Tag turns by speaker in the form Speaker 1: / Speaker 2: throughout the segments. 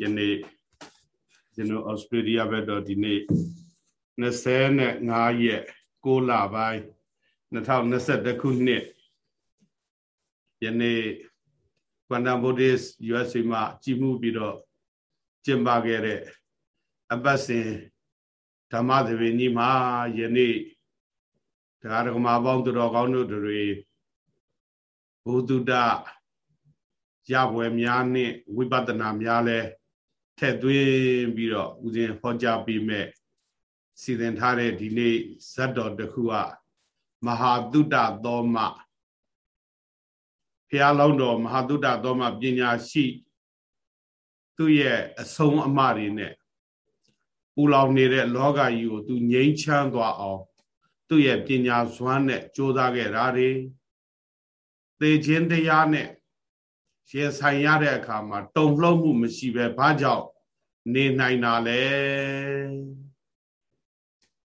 Speaker 1: ယနေ့ကျွန်တော်ဩစတြေးလျဘက်တော့ဒီနေ့25ရက်6လပိုင်း2021ခုနှစ်ယနေ့ Quantum Buddhist USA မှာကြီးမှုပြီးတော့ကျင်းပခဲ့တဲ့အပတ်စဉ်ဓမ္မသဘင်ကြီးမှာယနေ့တရားဓမ္မပေါင်းသူတော်ကောင်းတို့တွေဘုဒ္ဓ ရပွဲများနဲ့ဝိပဿနာများလဲထက်သွင်းပြီးတော့ဦးဇင်းဟောကြားပေးမဲ့စီစဉ်ထားတဲ့ဒီနေ့ဇတ်တော်တစ်ခုကမဟာတုတ္တသောမဘုရားလုံးတော်မဟာတုတ္တသောမပညာရှိသူ့ရဲ့အဆုံးအမတွေနဲ့ပူလောင်နေတဲ့လောကကြီးကိုသူငြိမ်းချမ်းသွားအောင်သူ့ရဲ့ပညာစွမ်းနဲ့ကြိုးစားခဲ့တာတွေသေခြင်းတရားနဲ့ ရင်ဆိုင်ရတဲ့အခါမှာတုံ့လှုပ်မှုမရှိပဲဘာကြောင့်နေနိုင်တာလဲ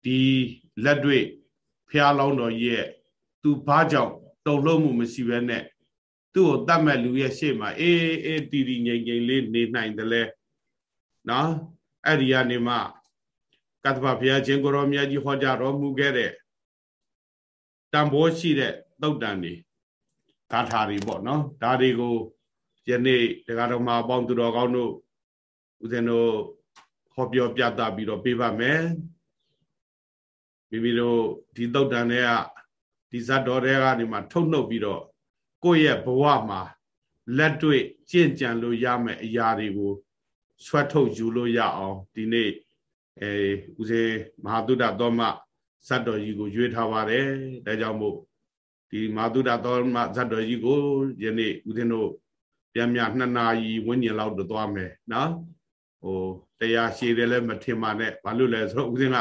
Speaker 1: ဒီလက်တွေ့ဖျားလောင်းတော်ရဲ့သူဘာကြောင့်တုံ့လှုပ်မှုမရှိပဲနဲ့သူ့ကိုတတ်မဲ့လူရဲ့ရှေ့မှာအေးအေးတီတီငိမ့်ငိမ့်လေးနေနိုင်တယ်လဲနော်အဲ့ဒီကနေမှကတ္တဗဘုရားရှင်ကိုရောမြတ်ကြီးဟောကြားတော်မူခဲ့တဲ့တန်ဖိုးရှိတဲ့တုတ်တန်တွေဂါထာတွေပေါ့နော်ဒါတွေကို ယနေ့တရားတော်မှာအပေါင်းသူတော်ကောင်းတို့ဦးဇင်းတို့ဟောပြောပြသပြီးတော့ပေးပါမယ်မိမိတို့ဒီတုတ်တန်တွေကဒီဇတ်တော်တွေကနေမှထုတ်နှုတ်ပြီးတော့ကိုယ့်ရဲ့ဘဝမှာလက်တွေ့ကြင့်ကြံလို့ရမယ့်အရာတွေကိုဆွတ်ထုတ်ယူလို့ရအောင်ဒီနေ့အဲဦးဇင်းမဟာတုဒ္ဒသောမဇတ်တော်ကြီးကိုရွေးထားပါတယ်ဒါကြောင့်မို့ဒီမဟာတုဒ္ဒသောမဇတ်တော်ကြီးကိုယနေ့ဦးဇင်းတို့ ပြန်မြနှစ်နာရီဝန်းကျင်လောက်တော့သွားမယ်နော်ဟိုတရားရှည်တယ်လည်းမထင်ပါနဲ့ဘာလို့လဲဆိုတော့ဦးဇင်းက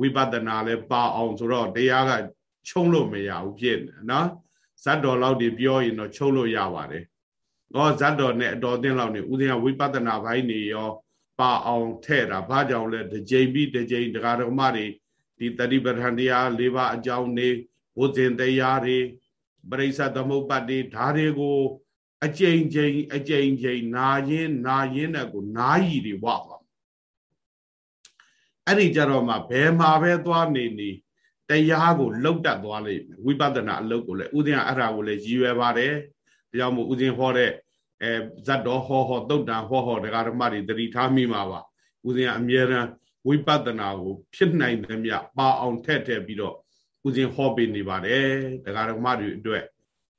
Speaker 1: ဝိပဿနာလည်းပါအောင်ဆိုတော့တရားကချုံလို့မရဘူးဖြစ်နော်ဇတ်တော်လောက်ဒီပြောရင်တော့ချုံလို့ရပါတယ်ဟောဇတ်တော်နဲ့အတော်သင်းလောက်နေဦးဇင်းကဝိပဿနာဘိုင်းနေရောပါအောင်ထဲ့တာဘာကြောင့်လဲတစ်ကြိမ်ပြီးတစ်ကြိမ်တရားတော်မတွေဒီတတိပဋ္ဌာန်တရား၄ပါးအကြောင်းနေဘုဇင်တရားတွေပရိစ္ဆသမုပ္ပတ်တွေဓာတွေကို အကြိမ်ကြိမ်အကြိမ်ကြိမ်နာရင်နာရင်တဲ့ကိုနာယီတွေဝသွားအဲ့ဒီကြတော့မှဘယ်မှာပဲသွားနေနေတရားကိုလှုပ်တတ်သွားလိမ့်မယ်ဝိပဿနာအလုပ်ကိုလည်းဥဒင်းအဲ့ဒါကိုလည်းရည်ရွယ်ပါတယ်ဒါကြောင့်မို့ဥဒင်းဟောတဲ့အဲဇတ်တော်ဟောဟောတုတ်တန်ဟောဟောတရားဓမ္မတွေတတိထားမိမှာပါဥဒင်းကအမြဲတမ်းဝိပဿနာကိုဖြစ်နိုင်တယ်မြပါအောင်ထက်ထက်ပြီးတော့ဥဒင်းဟောပေးနေပါတယ်တရားဓမ္မတွေအတွက်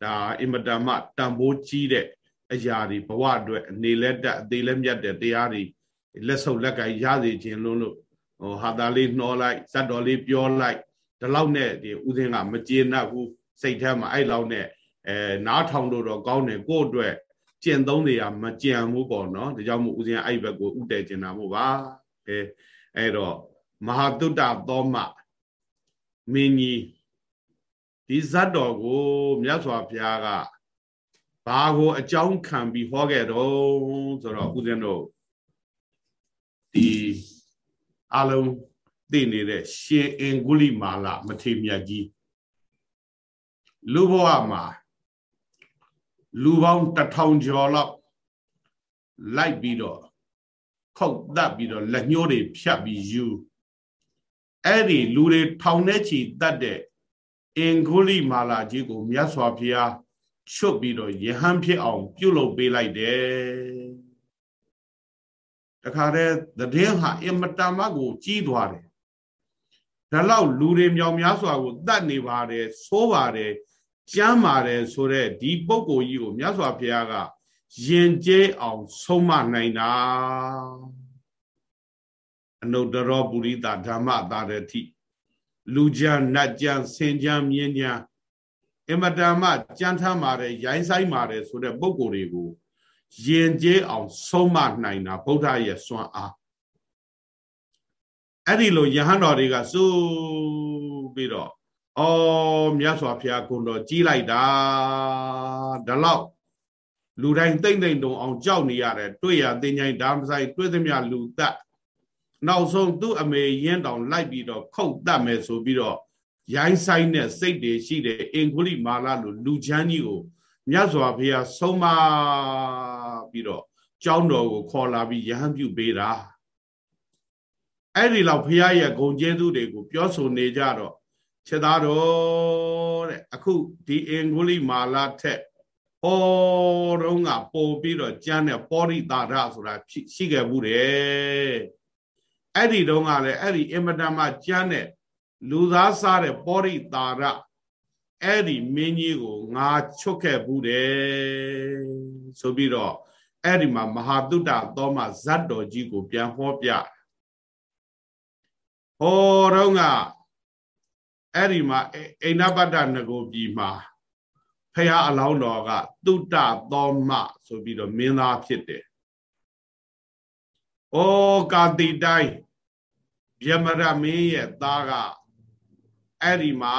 Speaker 1: ဒါအင်မတန်မှတန်ဖိုးကြီးတဲ့အရာတွေဘဝအတွက်အနေလက်တက်အသေးလက်မြတ်တဲ့တရားတွေလက်ဆုပ်လက်ကင်ရစေခြင်းလုံးလို့ဟိုဟာတာလေးနှောလိုက်ဇတ်တော်လေးပြောလိုက်ဒီလောက်နဲ့ဒီဥစဉ်ကမကျေနပ်ဘူးစိတ်ထဲမှာအဲ့လောက်နဲ့အဲနားထောင်လို့တော့ကောင်းတယ်ကို့အတွက်ကျင့်သုံးနေရမကြံဘူးပေါ့နော်ဒါကြောင့်မို့ဥစဉ်အဲ့ဘက်ကိုဥတည်ကျင်တာမို့ပါအဲအဲ့တော့မဟာတုတ္တသောမမင်းကြီး ဒီဇတ်တော်ကိုမြတ်စွာဘုရားကဘာကိုအကြောင်းခံပြီးဟောခဲ့တော့ဆိုတော့ဦးဇင်းတို့ဒီအလုံးသိနေတဲ့ရှင်အင်္ဂုလိမာလမထေမြတ်ကြီးလူဘဝမှာလူပေါင်းတထောင်ကျော်လောက်လိုက်ပြီးတော့ခုတ်တတ်ပြီးတော့လက်ညှိုးတွေဖြတ်ပြီးယူအဲ့ဒီလူတွေထောင်ထဲချီတတ်တဲ့ အင်္ဂုလိမာလာကြီးကိုမြတ်စွာဘုရားချွတ်ပြီးတော့ယဟန်ဖြစ်အောင် ပြုတ်လုပ်ပေးလိုက်တယ်တခါတည်းသတင်းဟာအင်မတန်မှကို ကြီးသွားတယ်ဒါလောက်လူတွေမြောင်များစွာကိုတတ်နေပါတယ်ဆိုးပါတယ်ကြမ်းပါတယ်ဆိုတော့ဒီပုံကိုကြီးကိုမြတ်စွာဘုရားကယင်ကျဲအောင် ဆုံးမနိုင်တာအနုတ္တရောပုရိသဓမ္မတာရတိ လူကြမ်းနတ်ကြမ်းဆင်ကြမ်းမြင်းကြမ်းအမတန်မှကြမ်းထမ်းပါတယ်ရိုင်းဆိုင်ပါတယ်ဆိုတဲ့ပုံကိုယ်တွေကိုယင်ကျေးအောင် ဆုံးမနိုင်တာဗုဒ္ဓရဲ့စွမ်းအားအဲ့ဒီလိုယဟန်တော်တွေကစိုးပြီးတော့အော်မြတ်စွာဘုရားကိုတော်ကြီးလိုက်တာဒါလောက်လူတိုင်းတိမ့်တိမ့်တုံအောင်ကြောက်နေရတယ်တွေ့ရတင်ញိုင်းဓာမဆိုင်တွေ့သမျှလူသက် နောက်ဆုံးသူ့အမေရင်းတောင်လိုက်ပြီးတော့ခုတ်တတ်မယ်ဆိုပြီးတော့ရိုင်းဆိုင်တဲ့စိတ်တွေရှိတဲ့အင်္ဂုလိမာလလိုလူချမ်းကြီးကိုမြတ်စွာဘုရားဆုံးမပြီးတော့ကျောင်းတော်ကိုခေါ်လာပြီးယဟန်ပြုပေးတာအဲ့ဒီလောက်ဖရာရဲ့ဂုံကျေးဇူးတွေကိုပြောဆိုနေကြတော့ချက်သားတော်တဲ့အခုဒီအင်္ဂုလိမာလာထက်ဟောတော့ကပို့ပြီးတော့ကျမ်းတဲ့ပောရိတာရဆိုတာရှိခဲ့မှုတယ် အဲ့ဒီတုန်းကလည်းအဲ့ဒီအင်မတန်မှကျမ်းတဲ့လူသားစားတဲ့ပောရိတာရအဲ့ဒီမင်းကြီးကိုငါချွတ်ခဲ့ဘူးတယ်ဆိုပြီးတော့အဲ့ဒီမှာမဟာတုတ္တသောမဇတ်တော်ကြီးကို ပြန်ဟောပြဟောတော့ကအဲ့ဒီမှာအိန္ဒပတ္တနဂိုပြည်မှာဖះအလောင်းတော်က တုတ္တသောမဆိုပြီးတော့မင်းသားဖြစ်တယ်။ ဩကာတိတိုင်းဗျမရမင်းရဲ့သားကအဲ့ဒီမှာ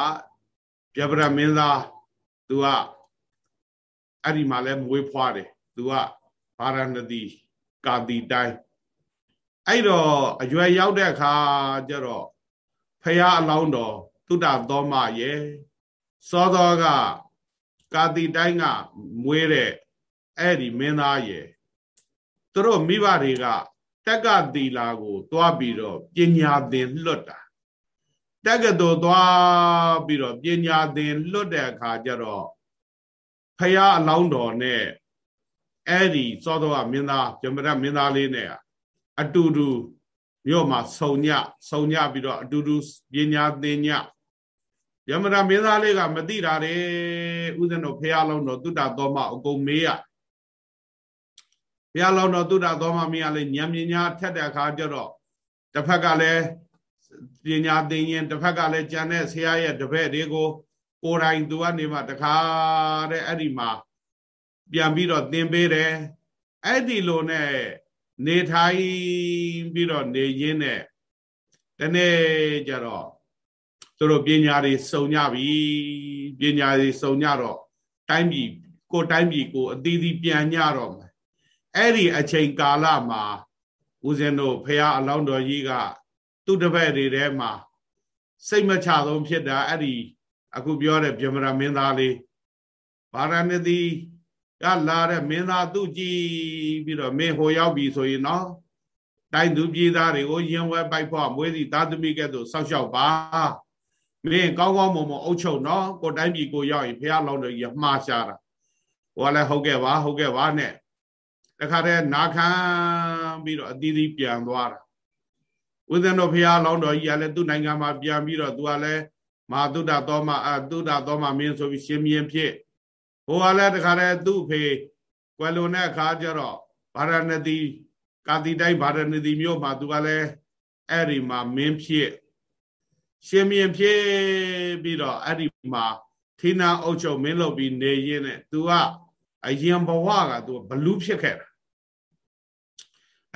Speaker 1: ဗျမရမင်းသားသူကအဲ့ဒီမှာလဲမွေးဖွားတယ်သူကဗာရဏသီကာတိတိုင်းအဲ့တော့အရွယ်ရောက်တဲ့အခါကျတော့ဖះအလောင်းတော်တုဒ္ဒသောမရဲ့စောသောကကာတိတိုင်းကမွေးတဲ့အဲ့ဒီမင်းသားရဲ့သူတို့မိဘတွေက တက္ကသီလာကိုတွားပြီးတော့ပညာသင်လွတ်တာတက္ကသိုလ်သွားပြီးတော့ပညာသင်လွတ်တဲ့အခါကျတော့ဖရာအလောင်းတော်နဲ့အဲ့ဒီစောသောကမင်းသားဂျမရမင်းသားလေးနဲ့အတူတူမြို့မှာစုံညစုံညပြီးတော့အတူတူပညာသင်ညယမရမင်းသားလေးကမသိတာလေဥစဉ်တို့ဖះလုံးတော်တုတ္တသောမအကုန်မေးရ ဖះလုံးတော်တုတ္တသောမမင်းကလည်းညံမြညာထက်တဲ့အခါကျတော့တစ်ဖက်ကလည်းပညာသင်ရင်တစ်ဖက်ကလည်းကြံတဲ့ဆရာရဲ့တပည့်တွေကိုကိုယ်တိုင်သူကနေမှတခါတဲ့အဲ့ဒီမှာပြန်ပြီးတော့သင်ပေးတယ်အဲ့ဒီလိုနဲ့နေထိုင်ပြီးတော့နေရင်းနဲ့တနေ့ကျတော့သူတို့ပညာတွေစုံညပြီပညာတွေစုံညတော့တိုင်းပြည်ကိုတိုင်းပြည်ကိုအသီးသီးပြန်ညတော့မယ် အဲ့ဒီအချိန်ကာလမှာဦးဇင်းတို့ဖះအလောင်းတော်ကြီးကသူ့တပည့်တွေထဲမှာစိတ်မချဆုံးဖြစ်တာအဲ့ဒီအခုပြောတဲ့ဗျမရမင်းသားလေးဗာရာဏသီကလာတဲ့မင်းသားသူ့ကြည့်ပြီးတော့မင်းဟိုရောက်ပြီဆိုရင်နော်တိုင်းသူပြည်သားတွေကိုရင်ဝဲပိုက်ဖို့မွေးစီသားသမီးကဲ့သို့စောက်ရှောက်ပါမင်းကောင်းကောင်းမွန်မွန်အုပ်ချုပ်နော်ကိုတိုင်းပြည်ကိုရောက်ရင်ဖះလောင်းတော်ကြီးမှားရှာတာဟိုကလည်းဟုတ်ကဲ့ပါဟုတ်ကဲ့ပါနဲ့ တခါတည်းနာခံပြီးတော့အသီးသီးပြန်သွားတာဦးဇင်းတော်ဖះလောင်းတော်ကြီးကလည်းသူ့နိုင်ငံမှာပြန်ပြီးတော့သူကလည်းမဟာတုဒ္ဒသောမအတုဒ္ဒသောမမင်းဆိုပြီးရှင်မြင်းဖြစ်ဟိုကလည်းတခါတည်းသူ့ဖေကွယ်လွန်တဲ့အခါကျတော့ဗာရဏသီကာတိတိုင်းဗာရဏသီမြို့မှာသူကလည်းအဲ့ဒီမှာမင်းဖြစ်ရှင်မြင်းဖြစ်ပြီးတော့အဲ့ဒီမှာထိနာအုပ်ချုပ်မင်းလုပ်ပြီးနေရင်းနဲ့ तू က အရင်ဘဝကသူဘလူးဖြစ်ခဲ့တာ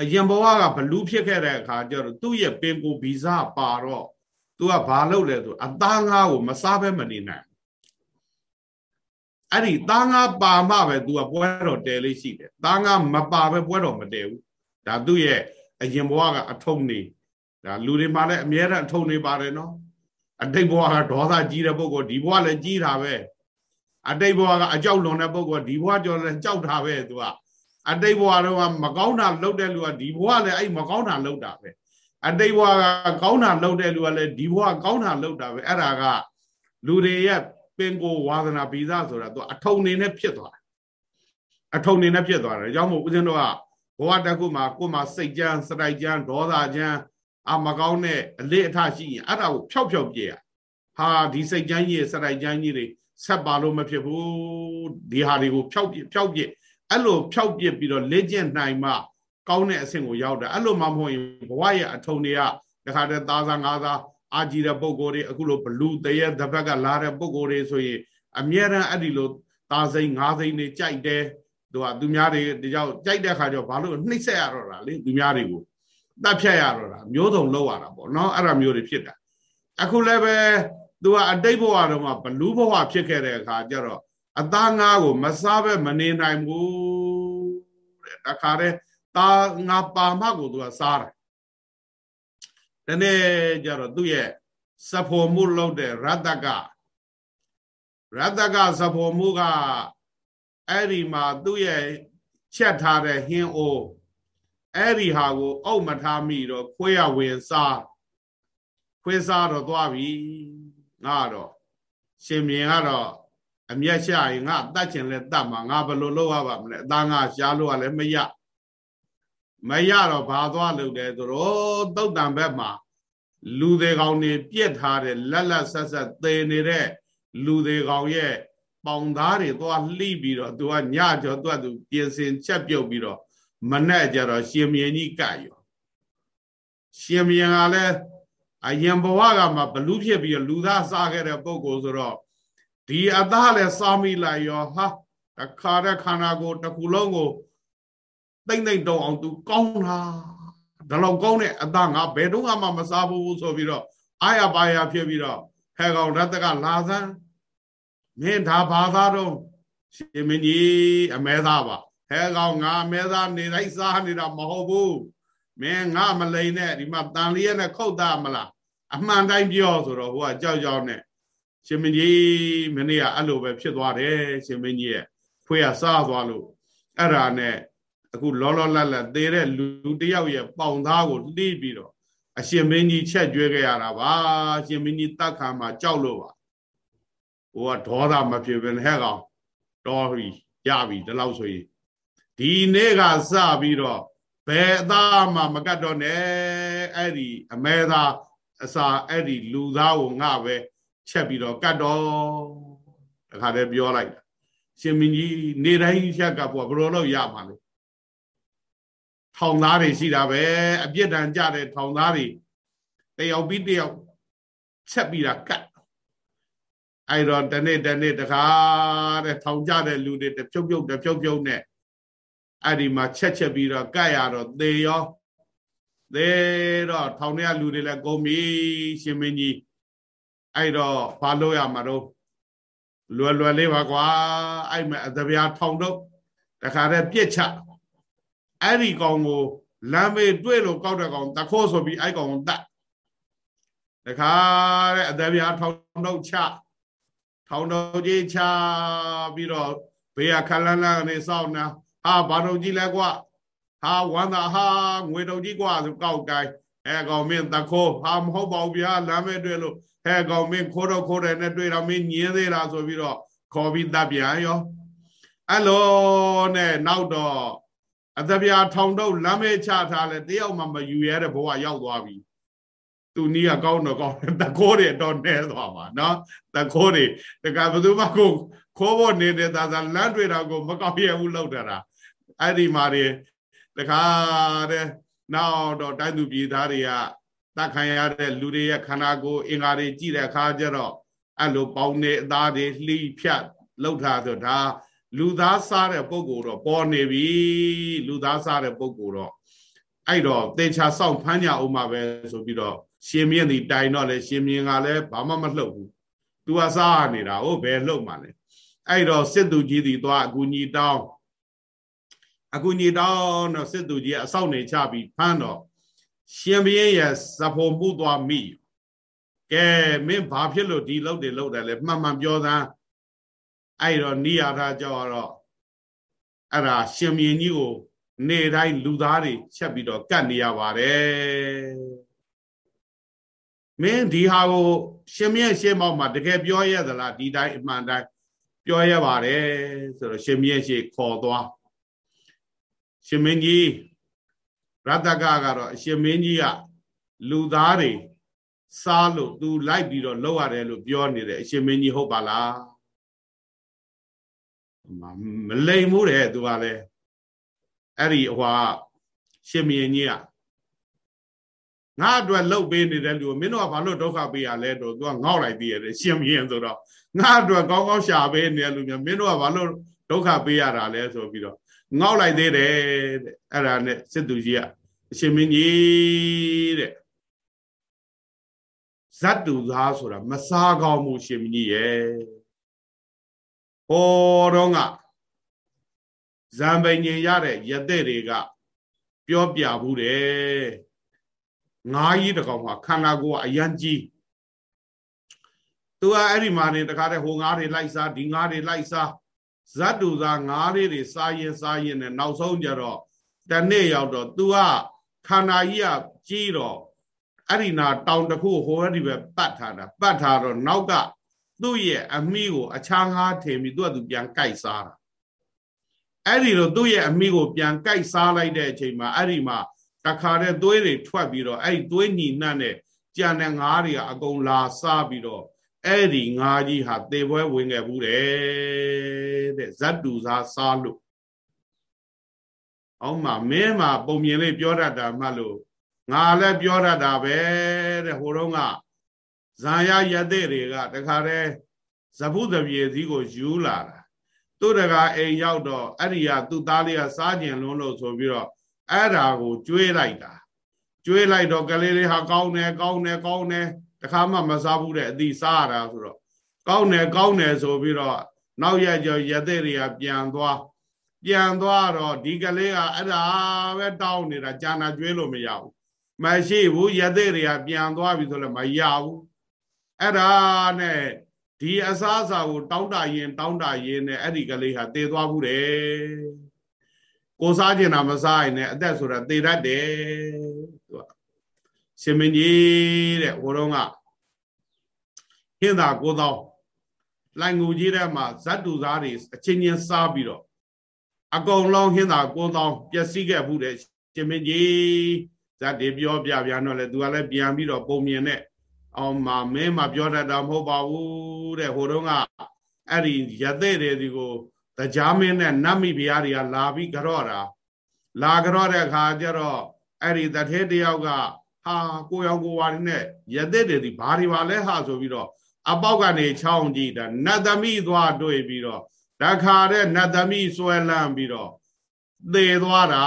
Speaker 1: အရင်ဘဝကဘလူးဖြစ်ခဲ့တဲ့အခါကျတော့သူ့ရဲ့ပင်ကိုဗီဇပါတော့သူကဘာလုပ်လဲဆိုအသားငါးကိုမစားဘဲမနေနိုင်အဲ့ဒီသားငါးပါမှပဲသူကပွဲတော်တဲလေးရှိတယ်သားငါးမပါပဲပွဲတော်မတဲဘူးဒါသူ့ရဲ့အရင်ဘဝကအထုံနေဒါလူတွေမှလည်းအများရန်အထုံနေပါတယ်နော်အတိတ်ဘဝကဒေါသကြီးတဲ့ပုဂ္ဂိုလ်ဒီဘဝလည်းကြီးတာပဲ အတိတ်ဘဝကအကြောက်လွန်တဲ့ပုဂ္ဂိုလ်ဒီဘဝကြော်လည်းကြောက်တာပဲသူကအတိတ်ဘဝတော့မကောင်းတာလုပ်တဲ့လူကဒီဘဝလည်းအဲ့မကောင်းတာလုပ်တာပဲအတိတ်ဘဝကကောင်းတာလုပ်တဲ့လူကလည်းဒီဘဝကောင်းတာလုပ်တာပဲအဲ့ဒါကလူတွေရဲ့ပင်ကိုဝါသနာပိသဆိုတာသူအထုံနေနဲ့ဖြစ်သွားတာအထုံနေနဲ့ဖြစ်သွားတယ်အကြောင်းမို့ဦးဇင်းတို့ကဘဝတစ်ခုမှာကိုယ်မှာစိတ်ကြမ်းစတိုက်ကြမ်းဒေါသကြမ်းအာမကောင်းတဲ့အလေးအထရှိရင်အဲ့ဒါကိုဖြောက်ဖြောက်ပြရဟာဒီစိတ်ကြမ်းကြီးရဲ့စတိုက်ကြမ်းကြီးတွေ ဆက်ပါလို့မဖြစ်ဘူးဒီဟာတွေကိုဖြောက်ပြဖြောက်ပြအဲ့လိုဖြောက်ပြပြီးတော့လေ့ကျင့်နိုင်မှကောင်းတဲ့အဆင့်ကိုရောက်တာအဲ့လိုမှမဟုတ်ရင်ဘဝရဲ့အထုံတွေကတခါတည်းသားစားငါးစားအာကြည့်တဲ့ပုံကိုယ်တွေအခုလိုဘလူးတရက်တစ်ဘက်ကလာတဲ့ပုံကိုယ်တွေဆိုရင်အမြဲတမ်းအဲ့ဒီလိုသားစိမ့်ငါးစိမ့်တွေကြိုက်တယ်သူကသူများတွေဒီကြောင့်ကြိုက်တဲ့ခါကျတော့ဘာလို့နှိမ့်ဆက်ရတော့တာလေသူများတွေကိုတတ်ဖြတ်ရတော့တာမျိုးစုံလောက်ရတာပေါ့နော်အဲ့ဒါမျိုးတွေဖြစ်တာအခုလည်းပဲ သူကအတိတ်ဘဝတော့မှဘလူးဘဝဖြစ်ခဲ့တဲ့အခါကျတော့အသားငါးကိုမစားပဲမနေနိုင်ဘူးတဲ့တခါတည်းသားငါပါမကိုသူကစားတယ်တနေ့ကျတော့သူ့ရဲ့စဖို့မှုလုပ်တဲ့ရတ္တကရတ္တကစဖို့မှုကအဲ့ဒီမှာသူ့ရဲ့ချက်ထားတဲ့ဟင်းအိုးအဲ့ဒီဟာကိုအုပ်မထားမိတော့ခွေးရဝင်စားခွေးစားတော့သွားပြီ ငါတော့ရှင်မြင်ကတော့အမျက်ရှာရင်ငါတတ်ချင်လဲတတ်မှာငါဘယ်လိုလုပ်ရပါမလဲအသားငါရှားလို့ကလည်းမရမရတော့ဘာသွားလုပ်တယ်ဆိုတော့တုတ်တံဘက်မှာလူသေးကောင်တွေပြက်ထားတဲ့လက်လက်ဆက်ဆက်သေနေတဲ့လူသေးကောင်ရဲ့ပေါင်သားတွေသွားလှိပြီးတော့သူကညကျော်သူကသူပြင်ဆင်ချက်ပြုတ်ပြီးတော့မနဲ့ကြတော့ရှင်မြင်းကြီးကရောရှင်မြင်းကလည်း အရင်ဘဝကမှဘလူးဖြစ်ပြီးလူသားစားခဲ့တဲ့ပုံကိုဆိုတော့ဒီအသားလည်းစားမိလိုက်ရောဟာတခါတဲ့ခန္ဓာကိုယ်တစ်ခုလုံးကိုတိမ့်တိမ့်တုံအောင်သူကောင်းတာဒါလောက်ကောင်းတဲ့အသားငါဘယ်တော့မှမစားဘူးဆိုပြီးတော့အာရပါရဖြစ်ပြီးတော့ဟဲကောင်ရတ္တကလာသန်းမင်းဒါဘာသာတော့ရှင်မင်းကြီးအမဲသားပါဟဲကောင်ငါအမဲသားနေလိုက်စားနေတာမဟုတ်ဘူး မင်းငါမလိန်နဲ့ဒီမှာတန်လျက်နဲ့ခုတ်တာမလားအမှန်တိုင်းပြောဆိုတော့ဟိုကကြောက်ကြောက်နဲ့ရှင်မင်းကြီးမနေ့ကအဲ့လိုပဲဖြစ်သွားတယ်ရှင်မင်းကြီးရဲ့ဖွေးကစားသွားလို့အဲ့ဒါနဲ့အခုလောလောလတ်လတ်သေးတဲ့လူတယောက်ရဲ့ပေါင်သားကိုလှီးပြီးတော့အရှင်မင်းကြီးချက်ကျွေးခဲ့ရတာပါအရှင်မင်းကြီးတတ်ခံမှာကြောက်လို့ပါဟိုကဒေါသမဖြစ်ဘဲဟဲ့ကောင်တော်ပြီရပြီဒီလောက်ဆိုရင်ဒီနေ့ကစပြီးတော့ ဘယ်အသားမှမကတ်တော့နဲ့အဲ့ဒီအမဲသားအစာအဲ့ဒီလူသားကိုငါပဲချက်ပြီးတော့ကတ်တော့တခါတည်းပြောလိုက်တာရှင်မင်းကြီးနေတိုင်းချက်ကပ်ပေါ်ဘယ်လိုလုပ်ရမှာလဲထောင်သားတွေရှိတာပဲအပြစ်ဒဏ်ကြတဲ့ထောင်သားတွေတယောက်ပြီးတယောက်ချက်ပြီးတာကတ်အဲ့တော့တနေ့တနေ့တခါတဲ့ထောင်ကြတဲ့လူတွေတဖြုတ်ဖြုတ်တဖြုတ်ဖြုတ်နဲ့ အဲ့ဒီမှာချက်ချက်ပြီးတော့ကတ်ရတော့သေရောသေတော့ထောင်ထဲကလူတွေလည်းကုန်ပြီရှင်မင်းကြီးအဲ့တော့ဘာလို့ရမှာတော့လွယ်လွယ်လေးပါကွာအဲ့မဲ့အသဗျာထောင်တော့တခါတည်းပြစ်ချအဲ့ဒီကောင်ကိုလမ်းမေးတွေ့လို့ကောက်တဲ့ကောင်တခိုးဆိုပြီးအဲ့ကောင်ကိုတတ်တခါတဲ့အသဗျာထောင်တော့ချထောင်တော့ကြီးချပြီးတော့ဘေးကခလန်းလန်းနေစောင့်နာ ဟာဘာတော့ကြီးလဲကွာဟာဝမ်းသာဟာငွေတော့ကြီးကွာဆိုကောက်ကိုင်းအဲကောင်မင်းတခိုးဟာမဟုတ်ပါဘူးဗျာလမ်းမေးတွေ့လို့ဟဲ့ကောင်မင်းခိုးတော့ခိုးတယ်နဲ့တွေ့တော့မင်းညင်းသေးလားဆိုပြီးတော့ခေါ်ပြီးတပ်ပြန်ရောအဲ့လိုနဲ့နောက်တော့အတပြာထောင်တော့လမ်းမဲချထားလဲတယောက်မှမယူရတဲ့ဘဝရောက်သွားပြီသူနီးကကောင်းတော့ကောင်းတယ်တခိုးတွေတော့နဲသွားပါနော်တခိုးတွေတကဘယ်သူမှကိုခိုးဖို့နေတဲ့သာသာလမ်းတွေ့တာကိုမကောက်ရဘူးလောက်တာ အဲ့ဒီမှာတွေတခါတဲ့နောက်တော့တိုင်းသူပြည်သားတွေကတတ်ခံရတဲ့လူတွေရဲ့ခန္ဓာကိုယ်အင်္ဂါတွေကြည့်တဲ့အခါကျတော့အဲ့လိုပေါင်းနေအသားတွေလှီးဖြတ်လောက်တာဆိုဒါလူသားစားတဲ့ပုံကိုတော့ပေါ်နေပြီလူသားစားတဲ့ပုံကိုတော့အဲ့တော့တေချာစောင့်ဖမ်းကြအောင်ပါပဲဆိုပြီးတော့ရှင်မြင့်ဒီတိုင်တော့လေရှင်မြင့်ကလည်းဘာမှမလှုပ်ဘူးသူကစားနေတာဟုတ်ဘယ်လှုပ်မှလဲအဲ့တော့စစ်သူကြီးဒီသွားအကူညီတောင်း အကူညီတောင်းတော့စစ်သူကြီးအဆောက်နေချပြီးဖမ်းတော့ရှင်ဘုရင်ရဲ့ဇဖို့မှုသွားမိကဲမင်းဘာဖြစ်လို့ဒီလောက်တွေလောက်တယ်လဲမှန်မှန်ပြောသားအဲ့တော့နိယာထားကြောတော့အဲ့ဒါရှင်ဘုရင်ကြီးကို နေတိုင်းလူသားတွေချက်ပြီးတော့ကတ်နေရပါတယ်မင်းဒီဟာကိုရှင်မြတ်ရှင်းမောက်မှာတကယ်ပြောရသလားဒီတိုင်းအမှန်တိုင်းပြောရပါတယ်ဆိုတော့ရှင်မြတ်ရှေခေါ်သွား ရှင်မင်းကြီးရတ္တကကတော့အရှင်မင်းကြီးကလူသားတွေစားလို့သူလိုက်ပြီးတော့လောက်ရတယ်လို့ပြောနေတယ်အရှင်မင်းကြီးဟုတ်ပါလားမလိမ်မှုတယ်သူကလည်းအဲ့ဒီဟွာရှင်မင်းကြီးကငါအတွက်လှုပ်ပေးနေတဲ့လူကိုမင်းတို့ကဘာလို့ဒုက္ခပေးရလဲတော့သူကငေါ့လိုက်သေးရတယ်ရှင်မင်းဆိုတော့ငါအတွက်ကောင်းကောင်းရှာပေးနေတဲ့လူမျိုးမင်းတို့ကဘာလို့ဒုက္ခပေးရတာလဲဆိုပြီးတော့ ငေါ့လိုက်သေးတယ်တဲ့အဲ့ဒါနဲ့စစ်သူကြီးကအရှင်မင်းကြီးတဲ့ဇတ်တူသားဆိုတာမစားကောင်းမှုရှင်မင်းကြီးရဲ့ဟောတော့ကဇံပိန်ញင်ရတဲ့ရတဲ့တွေကပြောပြဘူးတယ်ငါးကြီးတကောင်မှာခန္ဓာကိုယ်ကအယံကြီးသူကအဲ့ဒီမှာနေတခါတည်းဟိုငါးတွေလိုက်စားဒီငါးတွေလိုက်စား ဇတ်တူသားငါးလေးတွေစားရင်စားရင်နဲ့နောက်ဆုံးကြတော့တနေ့ရောက်တော့ तू ကခန္ဓာကြီးကကြီးတော့အဲ့ဒီနာတောင်တစ်ခုဟိုအဲ့ဒီပဲပတ်ထားတာပတ်ထားတော့နောက်ကသူ့ရဲ့အမိကိုအခြားငါးထင်ပြီးသူကသူပြန်ကြိုက်စားတာအဲ့ဒီတော့သူ့ရဲ့အမိကိုပြန်ကြိုက်စားလိုက်တဲ့အချိန်မှာအဲ့ဒီမှာတခါတည်းသွေးတွေထွက်ပြီးတော့အဲ့ဒီသွေးညီနှံ့တဲ့ကြံတဲ့ငါးတွေကအကုန်လာစားပြီးတော့ အဲ့ဒီငါးကြီးဟာသေပွဲဝင်ခဲ့ဘူးတဲ့တဲ့ဇတ်တူစားစားလို့အောင်မှာမင်းမှာပုံမြင်လေးပြောတတ်တာမှတ်လို့ငါလည်းပြောတတ်တာပဲတဲ့ဟိုတော့ကဇာယရတဲ့တွေကတခါတည်းဇဗုသပြေစည်းကိုယူလာတာသူတကာအိမ်ရောက်တော့အဲ့ဒီကသူ့သားလေးကစားကျင်လွန်းလို့ဆိုပြီးတော့အဲ့ဒါကိုကျွေးလိုက်တာကျွေးလိုက်တော့ကလေးလေးဟာကောင်းတယ်ကောင်းတယ်ကောင်းတယ် တခါမှမစားဘူးတဲ့အသည့်စားရတာဆိုတော့ကောင်းတယ်ကောင်းတယ်ဆိုပြီးတော့နောက်ရကြောရတဲ့တွေကပြန်သွားပြန်သွားတော့ဒီကလေးကအဲ့ဒါပဲတောင်းနေတာကြာနာကျွေးလို့မရဘူးမရှိဘူးရတဲ့တွေကပြန်သွားပြီဆိုလည်းမရဘူးအဲ့ဒါနဲ့ဒီအစားအစာကိုတောင်းတရင် တောင်းတရင်နဲ့အဲ့ဒီကလေးဟာတည်သွားဘူးတယ်ကိုစားကျင်တာမစားရင်လည်းအသက်ဆိုတာတည်တတ်တယ်သူက ရှင်မင်းကြီးတဲ့ဟိုတော့ကဟင်းသာကိုသောလိုင်ငူကြီးထဲမှာဇတ်တူသားတွေအချင်းချင်းစားပြီးတော့အကုန်လုံးဟင်းသာကိုသောပျက်စီးခဲ့ဘူးတဲ့ရှင်မင်းကြီးဇတ်တွေပြောပြပြန်တော့လေသူကလည်းပြန်ပြီးတော့ပုံမြင်တဲ့အောင်မှာမင်းမပြောတတ်တာမဟုတ်ပါဘူးတဲ့ဟိုတုန်းကအဲ့ဒီရတဲ့တဲ့ဒီကိုတရားမင်းနဲ့နတ်မိဖုရားတွေကလာပြီးကြော့တာလာကြော့တဲ့အခါကျတော့အဲ့ဒီတထဲတယောက်က ဟာကိုရောင်ကိုဝါရီနဲ့ရတဲ့တဲ့ဒီဘာတွေပါလဲဟာဆိုပြီးတော့အပေါက်ကနေချောင်းကြည့်တာနတ်သမီးသွားတွေ့ပြီးတော့တခါတဲ့နတ်သမီးဆွဲလန်းပြီးတော့သေသွားတာ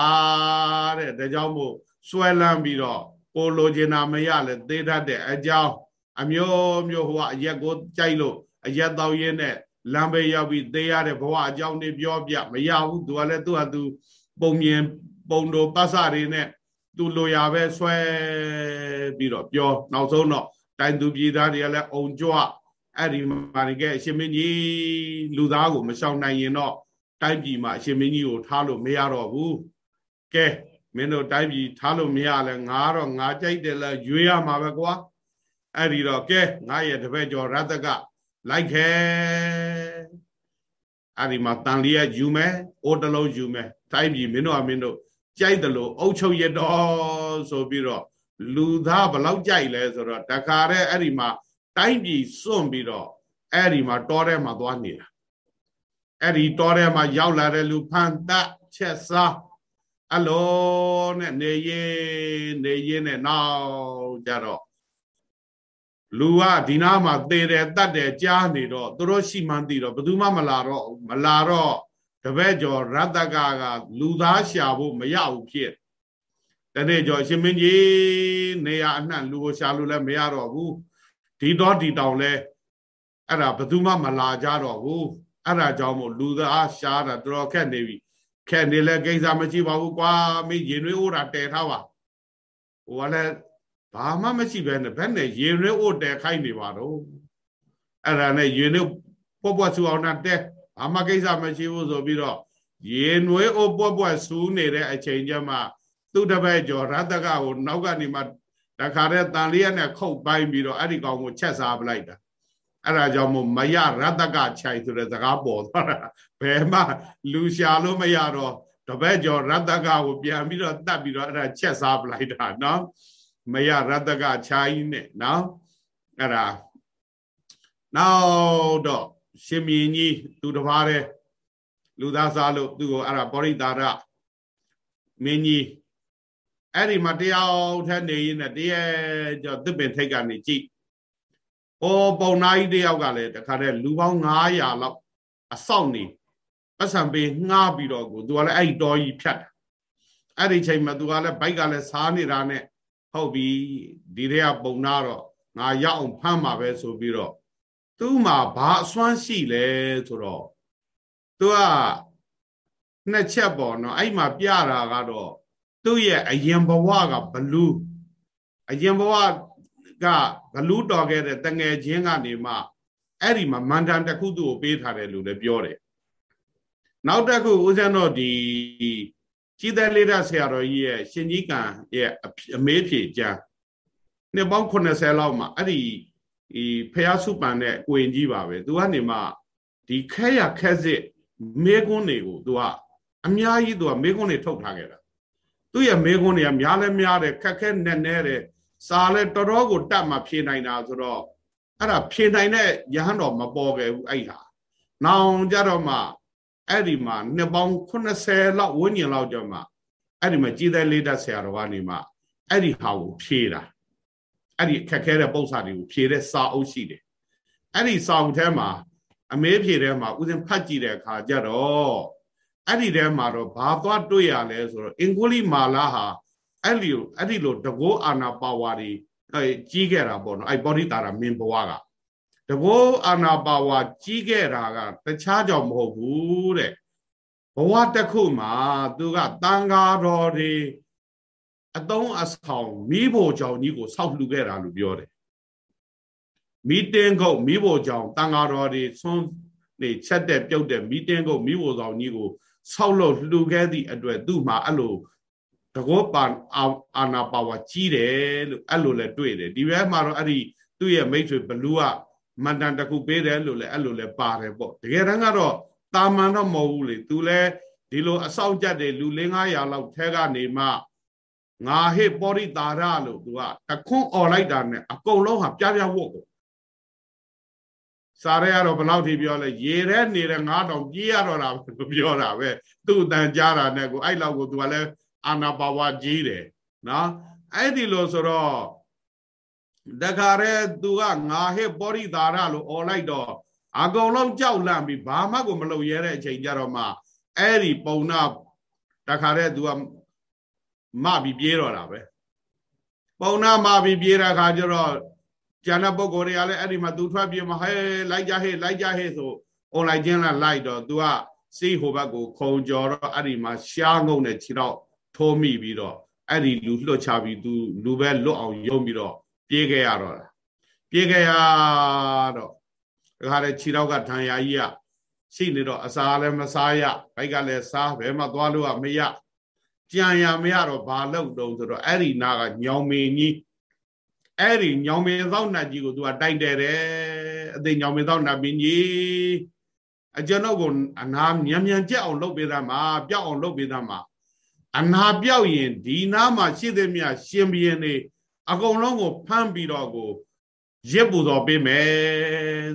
Speaker 1: တဲ့ဒါကြောင့်မို့ဆွဲလန်းပြီးတော့ကိုလိုချင်တာမရလဲသေတတ်တဲ့အကြောင်းအမျိုးမျိုးဟိုကအရက်ကိုကြိုက်လို့အရက်တောက်ရင်းနဲ့လမ်းဘေးရောက်ပြီးသေရတဲ့ဘဝအကြောင်းတွေပြောပြမရဘူးသူကလည်းသူ့ဟာသူပုံမြင်ပုံတော်ပတ်စတွေနဲ့ သူလိုရပဲဆွဲပြီးတော့ပြောနောက်ဆုံးတော့တိုင်းသူပြည်သားတွေကလည်းအုံကြွအဲ့ဒီမှာတကယ်အရှင်မင်းကြီးလူသားကိုမရှောင်နိုင်ရင်တော့တိုင်းပြည်မှာအရှင်မင်းကြီးကိုထားလို့မရတော့ဘူးကဲမင်းတို့တိုင်းပြည်ထားလို့မရလဲငါတော့ငါကြိုက်တယ်လဲရွေးရမှာပဲကွာအဲ့ဒီတော့ကဲငါရဲ့တပည့်ကျော်ရတ္တကလိုက်ခဲအဲ့ဒီမှာတန်လျက်ယူမယ်အိုးတလုံးယူမယ်တိုင်းပြည်မင်းတို့အမင်းတို့ ကြိုက်တယ်လို့အုတ်ချုပ်ရတော့ဆိုပြီးတော့လူသားဘလောက်ကြိုက်လဲဆိုတော့တခါတည်းအဲ့ဒီမှာတိုင်းပြည်စွန့်ပြီးတော့အဲ့ဒီမှာတောထဲမှာသွားနေတာအဲ့ဒီတောထဲမှာရောက်လာတဲ့လူဖန်တက်ချက်စားအလိုနဲ့နေရင်နေရင်နဲ့နောက်ကြတော့လူကဒီနားမှာသေတယ်တတ်တယ်ကြားနေတော့သူတို့ရှိမှန်းသိတော့ဘယ်သူမှမလာတော့မလာတော့ တပည့်ကျော်ရတ္တကကလူသားရှာဖို့မရဘူးဖြစ်တနေ့ကျော်ရှင်မင်းကြီးနေရအနှံ့လူကိုရှာလို့လည်းမရတော့ဘူးဒီတော့ဒီတောင်လဲအဲ့ဒါဘယ်သူမှမလာကြတော့ဘူးအဲ့ဒါကြောင့်မို့လူသားရှားတာတော်တော်ခက်နေပြီခက်နေလဲကိစ္စမရှိပါဘူးကွာမင်းရင်ွေးအိုးတာတည်ထားပါဟိုကလည်းဘာမှမရှိပဲနဲ့ဘယ်နဲ့ရင်ရွေးအိုတဲခိုင်းနေပါတော့အဲ့ဒါနဲ့ရင်ရွေးပွက်ပွက်ဆူအောင်နဲ့တဲ ဘာမှကိစ္စမရှိဘူးဆိုပြီးတော့ရင်ရွေးအိုပွက်ပွက်ဆူနေတဲ့အချိန်ကျမှသူ့တပည့်ကျော်ရတကကိုနောက်ကနေမှတခါတည်းတန်လျက်နဲ့ခုတ်ပိုင်းပြီးတော့အဲ့ဒီကောင်ကိုချက်စားပလိုက်တာအဲ့ဒါကြောင့်မို့မရရတကခြိုင်ဆိုတဲ့စကားပေါ်သွားတာဘယ်မှလူရှာလို့မရတော့တပည့်ကျော်ရတကကိုပြန်ပြီးတော့တတ်ပြီးတော့အဲ့ဒါချက်စားပလိုက်တာနော်မယရတကခြားကြီးနဲ့နော်အဲ့ဒါနောက်တော့ ရှင်မြင်းကြီးသူတစ်ပါးတဲ့လူသားစားလို့သူ့ကိုအဲ့ဒါပရိဒါရမင်းကြီးအဲ့ဒီမှာတရားထက်နေရင်တည်းကြောသစ်ပင်ထိတ်ကနေကြည့်။အိုးပုံနာကြီးတယောက်ကလည်းတခါတည်းလူပေါင်း900လောက်အဆောက်နေပတ်စံပေးငှားပြီးတော့ကိုသူကလည်းအဲ့ဒီတော်ကြီးဖြတ်တာ။အဲ့ဒီချိန်မှာသူကလည်းဘိုက်ကလည်းစားနေတာနဲ့ဟုတ်ပြီဒီတွေကပုံနာတော့ငါရအောင်ဖမ်းမှာပဲဆိုပြီးတော့ သူ့မှာဘာအစွမ်းရှိလဲဆိုတော့သူကနှစ်ချက်ပေါ့နော်အဲ့မှာပြတာကတော့သူ့ရဲ့အရင်ဘဝကဘလူးအရင်ဘဝကဘလူးတော်ခဲ့တဲ့တငယ်ချင်းကနေမှအဲ့ဒီမှာမန္တန်တစ်ခုသူ့ကိုပေးထားတယ်လို့လည်းပြောတယ်နောက်တစ်ခုဦးဇင်းတို့ဒီကြီးတဲ့လေးတဲ့ဆရာတော်ကြီးရဲ့ရှင်ကြီးကံရဲ့အမေးဖြေကြနှစ်ပေါင်း80လောက်မှအဲ့ဒီ ဒီဖះစုပန်တဲ့ကိုရင်ကြီးပါပဲသူကနေမှဒီခဲရခဲစစ်မေကွန်းတွေကိုသူကအများကြီးသူကမေကွန်းတွေထုတ်ထားခဲ့တာသူ့ရဲ့မေကွန်းတွေကများလဲများတယ်ခက်ခဲနဲ့နဲ့တယ်စာလဲတော်တော်ကိုတတ်မှဖြေနိုင်တာဆိုတော့အဲ့ဒါဖြေနိုင်တဲ့ရဟန်းတော်မပေါ်ခဲ့ဘူးအဲ့ဟာနောင်ကြတော့မှအဲ့ဒီမှာနှစ်ပေါင်း80လောက်ဝန်းကျင်လောက်ကြောင့်မှအဲ့ဒီမှာကြည်တဲ့လေးတက်ဆရာတော်ကနေမှအဲ့ဒီဟာကိုဖြေတာ အဲ့ဒီခက်ခဲတဲ့ပုံစံတွေကိုဖြေတဲ့စာအုပ်ရှိတယ်အဲ့ဒီစာအုပ်ထဲမှာအမေးဖြေထဲမှာဥစဉ်ဖတ်ကြည့်တဲ့အခါကျတော့အဲ့ဒီထဲမှာတော့ဘာသွားတွေ့ရလဲဆိုတော့အင်္ဂုလိမာလာဟာအဲ့ဒီအဲ့ဒီလိုတကောအာနာပါဝါတွေအဲကြီးခဲ့တာပေါ့နော်အဲ့ပောဓိတာရမင်းဘဝကတကောအာနာပါဝါကြီးခဲ့တာကတခြားကြောင့်မဟုတ်ဘူးတဲ့ဘဝတစ်ခုမှာသူကတန်ဃာတော်တွေ အတုံးအဆောင်မိဖို့ကြောင့်ကြီးကိုဆောက်လှူခဲ့တာလို့ပြောတယ်မီတင်းကုတ်မိဖို့ကြောင့်တန်ဃာတော်တွေဆွန်းနေချက်တဲ့ပြုတ်တဲ့မီတင်းကုတ်မိဖို့ဆောင်ကြီးကိုဆောက်လို့လှူခဲ့သည့်အတွက်သူ့မှာအဲ့လိုတကောပါအာနာပါဝါကြီးတယ်လို့အဲ့လိုလဲတွေ့တယ်ဒီဘက်မှာတော့အဲ့ဒီသူ့ရဲ့မိတ်ဆွေဘလူးကမန္တန်တခုပေးတယ်လို့လဲအဲ့လိုလဲပါတယ်ပေါ့တကယ်တမ်းကတော့တာမန်တော့မဟုတ်ဘူးလေသူလဲဒီလိုအဆောက်ကြက်တွေလူ900လောက်ထဲကနေမှ ငါဟိပောရိတာရလို့သူကတခွန်းអော်လိုက်တာနဲ့အကုန်လုံးဟာပြပြဝတ်ကိုစားရဲကတော့ဘယ်လောက်ထိပြောလဲရေထဲနေတဲ့9000ပြေးရတော့တာပြောတာပဲသူ့အတန်ကြားတာနဲ့ကိုအဲ့လောက်ကိုသူကလည်းအာနာပါဝါကြီးတယ်နော်အဲ့ဒီလိုဆိုတော့တခါရဲသူကငါဟိပောရိတာရလို့អော်လိုက်တော့အကုန်လုံးကြောက်လန့်ပြီးဘာမှကိုမလုပ်ရဲတဲ့အချိန်ကြတော့မှအဲ့ဒီပုံနာတခါရဲသူက မပြီးပြေးတော့တာပဲပုံနာမပြီးပြေးတဲ့အခါကျတော့ကျန်တဲ့ပုဂ္ဂိုလ်တွေကလည်းအဲ့ဒီမှာသူထွက်ပြေးမှာဟဲလိုက်ကြဟဲ့လိုက်ကြဟဲ့ဆိုအွန်လိုင်းချင်းလာလိုက်တော့သူကစိတ်ဟိုဘက်ကိုခုံကြော်တော့အဲ့ဒီမှာရှားငုံနဲ့ခြေတော့ထိုးမိပြီးတော့အဲ့ဒီလူလွတ်ချပြီးသူလူပဲလွတ်အောင်ယုံပြီးတော့ပြေးခဲ့ရတော့တာပြေးခဲ့ရတော့ဒါခါလေခြေတော့ကဒဏ်ရာကြီးကရှိနေတော့အစာလည်းမစားရဘိုက်ကလည်းစားဘယ်မှသွားလို့ကမရ ကြံရမရတော့ဘာလုပ်တုံးဆိုတော့အဲ့ဒီနာကညောင်မင်းကြီးအဲ့ဒီညောင်မင်းသောနတ်ကြီးကိုသူကတိုက်တယ်တယ်အသိညောင်မင်းသောနတ်မင်းကြီးအကျွန်ုပ်ကိုအနာမြန်မြန်ကြက်အောင်လုပ်ပေးသားမှာပြောက်အောင်လုပ်ပေးသားမှာအနာပြောက်ရင်ဒီနားမှာရှိသည်မြရှင်ဘီရင်နေအကုန်လုံးကိုဖမ်းပြီးတော့ကိုရစ်ပူတော်ပေးမယ်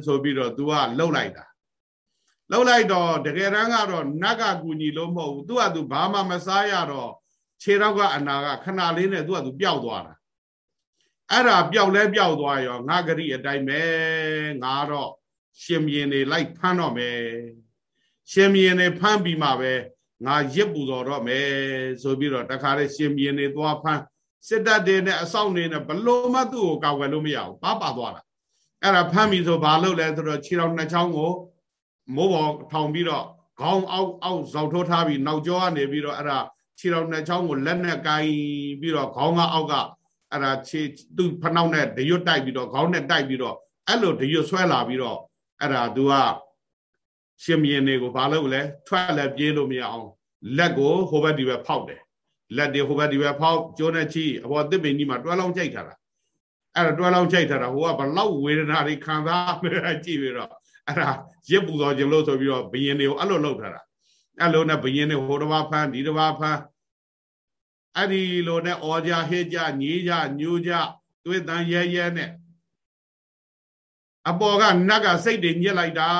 Speaker 1: ဆိုပြီးတော့ तू ကလှုပ်လိုက်တာ လှုပ်လိုက်တော့တကယ်တမ်းကတော့နတ်ကကူညီလို့မဟုတ်ဘူးသူ့ဟာသူဘာမှမစားရတော့ခြေတော့ကအနာကခဏလေးနဲ့သူ့ဟာသူပျောက်သွားတာအဲ့ဒါပျောက်လဲပျောက်သွားရောငါဂရိအတိုင်းပဲငါတော့ရှင်မြင်းနေလိုက်ဖမ်းတော့မယ်ရှင်မြင်းနေဖမ်းပြီးမှပဲငါရစ်ပူတော်တော့မယ်ဆိုပြီးတော့တခါတည်းရှင်မြင်းနေသွားဖမ်းစစ်တပ်တွေနဲ့အဆောင်နေနဲ့ဘလို့မှသူ့ကိုကာကွယ်လို့မရဘူးပပသွားတာအဲ့ဒါဖမ်းပြီးဆိုဘာလုပ်လဲဆိုတော့ခြေတော်နှစ်ချောင်းကို မိုးပေါ်ထောင်ပြီးတော့ခေါင်းအောက်အောက်ဇောက်ထိုးထားပြီးနောက်ကျောကနေပြီးတော့အဲ့ဒါခြေတော်နှစ်ချောင်းကိုလက်နဲ့ကိုင်းပြီးတော့ခေါင်းကအောက်ကအဲ့ဒါခြေသူ့ဖနှောက်နဲ့ဒရွတ်တိုက်ပြီးတော့ခေါင်းနဲ့တိုက်ပြီးတော့အဲ့လိုဒရွတ်ဆွဲလာပြီးတော့အဲ့ဒါသူကရှင်မင်းတွေကိုဘာလုပ်လဲထွက်လက်ပြေးလို့မရအောင်လက်ကိုဟိုဘက်ဒီဘက်ဖောက်တယ်လက်တွေဟိုဘက်ဒီဘက်ဖောက်ကျိုးနဲ့ချီအပေါ်တစ်ပင်ကြီးမှာတွဲလောင်းကြိုက်ထားတာအဲ့ဒါတွဲလောင်းကြိုက်ထားတာဟိုကဘလောက်ဝေဒနာတွေခံစားနေကြည့်ပြီးတော့ အဲ့ဒါရစ်ပူတော်ခြင်းလို့ဆိုပြီးတော့ဘယင်တွေကိုအဲ့လိုလုပ်ထားတာအဲ့လိုနဲ့ဘယင်တွေဟိုတစ်ပါးဖမ်းဒီတစ်ပါးဖမ်းအဲ့ဒီလိုနဲ့အော်ကြဟေးကြညီးကြညူးကြတွေ့တန်ရဲရဲနဲ့အပေါ်ကနတ်ကစိတ်တွေညစ်လိုက်တာ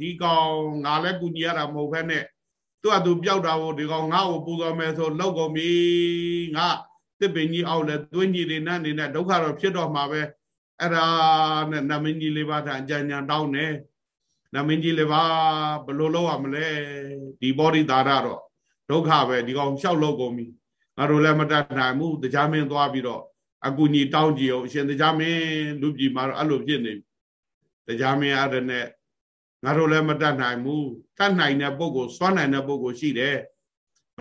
Speaker 1: ဒီကောင်ငါလည်းကူညီရတာမဟုတ်ဘဲနဲ့သူကသူပျောက်တာကိုဒီကောင်ငါ့ကိုပူဇော်မယ်ဆိုလောက်ကုန်ပြီငါတစ်ပင်ကြီးအောက်လဲသွင်းကြီးတွေနဲ့နေနဲ့ဒုက္ခတော့ဖြစ်တော့မှာပဲ အဲ့ဒါနဲ့နမင်းကြီးလေးပါးထအကြံဉာဏ်တောင်းတယ်နမင်းကြီးလေးပါဘလို့လောက်ရမလဲဒီဘောဓိသာရတော့ဒုက္ခပဲဒီကောင်လျှောက်လောက်ကုန်ပြီငါတို့လည်းမတတ်နိုင်ဘူးတရားမင်းသွားပြီးတော့အကူညီတောင်းကြည့်အောင်အရှင်တရားမင်းလူပြည်မှာတော့အဲ့လိုဖြစ်နေတရားမင်းအဲ့ဒါနဲ့ငါတို့လည်းမတတ်နိုင်ဘူးတတ်နိုင်တဲ့ပုဂ္ဂိုလ်စွမ်းနိုင်တဲ့ပုဂ္ဂိုလ်ရှိတယ်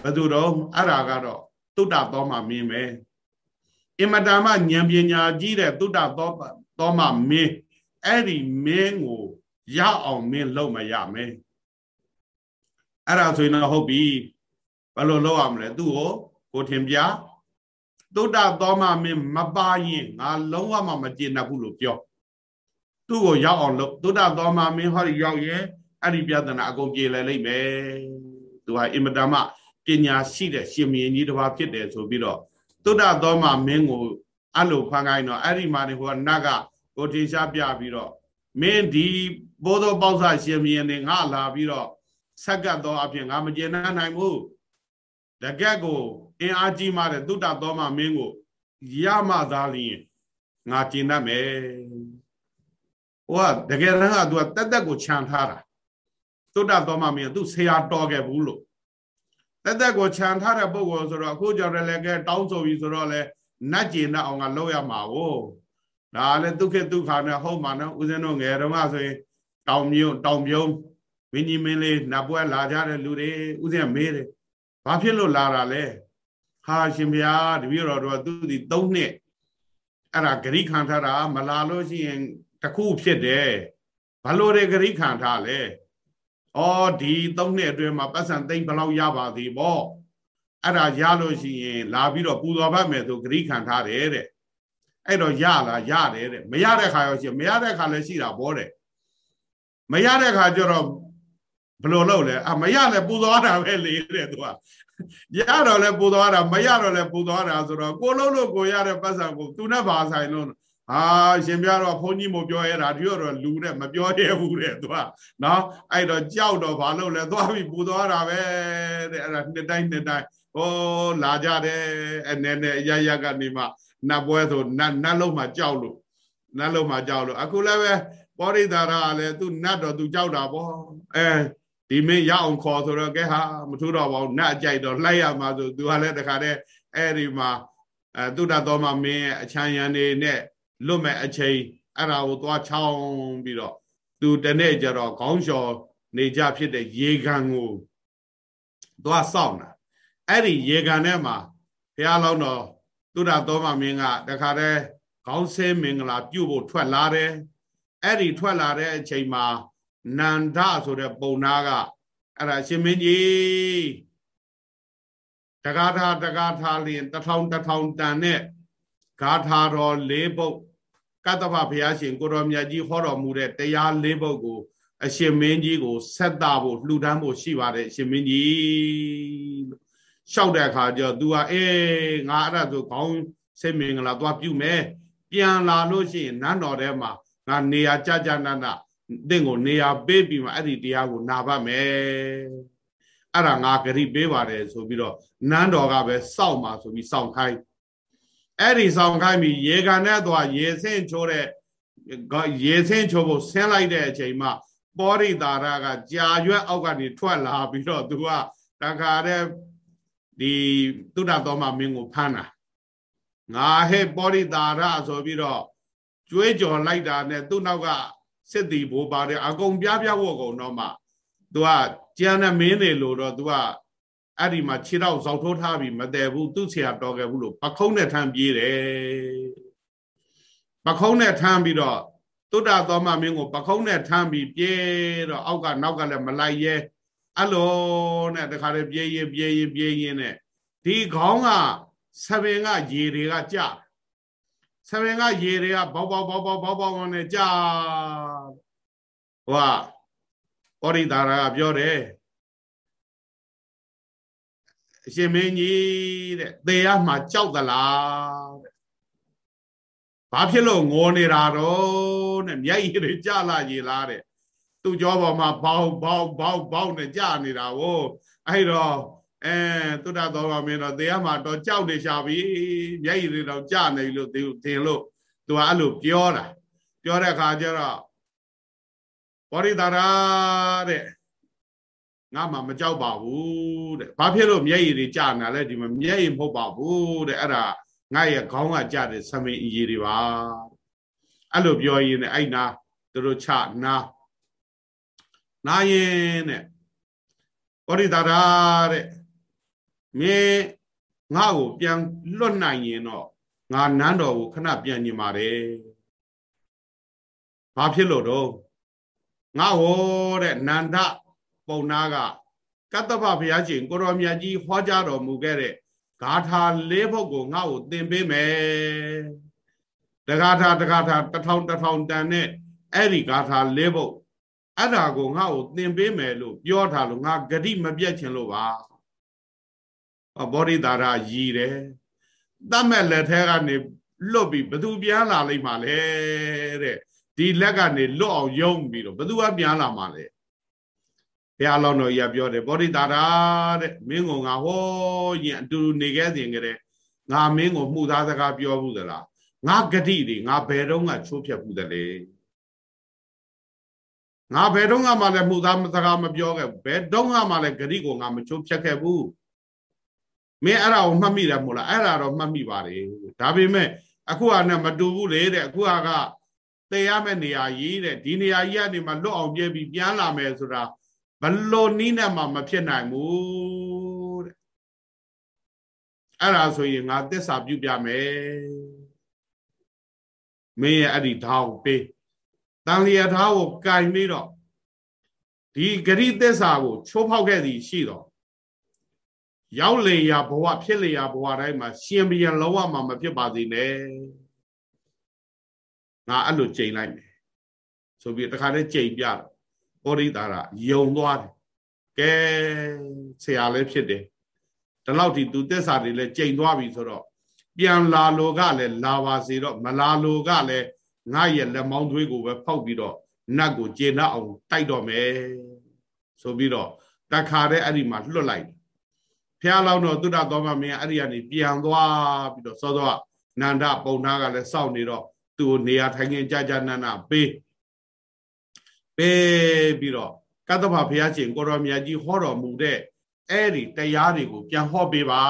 Speaker 1: ဘယ်သူတော့အဲ့ဒါကတော့တုတ္တသောမှမင်းပဲ အမတမဉာဏ်ပညာကြီးတဲ့တုတ္တသောသောမှမင်းအဲ့ဒီမင်းကိုရအောင်မင်းလုပ်မရမယ်အဲ့ဒါဆိုရင်တော့ဟုတ်ပြီဘယ်လိုလုပ်ရမလဲသူ့ကိုကိုထင်ပြသုဒ္ဓသောမမင်းမပါရင်ငါလုံးဝမှမကျေနပ်ဘူးလို့ပြောသူ့ကိုရောက်အောင်လုပ်သုဒ္ဓသောမမင်းဟောဒီရောက်ရဲ့အဲ့ဒီပြဿနာအကုန်ပြေလည်လိမ့်မယ်သူဟာအင်မတန်မှပညာရှိတဲ့ရှင်မင်းကြီးတစ်ပါးဖြစ်တယ်ဆိုပြီးတော့ သုဒ္ဓသောမမင်းကိုအဲ့လိုဖန်ခိုင်းတော့အဲ့ဒီမှာနေဟိုကနတ်ကကိုထေရှားပြပြီးတော့မင်းဒီဘိုးတော်ပေါ့ဆရှင်မင်းနေငါလာပြီးတော့ဆက်ကတ်သောအဖြစ်ငါမကျေနပ်နိုင်ဘူးတကက်ကိုအင်အားကြီးမှတဲ့သုတ္တသောမမင်းကိုရမှသာလျင်ငါကျေနပ်မယ်ဟိုကတကယ်တမ်းကသူကတက်တက်ကိုခြံထားတာသုတ္တသောမမင်းကသူဆရာတော်ခဲ့ဘူးလို့ တက်တက်ကိုခြံထားတဲ့ပုဂ္ဂိုလ်ဆိုတော့အခုကြောင့်လည်းကဲတောင်းဆိုပြီးဆိုတော့လေနတ်ကျေနပ်အောင်ကလုပ်ရမှာကိုဒါလည်းဒုက္ခဒုက္ခနဲ့ဟုတ်မှာနော်ဦးဇင်းတို့ငယ်တုန်းကဆိုရင်တောင်မြုံတောင်ပြုံးမင်းကြီးမင်းလေးနတ်ပွဲလာကြတဲ့လူတွေဦးဇင်းမေးတယ်ဘာဖြစ်လို့လာတာလဲဟာရှင်ဘုရားတပည့်တော်တို့သူဒီ၃နှစ်အဲ့ဒါဂရိခံထားတာမလာလို့ရှိရင်တခုဖြစ်တယ်ဘာလို့လဲဂရိခံထားလဲ ဩဒီ၃နှစ်အတွင်းမှာပတ်စံသိမ့်ဘယ်လောက်ရပါသေးပေါ့အဲ့ဒါရလို့ရှိရင် လာပြီးတော့ပူဇော်ပတ်မယ်ဆိုဂရိခံထားတယ်တဲ့အဲ့တော့ရလားရတယ်တဲ့မရတဲ့ခါရောရှိမရတဲ့ခါလည်းရှိတာဗောတဲ့မရတဲ့ခါကျတော့ဘယ်လိုလုပ်လဲအမရလဲပူဇော်တာပဲလေတဲ့သူကရတော့လဲပူသွားတာမရတော့လဲပူသွားတာဆိုတော့ကိုလုံးလို့ကိုရတဲ့ပတ်စံကိုသူနဲ့ဘာဆိုင်လို့ ဟာရှင်ပြတော့ဘုန်းကြီးမပြောရတာဒီတော့လူနဲ့မပြောရဘူးတဲ့သူကနော်အဲ့တော့ကြောက်တော့ဘာလို့လဲသွားပြီးပူသွားတာပဲတဲ့အဲ့ဒါနှစ်တိုင်းနှစ်တိုင်းဟောလာကြတယ်အနေနဲ့အရရကနေမှနတ်ပွဲဆိုနတ်နတ်လုံးမှကြောက်လို့နတ်လုံးမှကြောက်လို့အခုလည်းပဲပောရိတာရကလည်းသူနတ်တော့သူကြောက်တာပေါ့အဲဒီမင်းရအောင်ခေါ်ဆိုတော့ကဲဟာမထူတော့ပါဘူးနတ်အကြိုက်တော့လိုက်ရမှာဆိုသူကလည်းတခါတည်းအဲ့ဒီမှာအဲတုဒ္ဒတော်မမင်းရဲ့အချမ်းရံနေနဲ့ လွတ်မဲ့အချိန်အဲ့ဒါကိုသွားချောင်းပြီးတော့သူတနေ့ကျတော့ခေါင်းလျှော်နေကြဖြစ်တဲ့ရေကန်ကိုသွားစောင့်တာအဲ့ဒီရေကန်ထဲမှာဘုရားလောင်းတော်တုဒ္ဒတော်မမင်းကတခါတည်းခေါင်းဆဲမင်္ဂလာပြုတ်ဖို့ထွက်လာတယ်အဲ့ဒီထွက်လာတဲ့အချိန်မှာနန္ဒဆိုတဲ့ပုံနာကအဲ့ဒါရှင်မင်းကြီးတကားထားတကားထားလျင်တထောင်တထောင်တန်နဲ့ဂါထာတော်၄ပုတ် ကတ္တဗဘုရားရှင်ကိုတော်မြတ်ကြီးဟောတော်မူတဲ့တရား၄ပုတ်ကို အရှင်မင်းကြီးကိုဆက်တာဖို့လှူဒန်းဖို့ရှိပါတယ်အရှင်မင်းကြီးလို့လျှောက်တဲ့အခါကျတော့ तू ကအေးငါအဲ့ဒါဆိုခေါင်းစိတ်မင်္ဂလာသွားပြုမယ်ပြန်လာလို့ရှိရင်နန်းတော်ထဲမှာငါနေရာကြကြနာနာတင့်ကိုနေရာပေးပြီးမှအဲ့ဒီတရားကိုနာပါမယ်အဲ့ဒါငါဂရိပေးပါတယ်ဆိုပြီးတော့နန်းတော်ကပဲစောင့်ပါဆိုပြီးစောင့်ခိုင်း အဲ့ဒီစောင့်ခိုင်းပြီးရေကန်နဲ့သွားရေဆင်းချိုးတဲ့ရေဆင်းချိုးဖို့ဆင်းလိုက်တဲ့အချိန်မှာပောရိတာရကကြာရွက်အောက်ကနေထွက်လာပြီးတော့သူကတခါတဲ့ဒီသုဒ္ဓသောမမင်းကိုဖမ်းတာငါဟဲ့ပောရိတာရဆိုပြီးတော့ကျွေးကြော်လိုက်တာနဲ့သူ့နောက်ကစစ်တီဘိုးပါတယ်အကုန်ပြပြဝတ်ကုန်တော့မှ तू ကကျန်တဲ့မင်းတွေလို့တော့ तू က အဲ့ဒီမှာခြေတော့ဇောက်ထိုးထားပြီးမတည်ဘူးသူ့ဆရာတော်ခဲ့ဘူးလို့ပခုံးနဲ့ထမ်းပြေးတယ်ပခုံးနဲ့ထမ်းပြီးတော့တုဒ္ဒသောမမင်းကိုပခုံးနဲ့ထမ်းပြီးပြေးတော့အောက်ကနောက်ကလည်းမလိုက်ရဲအဲ့လိုနဲ့တခါတည်းပြေးရင်ပြေးရင်ပြေးရင်နဲ့ဒီခေါင်းကဆပင်ကရေတွေကကြဆပင်ကရေတွေကဘောက်ဘောက်ဘောက်ဘောက်ဘောက်ဘောက်နဲ့ကြာဟိုကဩရိတာရာကပြောတယ် အရှင်မင်းကြီးတဲ့သေရမှာကြောက်သလားတဲ့ဘာဖြစ်လို့ငိုနေတာတော့တဲ့မျက်ရည်တွေကြလာရေလားတဲ့သူ့ကြောပေါ်မှာဘောက်ဘောက်ဘောက်ဘောက်နဲ့ကြနေတာဝို့အဲ့တော့အဲတုဒ္ဒသောမင်းတော့တရားမှာတော့ကြောက်နေရှာပြီမျက်ရည်တွေတော့ကြနေလို့သူထင်လို့သူကအဲ့လိုပြောတာပြောတဲ့အခါကျတော့ဘောရိတာရာတဲ့ ငါမှမကြောက်ပါဘူးတဲ့ဘာဖြစ်လို့မျက်ရည်တွေကြနာလဲဒီမှာမျက်ရည်မဟုတ်ပါဘူးတဲ့အဲ့ဒါငါရဲ့ခေါင်းကကြတဲ့ဆမင်အည်တွေပါအဲ့လိုပြောရင်းနဲ့အဲ့နာသူတို့ချနာနာရင်တဲ့ဘောရိတာရာတဲ့မင်းငါ့ကိုပြန်လွတ်နိုင်ရင်တော့ငါနန်းတော်ကိုခဏပြန်ညင်ပါတယ်ဘာဖြစ်လို့တော့ငါဟောတဲ့နန္ဒ ပုံနာကကတ္တဗဘုရားရှင်ကိုရောမြတ်ကြီးဟောကြားတော်မူခဲ့တဲ့ဂါထာ၄ဘုတ်ကိုငါ့ကိုသင်ပေးမယ်တဂါထာတဂါထာတထောင်တထောင်တန်နဲ့အဲ့ဒီဂါထာ၄ဘုတ်အဲ့ဒါကိုငါ့ကိုသင်ပေးမယ်လို့ပြောထားလို့ငါဂတိမပြတ်ချင်လို့ပါဘောဓိတာရရည်တယ်တတ်မဲ့လက်ထဲကနေလွတ်ပြီးဘသူပြန်လာလိမ့်မှာလဲတဲ့ဒီလက်ကနေလွတ်အောင်ယုံပြီးတော့ဘသူကပြန်လာမှာလဲဘု ရားလောင်းတော်ကြီးကပြောတယ်ဗောဓိတာရာတဲ့မင်းကငါဟောရင်အတူတူနေခဲ့စဉ်ကလေးငါမင်းကိုမှုသားစကားပြောဘူးသလားငါဂတိတွေငါဘယ်တော့မှချိုးဖြတ်ဘူးတလေငါဘယ်တော့မှလည်းမှုသားစကားမပြောခဲ့ဘူးဘယ်တော့မှလည်းဂတိကိုငါမချိုးဖြတ်ခဲ့ဘူးမင်းအဲ့ဒါကိုမှတ်မိတယ်မို့လားအဲ့ဒါတော့မှတ်မိပါတယ်ဒါပေမဲ့အခုကနဲ့မတူဘူးလေတဲ့အခုကတည်ရမယ့်နေရာကြီးတဲ့ဒီနေရာကြီးကနေမှလွတ်အောင်ပြဲပြီးပြန်လာမယ်ဆိုတာ ဘလို့နီးနဲ့မှမဖြစ်နိုင်ဘူးတဲ့အဲ့ဒါဆိုရင်ငါသစ္စာပြုပြမယ်မင်းရဲ့အဲ့ဒီဓာတ်ကိုပေးတန်လျာဓာတ်ကိုကင်ပြီးတော့ဒီဂရိသစ္စာကိုချိုးဖောက်ခဲ့သည်ရှိတော့ရောက်လေရာဘဝဖြစ်လေရာဘဝတိုင်းမှာရှင်ပြန်လုံးဝမှမဖြစ်ပါစေနဲ့ငါအဲ့လိုကြိမ်လိုက်မယ်ဆိုပြီးတခါတည်းကြိမ်ပြတော့ ဩရိတာရယုံသွားတယ်ကဲဆရာလည်းဖြစ်တယ်ဒီလောက်ထိသူသစ္စာတွေလည်းကြိမ်သွားပြီဆိုတော့ပြန်လာလို့ကလည်းလာပါစေတော့မလာလို့ကလည်းငါရဲ့လက်မောင်းသွေးကိုပဲဖောက်ပြီးတော့နတ်ကိုကျေနပ်အောင်တိုက်တော့မယ်ဆိုပြီးတော့တခါတည်းအဲ့ဒီမှာလွတ်လိုက်ဖះလောင်းတော့သုဒ္ဓသောမမင်းအဲ့ဒီကနေပြန်သွားပြီးတော့စောစောနန္ဒပုံနာကလည်းစောင့်နေတော့သူ့ကိုနေရာထိုင်ခင်းကြာကြာနာနာပေး ပေးပြီးတော့ကတ္တဗဘုရားရှင်ကိုရောမြတ်ကြီးဟောတော်မူတဲ့အဲ့ဒီတရားတွေကိုပြန်ဟောပေးပါ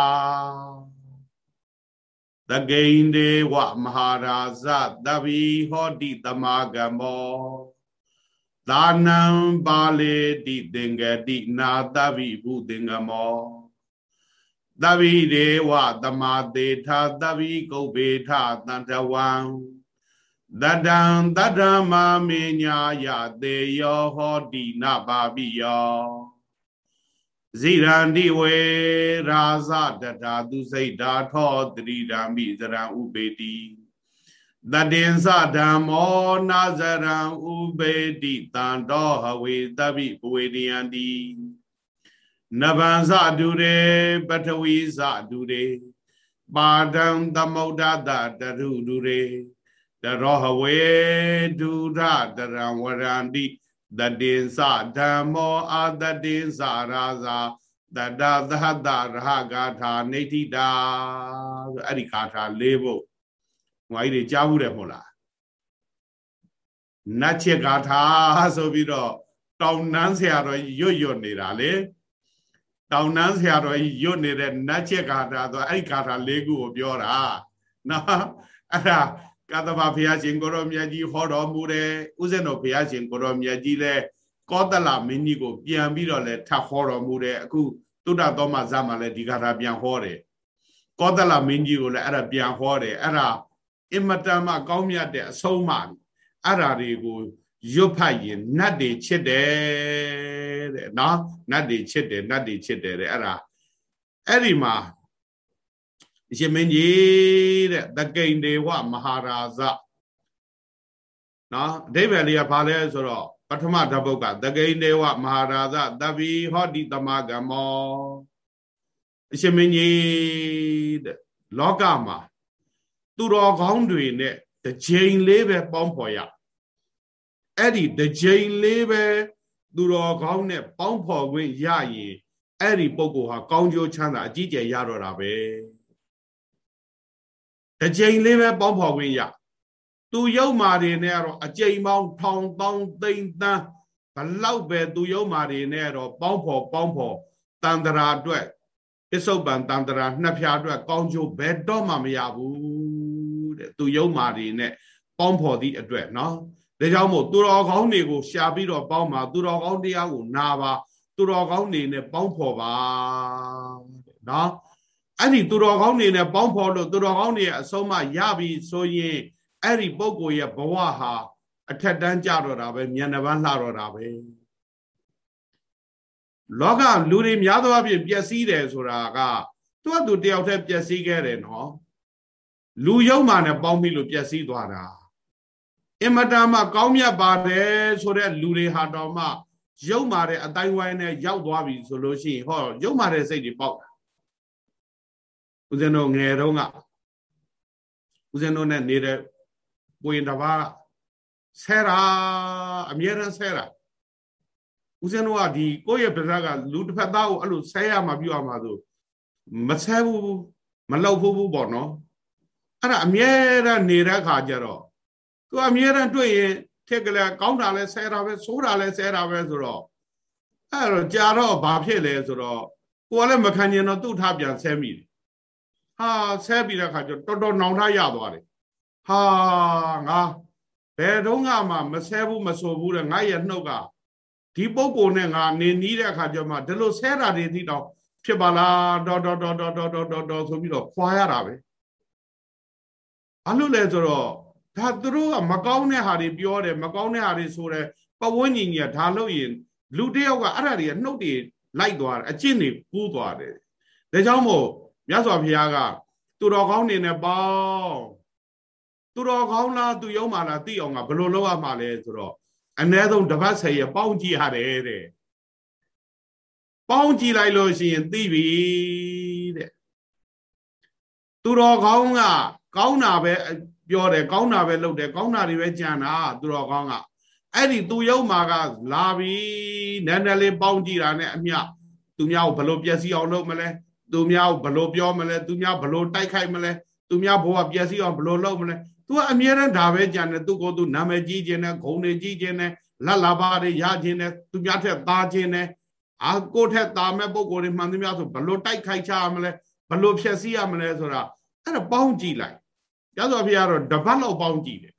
Speaker 1: သဂိန္ဒေဝမဟာရာဇတဗီဟောတိတမဂမောသာနံပါလေတိသင်္ကတိနာတဗိဘုသင်္ကမောတဗိဒေဝသမာတေထာတဗိကုဗ္ဗေထတန္တဝံ တတံတတ္တမမေညာယတေယောဟောတိနပါပိယောဇိရန္တိဝေရာဇတတာသူစိတ်ဓာထောတတိဓမ္မိဇရံဥပေတိတတင်္စဓမ္မောနာဇရံဥပေတိတံတော်ဟဝေတပိပဝေနိယန္တိနဗံဇဒုရေပထဝီဇဒုရေပါဒံသမုဒ္ဒတတရုဒုရေ တရောဟဝေဒုရတရံဝရန္တိတတေသဓမ္မောအာတတေသရာဇာတတသဟတရဟဂါထာနေတိတာဆိုအဲ့ဒီဂါထာ၄ဘုတ်ဟိုအဲ့ဒီကြားဘူးတယ်မဟုတ်လားနတ်ချက်ဂါထာဆိုပြီးတော့တောင်နန်းဆရာတော်ရွတ်ရွတ်နေတာလေတောင်နန်းဆရာတော်ရွတ်နေတဲ့နတ်ချက်ဂါထာဆိုအဲ့ဒီဂါထာ၄ခုကိုပြောတာနော်အဲ့ဒါ ကသဗ္ဗဘုရားရှင်ကိုရောမြတ်ကြီးဟောတော်မူတယ်ဥဇင်းတော်ဘုရားရှင်ကိုရောမြတ်ကြီးလည်းကောသလမင်းကြီးကိုပြန်ပြီးတော့လည်းထပ်ဟောတော်မူတယ်အခုတုဒ္ဒသောမဇမှာလည်းဒီကထာပြန်ဟောတယ်ကောသလမင်းကြီးကိုလည်းအဲ့ဒါပြန်ဟောတယ်အဲ့ဒါအင်မတန်မှကောင်းမြတ်တဲ့အဆုံးအမအဲ့ဒါတွေကိုရွတ်ဖတ်ရင်နတ်တွေချစ်တယ်တဲ့နော်နတ်တွေချစ်တယ်နတ်တွေချစ်တယ်တဲ့အဲ့ဒါအဲ့ဒီမှာ ရှင်မင်းကြီးတဲ့တကိန်ဒေဝမဟာရာဇနော်အဓိပ္ပာယ်လေးကဘာလဲဆိုတော့ပထမဓပုတ်ကတကိန်ဒေဝမဟာရာဇတပိဟောတိတမဂမောအရှင်မင်းကြီးတဲ့လောကမှာသူတော်ကောင်းတွေနဲ့တစ်ချိန်လေးပဲပေါင်းဖော်ရအဲ့ဒီတစ်ချိန်လေးပဲသူတော်ကောင်းနဲ့ပေါင်းဖော်ခွင့်ရရင်အဲ့ဒီပုဂ္ဂိုလ်ဟာကောင်းကျိုးချမ်းသာအကြီးကျယ်ရတော့တာပဲ တစ်ကြိမ်လေးပဲပေါင်းဖော်ခွင့်ရသူရုပ်မာတွေနဲ့ကတော့အကြိမ်ပေါင်းထောင်တောင်းသိမ့်တန်းဘလောက်ပဲသူရုပ်မာတွေနဲ့တော့ပေါင်းဖော်ပေါင်းဖော်တန်တရာအတွက်ပစ္စုပန်တန်တရာနှစ်ဖြာအတွက်ကောင်းကျိုးဘယ်တော့မှမရဘူးတဲ့သူရုပ်မာတွေနဲ့ပေါင်းဖော်သည့်အတွက်နော်ဒါကြောင့်မို့သူတော်ကောင်းတွေကိုရှာပြီးတော့ပေါင်းပါသူတော်ကောင်းတရားကိုနာပါသူတော်ကောင်းတွေနဲ့ပေါင်းဖော်ပါနော် အဲ့ဒီသူတော်ကောင်းတွေနဲ့ပေါင်းဖော်လို့သူတော်ကောင်းတွေရဲ့အဆုံးမရပြီဆိုရင်အဲ့ဒီပုဂ္ဂိုလ်ရဲ့ဘဝဟာအထက်တန်းကြတော့တာပဲဉာဏ်နှပန်းလှတော့တာပဲလောကလူတွေများသောအားဖြင့်ပျက်စီးတယ်ဆိုတာကသူ့အတူတယောက်တည်းပျက်စီးခဲ့တယ်နော်လူယုံမှနဲ့ပေါင်းပြီးလို့ပျက်စီးသွားတာအင်မတန်မှကောင်းမြတ်ပါတယ်ဆိုတဲ့လူတွေဟာတော့မှရုပ်မာတဲ့အတိုင်းဝိုင်းနဲ့ရောက်သွားပြီဆိုလို့ရှိရင်ဟောရုပ်မာတဲ့စိတ်တွေပေါက်တာ ဦးဇင်းတို့ငယ်တုန်းကဦးဇင်းတို့နဲ့နေတဲ့ပွင့်တပါးဆဲတာအမြဲတမ်းဆဲတာဦးဇင်းတို့ကဒီကိုယ့်ရဲ့ပြဇက်ကလူတစ်ဖက်သားကိုအဲ့လိုဆဲရမှာပြုရမှာဆိုမဆဲဘူးမလောက်ဘူးပေါ့နော်အဲ့ဒါအမြဲတမ်းနေတဲ့ခါကျတော့သူအမြဲတမ်းတွေ့ရင်ထက်ကလေးကောင်းတာလဲဆဲတာပဲဆိုးတာလဲဆဲတာပဲဆိုတော့အဲ့တော့ကြာတော့ဘာဖြစ်လဲဆိုတော့ကိုကလည်းမခံကျင်တော့သူ့ထားပြန်ဆဲမိတယ် ဟာဆဲပြီးတဲ့ခါကျတော်တော်နောင်ထားရသွားတယ်ဟာငါဘယ်တော့မှမဆဲဘူးမဆိုဘူးတဲ့ငါရဲ့နှုတ်ကဒီပုံကိုနဲ့ငါနေနီးတဲ့အခါကျမှဒီလိုဆဲတာတွေသိတော့ဖြစ်ပါလားတော်တော်တော်တော်တော်တော်တော်တော်ဆိုပြီးတော့ခွာရတာပဲဘာလို့လဲဆိုတော့ဒါသူတို့ကမကောင်းတဲ့ဟာတွေပြောတယ်မကောင်းတဲ့ဟာတွေဆိုတယ်ပဝန်းကျင်ကြီးကဒါလို့ရင်လူတယောက်ကအဲ့ဒါတွေကနှုတ်တွေလိုက်သွားတယ်အကျင့်တွေပူးသွားတယ်ဒါကြောင့်မို့ မြတ်စွာဘုရားကသူတော်ကောင်းနေနဲ့ပေါင်းသူတော်ကောင်းလားသူယုံမှလားသိအောင်ကဘယ်လိုလုပ်ရမှာလဲဆိုတော့အ ਨੇ ဆုံးတစ်ပတ်ဆယ်ရပေါင်းကြည့်ရတယ်တဲ့ပေါင်းကြည့်လိုက်လို့ရှိရင်သိပြီတဲ့သူတော်ကောင်းကကောင်းတာပဲပြောတယ်ကောင်းတာပဲလုပ်တယ်ကောင်းတာတွေပဲကြံတာသူတော်ကောင်းကအဲ့ဒီသူယုံမာကလာပြီနည်းနည်းလေးပေါင်းကြည့်တာနဲ့အမျှသူများကိုဘလို့ပျက်စီးအောင်လုပ်မလဲ သူများကိုဘလို့ပြောမလဲသူများဘလို့တိုက်ခိုက်မလဲသူများဘဝပျက်စီးအောင်ဘလို့လုပ်မလဲသူကအမြဲတမ်းဒါပဲကြံတယ်သူကိုသူနာမည်ကြီးခြင်းနဲ့ဂုဏ်တွေကြီးခြင်းနဲ့လက်လာပါတွေရခြင်းနဲ့သူများထက်သားခြင်းနဲ့အာကိုထက်သားမဲ့ပုံကိုယ်တွေမှန်သမျှဆိုဘလို့တိုက်ခိုက်ချရမလဲဘလို့ဖြည့်ဆည်းရမလဲဆိုတာအဲ့ဒါပေါင်းကြည့်လိုက်ရသော်ဖေကတော့တပတ်လောက်ပေါင်းကြည့်တယ်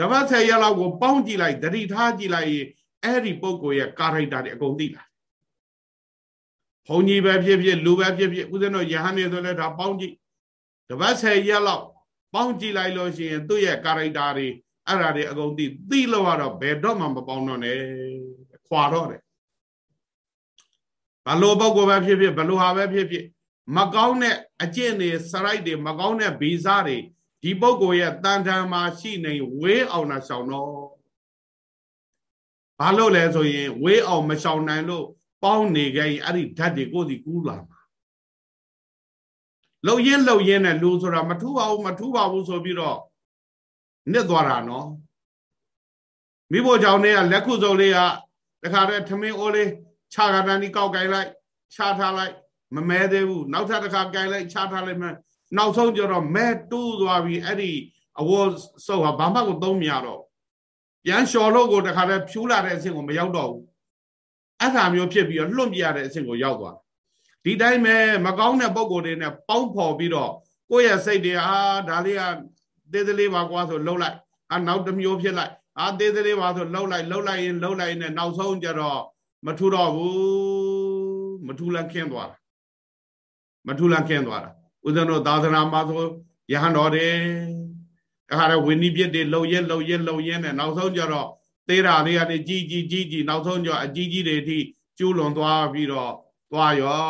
Speaker 1: တပတ်ဆယ်ရက်လောက်ကိုပေါင်းကြည့်လိုက်တတိထားကြည့်လိုက်ရင်အဲ့ဒီပုံကိုယ်ရဲ့ကာရိုက်တာတွေအကုန်သိလာ ဘုံကြီးပဲဖြစ်ဖြစ်လူပဲဖြစ်ဖြစ်ဦးဇင်းတို့ယဟန်နေဆိုလဲဒါပေါင်းကြည့်တပတ်ဆယ်ရက်လောက်ပေါင်းကြည့်လိုက်လို့ရှိရင်သူ့ရဲ့ကာရိုက်တာတွေအဲ့ဒါတွေအကုန်သိသိလို့ကတော့ဘယ်တော့မှမပေါင်းတော့နဲ့ခွာတော့တယ်ဘလို့ပုဂ္ဂိုလ်ပဲဖြစ်ဖြစ်ဘလို့ဟာပဲဖြစ်ဖြစ်မကောင်းတဲ့အကျင့်တွေစရိုက်တွေမကောင်းတဲ့ဗီဇတွေဒီပုဂ္ဂိုလ်ရဲ့တန်ထံမှာရှိနေဝေးအောင်တာရှောင်တော့ဘာလို့လဲဆိုရင်ဝေးအောင်မရှောင်နိုင်လို့ ပေါင်းနေခဲ့ရင်အဲ့ဒီဓာတ်တွေကိုယ်စီကူးလာမှာလှုပ်ရင်းလှုပ်ရင်းနဲ့လူဆိုတာမထူပါဘူးမထူပါဘူးဆိုပြီးတော့နစ်သွားတာနော်မိဖို့ကြောင့်လေးကလက်ခုစုပ်လေးကတခါတည်းထမင်းအိုးလေးခြာကတန်းဒီကောက်ကင်လိုက်ခြာထားလိုက်မမဲသေးဘူးနောက်ထပ်တစ်ခါကင်လိုက်ခြာထားလိုက်မှနောက်ဆုံးကျတော့မဲတူးသွားပြီအဲ့ဒီအဝတ်စုပ်ဟာဘာမှကိုသုံးမရတော့ပြန်လျှော်လို့ကိုတခါတည်းဖြူးလာတဲ့အဆင့်ကိုမရောက်တော့ဘူး အဲ့ဒါမျိုးဖြစ်ပြီးတော့လွန့်ပြရတဲ့အဆင့်ကိုရောက်သွားဒီတိုင်းပဲမကောင်းတဲ့ပုံကိုယ်တွေနဲ့ပေါင်းဖော်ပြီးတော့ကိုယ့်ရဲ့စိတ်တွေအာဒါလေးကသေးသေးလေးပါကွာဆိုလှုပ်လိုက်အာနောက်တစ်မျိုးဖြစ်လိုက်အာသေးသေးလေးပါဆိုလှုပ်လိုက်လှုပ်လိုက်ရင်လှုပ်လိုက်ရင်နောက်ဆုံးကျတော့မထူတော့ဘူးမထူလန့်ခင်းသွားတာမထူလန့်ခင်းသွားတာဦးဇင်းတို့သာသနာမှာဆိုယဟန်တော်တွေအခါတော့ဝိနည်းပြစ်တွေလှုပ်ရဲလှုပ်ရဲလှုပ်ရဲနဲ့နောက်ဆုံးကျတော့ သေးတာလေးကနေကြီးကြီးကြီးကြီးနောက်ဆုံးကျအကြီးကြီးတွေအထိကျူးလွန်သွားပြီးတော့သွားရော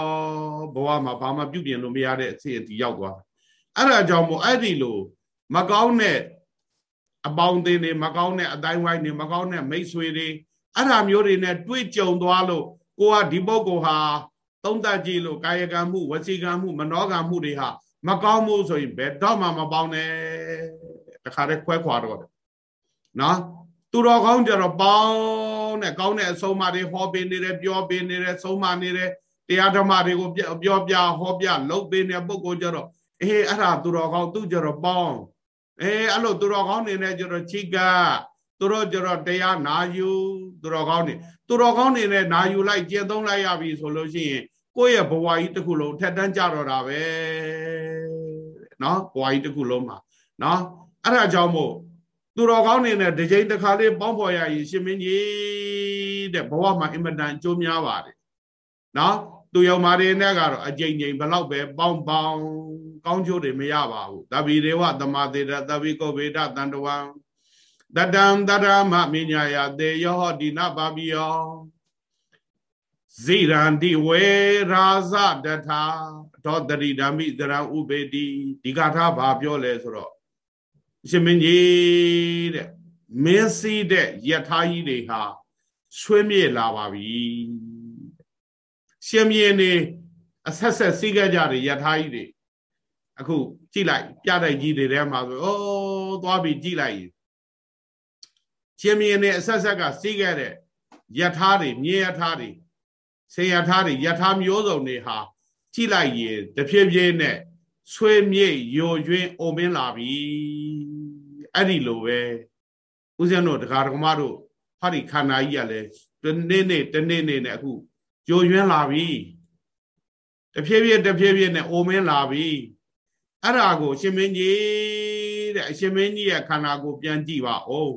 Speaker 1: ဘဝမှာဘာမှပြုပြင်လို့မရတဲ့အစီအတီရောက်သွားအဲ့ဒါကြောင့်မို့အဲ့ဒီလိုမကောင်းတဲ့အပေါင်းအသင်းတွေမကောင်းတဲ့အတိုင်းဝိုင်းတွေမကောင်းတဲ့မိတ်ဆွေတွေအဲ့ဒါမျိုးတွေနဲ့တွေ့ကြုံသွားလို့ကိုကဒီပုဂ္ဂိုလ်ဟာသုံးသပ်ကြည့်လို့ကာယကံမှုဝစီကံမှုမနောကံမှုတွေဟာမကောင်းမှုဆိုရင်ဘယ်တော့မှမပေါင်းနဲ့တခါတည်းခွဲခွာတော့တယ်နော် သူတော်ကောင်းကြတော့ပေါင်းတဲ့ကောင်းတဲ့အဆုံးအမတွေဟောပေးနေတယ်ပြောပေးနေတယ်ဆုံးမနေတယ်တရားဓမ္မတွေကိုပြောပြဟောပြလုပ်ပေးနေပုဂ္ဂိုလ်ကြတော့အေးအဲ့ဒါသူတော်ကောင်းသူကြတော့ပေါင်းအေးအဲ့လိုသူတော်ကောင်းနေနဲ့ကြတော့ချိကသူတို့ကြတော့တရားနာယူသူတော်ကောင်းနေသူတော်ကောင်းနေနဲ့နာယူလိုက်ကျင့်သုံးလိုက်ရပြီဆိုလို့ရှိရင်ကိုယ့်ရဲ့ဘဝကြီးတစ်ခုလုံးထက်တန်းကြတော့တာပဲနော်ဘဝကြီးတစ်ခုလုံးမှာနော်အဲ့ဒါကြောင့်မို့ သူတော်ကောင်းနေနဲ့တစ်ချိန်တစ်ခါလေးပေါင်းဖော်ရရင်ရှင်မင်းကြီးတဲ့ဘဝမှာအင်မတန်ကြိုးများပါတယ်နော်သူယုံမာတွေနဲ့ကတော့အကြိမ်ကြိမ်ဘလောက်ပဲပေါင်းပေါင်းကောင်းကျိုးတွေမရပါဘူးတပိရေဝသမာသေတတပိကောဗေဒတန္တဝံတတံတရမမိညာယတေယောဟောဒီနပါပိယောဇိရန္တိဝေရာဇတထာသောတရိဓမ္မိသရံဥပေတိဒီကထာဘာပြောလဲဆိုတော့ ရှင်မင်းကြီးတဲ့မင်းစည်းတဲ့ယထာကြီးတွေဟာဆွေးမြေ့လာပါပြီရှင်မြင်းနေအဆက်ဆက်စီးခဲ့ကြတယ်ယထာကြီးတွေအခုကြည့်လိုက်ပြတိုက်ကြီးတွေထဲမှာဆိုအိုးသွားပြီးကြည့်လိုက်ရင်ရှင်မြင်းနေအဆက်ဆက်ကစီးခဲ့တဲ့ယထာတွေမြေယထာတွေဆေယထာတွေယထာမျိုးစုံတွေဟာကြည့်လိုက်ရင်တဖြည်းဖြည်းနဲ့ဆွေးမြေ့ယိုယွင်းအုံမင်းလာပြီ အဲ့ဒီလိုပဲဦးဇင်းတို့တရားဓမ္မတို့ဟာဒီခန္ဓာကြီးကလည်းတနေ့နေ့တနေ့နေ့နဲ့အခုယိုယွင်းလာပြီတဖြည်းဖြည်းတဖြည်းဖြည်းနဲ့အုံမင်းလာပြီအဲ့ဒါကိုရှင်မင်းကြီးတဲ့အရှင်မင်းကြီးရဲ့ခန္ဓာကိုပြန်ကြည့်ပါဦး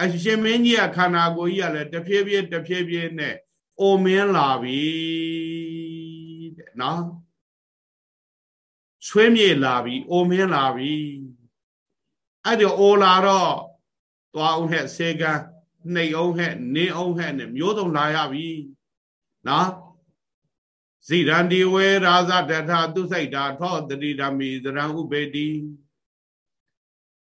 Speaker 1: အရှင်မင်းကြီးရဲ့ခန္ဓာကိုကြီးကလည်းတဖြည်းဖြည်းတဖြည်းဖြည်းနဲ့အိုမင်းလာပြီတဲ့နော်ဆွေးမြေလာပြီအိုမင်းလာပြီ အဲ့ဒီအိုလာတော့သွားအောင်ဟဲ့စေကံနှိမ်အောင်ဟဲ့နင်းအောင်ဟဲ့နဲ့မျိုးစုံလာရပြီနော်ဇိရန္ဒီဝေရာဇတထသူစိတ်တာထောတတိဓမ္မိသရံဥပေတိ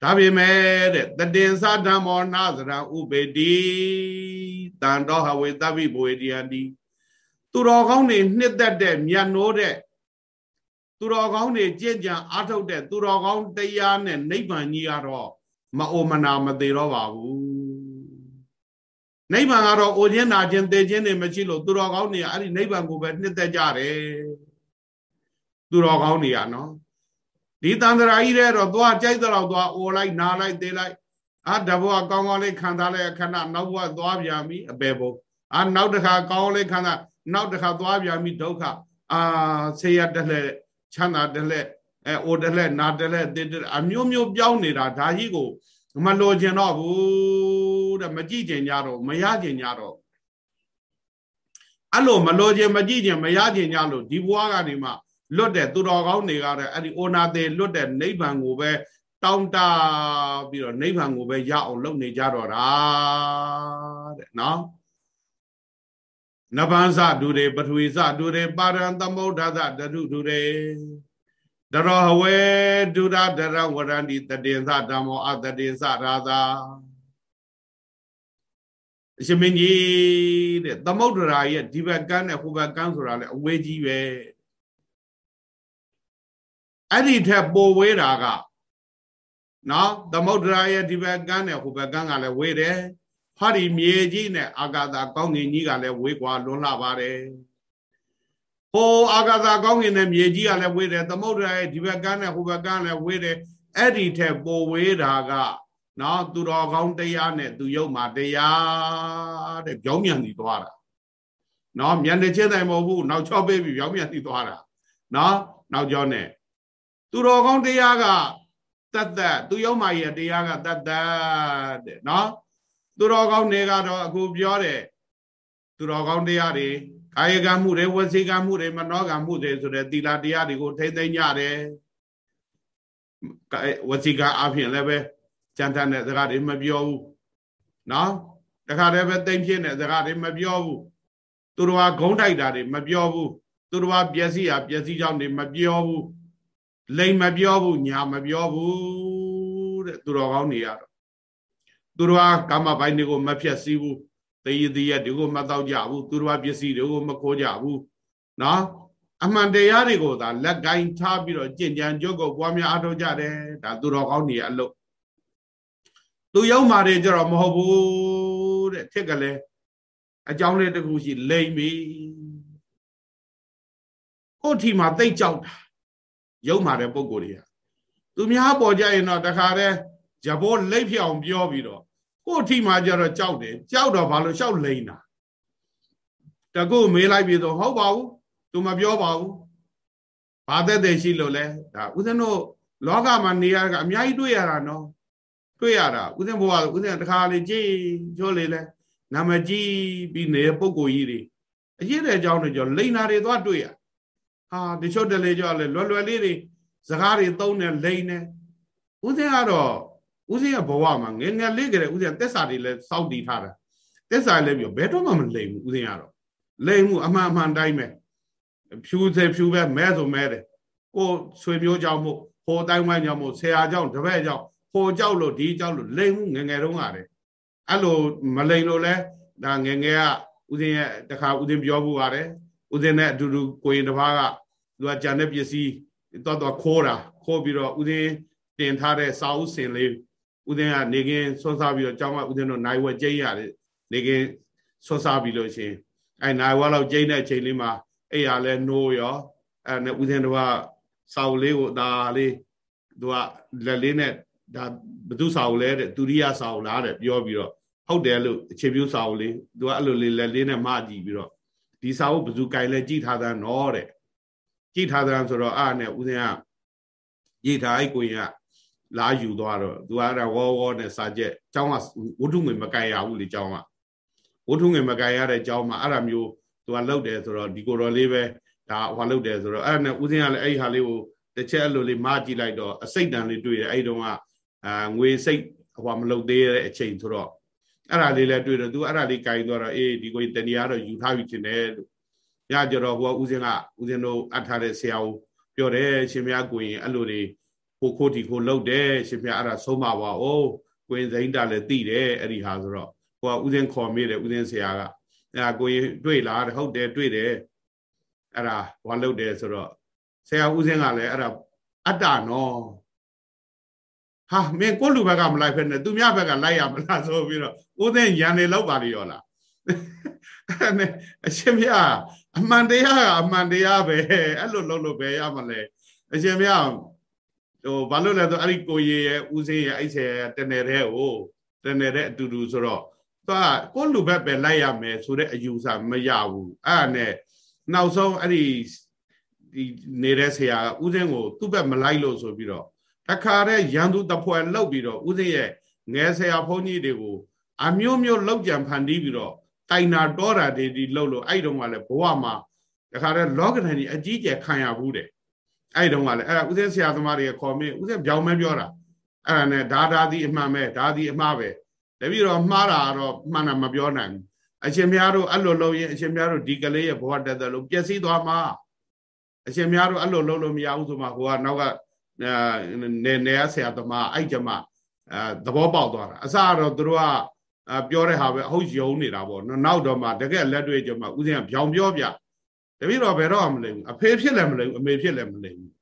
Speaker 1: ဒါပေမဲ့တဲ့တတင်္သဓမ္မောနာသရံဥပေတိတန်တော်ဟဝေတပိဘဝေတိယတိသူတော်ကောင်းတွေနှစ်သက်တဲ့မြတ်နိုးတဲ့ သူတော်ကောင်းတွေကြင်ကြံအားထုတ်တဲ့သူတော်ကောင်းတရားနဲ့နိဗ္ဗာန်ကြီးကတော့မအိုမနာမသေးတော့ပါဘူးနိဗ္ဗာန်ကတော့အိုခြင်းနာခြင်းသေခြင်းတွေမရှိလို့သူတော်ကောင်းတွေကအဲ့ဒီနိဗ္ဗာန်ကိုပဲနှစ်သက်ကြတယ်သူတော်ကောင်းတွေကနော်ဒီတန်ត្រာကြီးတဲ့တော့သွားကြိုက်တော့သွားအိုလိုက်နာလိုက်သေးလိုက်အာတဘဝကောင်းကောင်းလေးခံစားလိုက်ခဏနောက်ဘဝသွားပြန်ပြီအပေဘုံအာနောက်တစ်ခါကောင်းလေးခံစားနောက်တစ်ခါသွားပြန်ပြီဒုက္ခအာဆေးရတက်လက် ချမ်းသာတက်လက်အဲအိုတက်လက်နာတက်လက်တေအမျိုးမျိုးပြောင်းနေတာဒါကြီးကိုမလိုချင်တော့ဘူးတဲ့မကြည့်ချင်ကြတော့မရချင်ကြတော့အဲ့လိုမလိုချင်မကြည့်ချင်မရချင်ကြလို့ဒီဘဝကနေမှလွတ်တဲ့သူတော်ကောင်းတွေကတော့အဲ့ဒီအိုနာသေးလွတ်တဲ့နိဗ္ဗာန်ကိုပဲတောင်းတပြီးတော့နိဗ္ဗာန်ကိုပဲရအောင်လုပ်နေကြတော့တာတဲ့နော် နဗန္စဒုရေပထဝီစဒုရေပါရံသမုဒ္ဒသတတုဒုရေတရောဟဝေဒုရဒရဝရန္တိတတေသဓမ္မောအတတေသရာသာအရှင်မင်းကြီးတဲ့သမုဒ္ဒရာရဲ့ဒီဘက်ကန်းနဲ့ဟိုဘက်ကန်းဆိုတာလေအဝေးကြီးပဲအဲ့ဒီထက်ပိုဝေးတာကနော်သမုဒ္ဒရာရဲ့ဒီဘက်ကန်းနဲ့ဟိုဘက်ကန်းကလည်းဝေးတယ် ဟာဒီမြေကြီးနဲ့အာကာသကောင်းကင်ကြီးကလည်းဝေးကွာလွန်လာပါတယ်။ဟိုအာကာသကောင်းကင်နဲ့မြေကြီးကလည်းဝေးတယ်သမုဒ္ဒရာရဲ့ဒီဘက်ကန်းနဲ့ဟိုဘက်ကန်းလည်းဝေးတယ်အဲ့ဒီထက်ပိုဝေးတာကနော်သူတော်ကောင်းတရားနဲ့သူယုတ်မှာတရားတဲ့ကြောင်းမြန်တည်သွားတာ။နော်မြန်တဲ့ချင်းတိုင်းမဟုတ်ဘူးနောက်ချော့ပေးပြီးကြောင်းမြန်တည်သွားတာ။နော်နောက်ကြောင်းနဲ့သူတော်ကောင်းတရားကတတ်တတ်သူယုတ်မှာရဲ့တရားကတတ်တတ်တဲ့နော် သူတော်ကောင်းတွေကတော့အခုပြောတယ်သူတော်ကောင်းတရားတွေကာယကံမှုတွေဝစီကံမှုတွေမနောကံမှုတွေဆိုတဲ့သီလတရားတွေကိုထိမ့်သိမ့်ကြတယ်ဝစီကအဖြစ်လည်းပဲကြံတတ်တဲ့စကားတွေမပြောဘူးနော်တခါတည်းပဲတိမ်ဖြစ်တဲ့စကားတွေမပြောဘူးသူတော်ကဂုံးတိုက်တာတွေမပြောဘူးသူတော်ကပျက်စီးရပျက်စီးကြောင်းတွေမပြောဘူးလိမ်မပြောဘူးညာမပြောဘူးတဲ့သူတော်ကောင်းတွေရတော့ သူတော်ကကာမပိုင်းတွေကိုမဖြတ်စည်းဘူးတည်ရည်ရတွေကိုမတော့ကြဘူးသူတော်ကပစ္စည်းတွေကိုမခိုးကြဘူးနော်အမှန်တရားတွေကိုသာလက်ကင်ထားပြီးတော့ကြင်ကြံကြုတ်ကိုပွားများအားထုတ်ကြတယ်ဒါသူတော်ကောင်းတွေအလုပ်သူရောက်มาတယ်ကြတော့မဟုတ်ဘူးတဲ့ထက်ကလေးအကြောင်းလေးတစ်ခုရှိလိမ့်ပြီကို့ထီမှာတိတ်ကြောက်တာယုံမာတဲ့ပုံကိုယ်တွေကသူများပေါ်ကြရင်တော့တခါတည်းရဘောလိတ်ဖြောင်ပြောပြီးတော့ ကို့ထီမှာကြတော့ကြောက်တယ်ကြောက်တော့ဘာလို့ရှောက်လိမ့်တာတကုမေးလိုက်ပြီးတော့ဟုတ်ပါဘူးသူမပြောပါဘူးဘာသက်သက်ရှိလို့လဲဒါဦးဇင်းတို့လောကမှာနေရကအများကြီးတွေ့ရတာနော်တွေ့ရတာဦးဇင်းဘုရားဦးဇင်းတခါလေးကြည်ပြောလေလဲနာမကြီးပြီးနေပုံကိုကြီးတွေအရေးတဲ့အကြောင်းတွေကြောင့်လိန်နာတွေသွားတွေ့ရဟာတချို့တလေကြောလဲလွယ်လွယ်လေးတွေစကားတွေသုံးနေလိန်နေဦးဇင်းကတော့ ဦးဇင်းရဲ့ဘဝမှာငယ်ငယ်လေးကလေးဦးဇင်းသက်စာတွေလည်းစောက်တည်ထားတာသက်စာလည်းပြောဘယ်တော့မှမလိန်ဘူးဦးဇင်းကတော့လိမ့်မှုအမှန်အမှန်တိုင်းပဲဖြူစေဖြူပဲမဲဆိုမဲတယ်ကိုဆွေမျိုးကြောင့်မို့ဟိုတိုင်းဝိုင်းကြောင့်မို့ဆရာကြောင့်တပည့်ကြောင့်ဟိုကြောက်လို့ဒီကြောက်လို့လိမ့်မှုငငယ်တုန်းကတယ်အဲ့လိုမလိမ့်လို့လဲဒါငငယ်ကဦးဇင်းရဲ့တခါဦးဇင်းပြောဖို့ပါတယ်ဦးဇင်းနဲ့အတူတူကိုရင်တစ်ပါးကသူကကြံတဲ့ပစ္စည်းတော့တော့ခိုးတာခိုးပြီးတော့ဦးဇင်းတင်ထားတဲ့စာအုပ်စင်လေး ဦးဇင်းကနေကင်းဆွစားပြီးတော့ကျောင်းကဦးဇင်းတို့နိုင်ဝဲကျိန်းရတယ်နေကင်းဆွစားပြီးလို့ရှင်အဲနိုင်ဝဲလောက်ကျိန်းတဲ့အချိန်လေးမှာအဲ့ရလဲနိုးရောအဲနဲ့ဦးဇင်းတို့ကစာအုပ်လေးကိုဒါလေးသူကလက်လေးနဲ့ဒါဘသူစာအုပ်လဲတဲ့ဒုတိယစာအုပ်လားတဲ့ပြောပြီးတော့ဟုတ်တယ်လို့အခြေပြုစာအုပ်လေးသူကအဲ့လိုလေးလက်လေးနဲ့မကြည့်ပြီးတော့ဒီစာအုပ်ဘသူကြိုင်လဲကြည့်ထားတာနော်တဲ့ကြည့်ထားတာဆိုတော့အားနဲ့ဦးဇင်းကရေးထားအဲ့ကိုရင်က လာယူသွားတော့သူကအဲ့ဒါဝေါဝေါနဲ့စာချက်ကျောင်းကဝတ္ထုငွေမကြိုင်ရဘူးလေကျောင်းကဝတ္ထုငွေမကြိုင်ရတဲ့ကျောင်းမှာအဲ့ဒါမျိုးသူကလောက်တယ်ဆိုတော့ဒီကိုတော်လေးပဲဒါဟွာလောက်တယ်ဆိုတော့အဲ့ဒါနဲ့ဦးစင်းကလည်းအဲ့ဒီဟာလေးကိုတစ်ချက်အဲ့လိုလေးမကြည့်လိုက်တော့အစိတ်တန်လေးတွေ့တယ်အဲ့ဒီတော့ကအာငွေစိတ်ဟွာမလုတ်သေးတဲ့အချိန်ဆိုတော့အဲ့ဒါလေးလည်းတွေ့တော့သူအဲ့ဒါလေးကြိုင်သွားတော့အေးဒီကိုတဏီကတော့ယူထားပြီထင်တယ်လို့ညကြတော့ဟိုကဦးစင်းကဦးစင်းတို့အပ်ထားတဲ့ဆရာကိုပြောတယ်ရှင်မကိုရင်အဲ့လိုတွေ ဟိုခိုးတီခိုးလုတ်တယ်ရှင်ပြအဲ့ဒါဆုံးမပါဩကိုရင်စိမ့်တာလည်းသိတယ်အဲ့ဒီဟာဆိုတော့ဟိုကဦးစင်းခေါ်မိတယ်ဦးစင်းဆရာကအဲ့ဒါကိုရင်တွေ့လားဟုတ်တယ်တွေ့တယ်အဲ့ဒါဘာလုတ်တယ်ဆိုတော့ဆရာဦးစင်းကလည်းအဲ့ဒါအတ္တနော်ဟာမင်းကိုလူဘက်ကမလိုက်ဖက်နဲ့သူများဘက်ကလိုက်ရမလားဆိုပြီးတော့ဦးစင်းရန်နေလောက်ပါလေရောလားအဲ့နဲ့အရှင်မြတ်အမှန်တရားကအမှန်တရားပဲအဲ့လိုလုပ်လို့ပဲရမလဲအရှင်မြတ် ဟိုဘာလို့လဲဆိုအဲ့ဒီကိုရေရဲ့ဦးစင်းရဲ့အဲ့ဆယ်တနယ်တဲ့ဟိုတနယ်တဲ့အတူတူဆိုတော့သူကကိုလူဘက်ပဲလိုက်ရမယ်ဆိုတဲ့အယူဆမရဘူးအဲ့ဒါနဲ့နောက်ဆုံးအဲ့ဒီဒီနေတဲ့ဆရာဦးစင်းကိုသူ့ဘက်မလိုက်လို့ဆိုပြီးတော့တခါတည်းရန်သူတဖွဲလောက်ပြီးတော့ဦးစင်းရဲ့ငယ်ဆရာဘုန်းကြီးတွေကိုအမျိုးမျိုးလောက်ကြံဖန်တီးပြီးတော့တိုင်နာတောတာတွေဒီလှုပ်လို့အဲ့တုန်းကလည်းဘဝမှာတခါတည်းလောကဓာတ်ကြီးအကြီးကျယ်ခံရဘူးတဲ့ အဲ့တုန်းကလည်းအဲ့ဒါဦးစင်းဆရာသမားတွေကခေါ်မင်းဦးစင်းပြောင်းမဲပြောတာအဲ့ဒါနဲ့ဒါဒါဒီအမှန်ပဲဒါဒီအမှားပဲတပည့်တော်မှားတာတော့မှန်တာမပြောနိုင်ဘူးအရှင်များတို့အဲ့လိုလုပ်ရင်အရှင်များတို့ဒီကလေးရဲ့ဘဝတက်တယ်လို့ပျက်စီးသွားမှာအရှင်များတို့အဲ့လိုလုပ်လို့မရဘူးဆိုမှဟိုကနောက်ကနေနေရဆရာသမားအဲ့ကြမှာအဲသဘောပေါက်သွားတာအစတော့သူတို့ကပြောတဲ့ဟာပဲအဟုတ်ယုံနေတာပေါ့နော်နောက်တော့မှတကယ်လက်တွေ့ကြမှာဦးဇင်းကဗျောင်ပြောပြ တပည့်တော်ဘယ်တော့မှမလိမ့်ဘူးအဖေဖြစ်လည်းမလိမ့်ဘူးအမေဖြစ်လည်းမလိမ့်ဘူး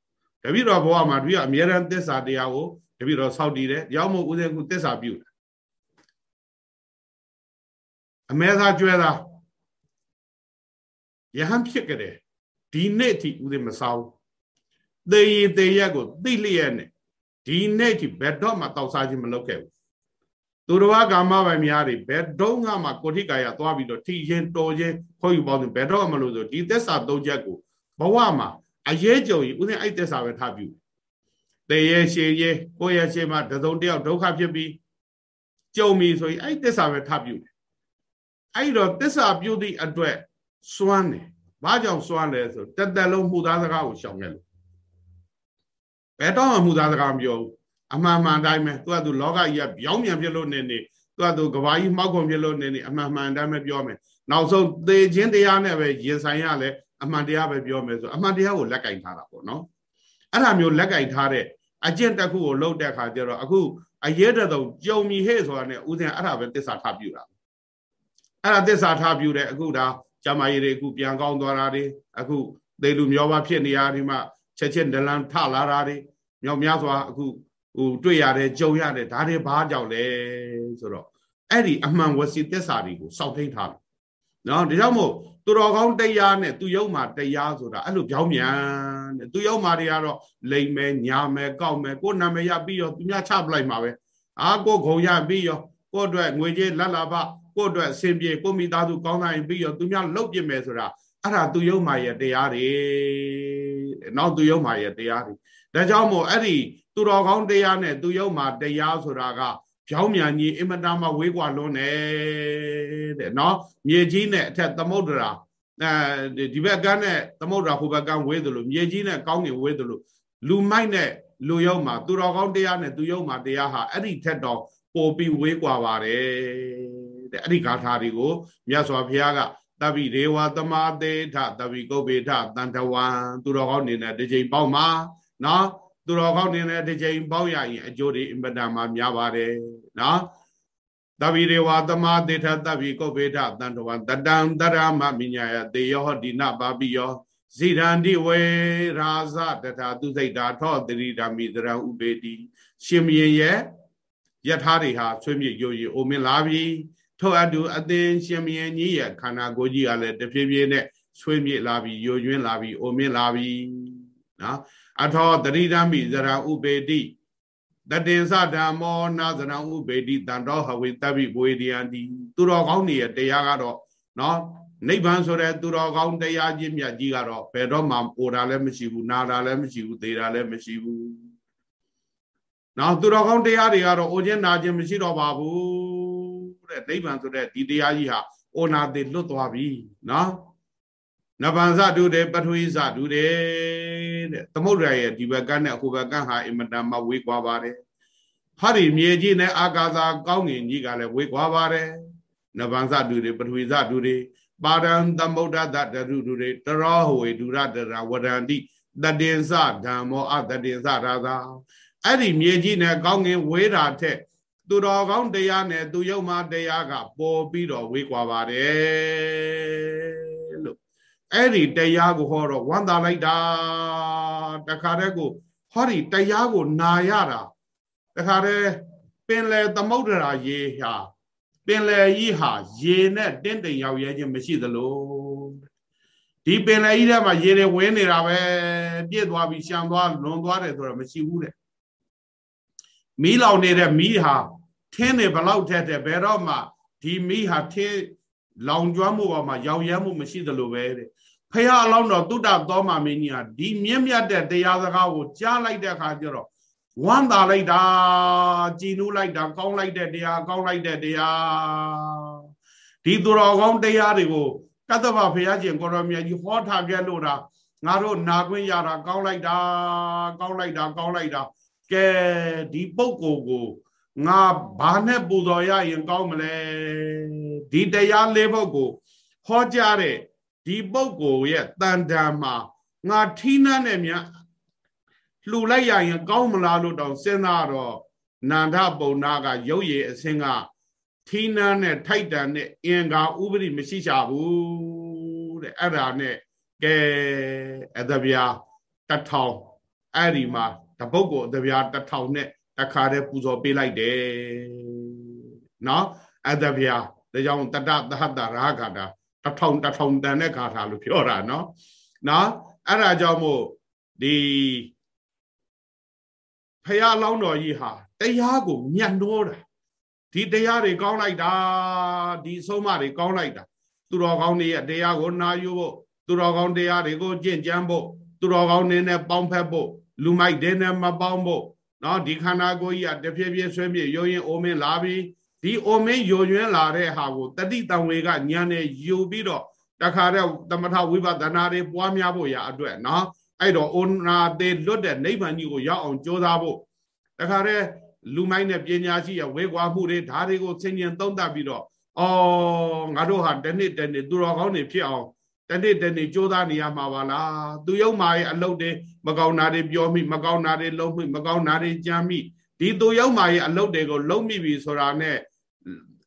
Speaker 1: တပည့်တော်ဘဝမှာတပည့်အမြဲတမ်းသစ္စာတရားကိုတပည့်တော်ဆောက်တည်တယ်ရောက်မို့ဦးဇင်းကသစ္စာပြုတယ်အမဲသားကျွဲသားယဟန်ဖြစ်ကြတယ်ဒီနေ့အထိဦးဇင်းမစားဘူးသေရသေရက်ကိုသိလျက်နဲ့ဒီနေ့အထိဘယ်တော့မှတောက်စားခြင်းမလုပ်ခဲ့ဘူး သူတော်ဘာကာမပိုင်များတွေဘယ်တော့မှကိုဋိကာယသွားပြီးတော့ထီရင်တော်ချင်းခေါ်ယူပေါင်းဘယ်တော့မှမလို့ဆိုဒီသစ္စာသုံးချက်ကိုဘဝမှာအရေးကြုံရင်ဦးဇင်းအဲ့သစ္စာပဲထားပြုတေရရှည်ရေကိုရရှည်မှာတစုံတယောက်ဒုက္ခဖြစ်ပြီးကြုံပြီဆိုရင်အဲ့သစ္စာပဲထားပြုတယ်အဲ့တော့သစ္စာပြုသည့်အတွက်စွမ်းတယ်ဘာကြောင့်စွမ်းလဲဆိုတက်တက်လုံးမှုသားစကားကိုရှောင်ခဲ့လို့ဘယ်တော့မှမှုသားစကားမပြောဘူး အမှန်မှန်တိုင်းပဲသူကသူလောကကြီးကပြောင်းပြန်ပြလို့နေနေသူကသူကဘာကြီးမှောက်ကုန်ပြလို့နေနေအမှန်မှန်တိုင်းပဲပြောမယ်နောက်ဆုံးသေခြင်းတရားနဲ့ပဲရင်ဆိုင်ရလဲအမှန်တရားပဲပြောမယ်ဆိုအမှန်တရားကိုလက်ကင်ထားတာပေါ့နော်အဲ့ဒါမျိုးလက်ကင်ထားတဲ့အကျင့်တစ်ခုကိုလှုပ်တဲ့အခါကျတော့အခုအရေးတဲ့တော့ကြုံမီဟဲ့ဆိုတာနဲ့ဦးဇင်းအဲ့ဒါပဲတစ္ဆာထားပြူတာအဲ့ဒါတစ္ဆာထားပြူတယ်အခုဒါကျမကြီးတွေအခုပြန်ကောင်းသွားတာတွေအခုသေလူမျောပါဖြစ်နေရဒီမှာချက်ချင်းဒလန်ထလာတာတွေမြောက်များစွာအခု ဟိုတွေ့ရတယ်ကြုံရတယ်ဒါတွေဘာကြောင့်လဲဆိုတော့အဲ့ဒီအမှန်ဝစီသစ္စာတွေကိုစောင့်ထိန်ထားတယ်နော်ဒါကြောင့်မို့သူတော်ကောင်းတရားနဲ့သူယုံမှာတရားဆိုတာအဲ့လိုပြောင်းမြန်တဲ့သူယုံမှာတွေကတော့လိမ်မယ်ညာမယ်ကောက်မယ်ကိုယ်နာမည်ရပြီးရောသူများချပလိုက်မှာပဲအာကိုခုံရပြီးရောကိုယ့်အတွက်ငွေကြေးလက်လာပကိုယ့်အတွက်အဆင်ပြေကိုမိသားစုကောင်းတိုင်းပြီးရောသူများလှုပ်ပြမယ်ဆိုတာအဲ့ဒါသူယုံမှာရဲ့တရားတွေနောက်သူယုံမှာရဲ့တရားတွေဒါကြောင့်မို့အဲ့ဒီ သူတော်ကောင်းတရားနဲ့သူရောက်မှာတရားဆိုတာကကြောင်းမြန်ကြီးအင်မတန်မှဝေးကွာလွန်းတယ်တဲ့နော်မြေကြီးနဲ့အထက်သမုဒ္ဒရာအဲဒီဘက်ကန်းနဲ့သမုဒ္ဒရာဟိုဘက်ကန်းဝေးသလိုမြေကြီးနဲ့ကောင်းကင်ဝေးသလိုလူမိုက်နဲ့လူရောက်မှာသူတော်ကောင်းတရားနဲ့သူရောက်မှာတရားဟာအဲ့ဒီထက်တော့ပိုပြီးဝေးကွာပါတယ်တဲ့အဲ့ဒီဂါထာတွေကိုမြတ်စွာဘုရားကတပိဒေဝသမာသေထတပိကုပ္ပေထတန်တဝံသူတော်ကောင်းနေနဲ့ဒီချိန်ပေါက်မှာနော် သူတော်ကောင်းနေတဲ့တစ်ချိန်ပေါက်ရရင်အကျိုးတွေအင်ပဒံမှာများပါတယ်နော်တပိရေဝသမာသေထတပိကုတ်ပေထတန်တဝံတတံတရမမိညာယတေယောဒီနပါပိယောဇိရန္တိဝေရာဇတထာသူစိတ်တာထောတရိဓာမိသရံဥပေတိရှင်မင်းရဲ့ယထာတွေဟာဆွေးမြေ့ရိုးရီအိုမင်းလာပြီထို့အတူအသင်ရှင်မင်းကြီးရဲ့ခန္ဓာကိုယ်ကြီးကလည်းတဖြည်းဖြည်းနဲ့ဆွေးမြေ့လာပြီယိုယွင်းလာပြီအိုမင်းလာပြီနော် အထောတရိဓာမိသရံဥပေတိတတင်္စဓမ္မောနာသရံဥပေတိတန်တော်ဟဝေတပိဘွေဒီယံတိသူတော်ကောင်းနေရဲ့တရားကတော့နော်နိဗ္ဗာန်ဆိုတဲ့သူတော်ကောင်းတရားချင်းမြတ်ကြီးကတော့ဘယ်တော့မှပိုတာလည်းမရှိဘူးနာတာလည်းမရှိဘူးသေတာလည်းမရှိဘူးနောက်သူတော်ကောင်းတရားတွေကတော့အိုခြင်းနာခြင်းမရှိတော့ပါဘူးတဲ့နိဗ္ဗာန်ဆိုတဲ့ဒီတရားကြီးဟာအိုနာသေးလွတ်သွားပြီနော် နဗံဇတုတေပထဝီဇတုတေတဲ့သမုဒ္ဒရာရဲ့ဒီဘက်ကနဲ့ဟိုဘက်ကဟာအင်မတန်မှဝေးကွာပါတယ်ဟာဒီမြေကြီးနဲ့အာကာသကောင်းငင်ကြီးကလည်းဝေးကွာပါတယ်နဗံဇတုတေပထဝီဇတုတေပါရံသမုဒ္ဒတတရုတုတေတရောဟဝေဒုရတရဝရန္တိတတင်္စဓမ္မောအတတင်္စရာသာအဲ့ဒီမြေကြီးနဲ့ကောင်းငင်ဝေးတာထက်သူတော်ကောင်းတရားနဲ့သူယုံမှတရားကပေါ်ပြီးတော့ဝေးကွာပါတယ်လို့ အဲ့ဒီတရားကိုဟောတော့ဝမ်းသာလိုက်တာတခါတည်းကိုဟောဒီတရားကိုနာရတာတခါတည်းပင်လေသမုဒ္ဒရာရေဟာပင်လေကြီးဟာရေနဲ့တင့်တိမ်ရောက်ရဲခြင်းမရှိသလိုဒီပင်လေကြီးထဲမှာရေတွေဝင်နေတာပဲပြည့်သွားပြီးရှံသွားလွန်သွားတယ်ဆိုတော့မရှိဘူးတဲ့မီးလောင်နေတဲ့မီးဟာထင်းနေဘလောက်ထက်တဲ့ဘယ်တော့မှဒီမီးဟာထင်းလောင်ကျွမ်းမှုပေါ်မှာရောက်ရဲမှုမရှိသလိုပဲတဲ့ ဖះအလောင်းတော်တုတ္တသောမမင်းကြီးဟာဒီမြင့်မြတ်တဲ့တရားစကားကိုကြားလိုက်တဲ့အခါကျတော့ဝမ်းသာလိုက်တာကြည်နူးလိုက်တာကောင်းလိုက်တဲ့တရားကောင်းလိုက်တဲ့တရားဒီသူတော်ကောင်းတရားတွေကိုကတ္တဗဖះရှင်ကိုရောမြတ်ကြီးဟောထားခဲ့လို့တာငါတို့နာခွင့်ရတာကောင်းလိုက်တာကောင်းလိုက်တာကောင်းလိုက်တာကဲဒီပုဂ္ဂိုလ်ကိုငါဘာနဲ့ပူဇော်ရရင်ကောင်းမလဲဒီတရားလေးပုဂ္ဂိုလ်ဟောကြားတဲ့ ဒီပုဂ္ဂိုလ်ရဲ့တန်တန်မှာငါထီးနှံ့နဲ့မြလှူလိုက်ရရင်ကောင်းမလားလို့တောင်စဉ်းစားတော့နန္ဒပုံနာကရုပ်ရည်အစင်းကထီးနှံ့နဲ့ထိုက်တန်နဲ့အင်္ဂါဥပရိမရှိချဘူးတဲ့အဲ့ဒါနဲ့ကဲအတဗျာတထောင်အဲ့ဒီမှာတပုတ်ကိုအတဗျာတထောင်နဲ့တခါတည်းပူဇော်ပေးလိုက်တယ်နော်အတဗျာဒါကြောင့်တတသဟတရာဂါတာ တထောင်တထောင်တန်တဲ့ဂါထာလို့ပြောတာနော်နော်အဲ့ဒါကြောင့်မို့ဒီဖရာလောင်းတော်ကြီးဟာတရားကိုမြတ်နှိုးတာဒီတရားတွေကောင်းလိုက်တာဒီဆုံးမတွေကောင်းလိုက်တာသူတော်ကောင်းတွေရဲ့တရားကိုနာယူဖို့သူတော်ကောင်းတရားတွေကိုကျင့်ကြံဖို့သူတော်ကောင်းတွေနဲ့ပေါင်းဖက်ဖို့လူမိုက်တွေနဲ့မပေါင်းဖို့နော်ဒီခန္ဓာကိုယ်ကြီးကတဖြည်းဖြည်းဆွဲမြေရုံရင်အိုမင်းလာပြီ ဒီအိုမင်းယိုယွင်းလာတဲ့ဟာကိုတတိတံဝေကညံနေယူပြီးတော့တခါတည်းသမထဝိပဿနာတွေပွားများဖို့ရအတွက်နော်အဲ့တော့အိုနာသေးလွတ်တဲ့နိဗ္ဗာန်ကြီးကိုရောက်အောင်ကြိုးစားဖို့တခါတည်းလူမိုက်နဲ့ပညာရှိရဝေကွာမှုတွေဓာတ်တွေကိုဆင်ញင်သုံးသပ်ပြီးတော့အော်ငါတို့ဟာတနေ့တနေ့သူတော်ကောင်းတွေဖြစ်အောင်တနေ့တနေ့ကြိုးစားနေရမှာပါလားသူယုံမာရဲ့အလုပ်တွေမကောင်းတာတွေပြောမိမကောင်းတာတွေလုံးမိမကောင်းတာတွေကြမ်းမိဒီသူယုံမာရဲ့အလုပ်တွေကိုလုံးမိပြီဆိုတာနဲ့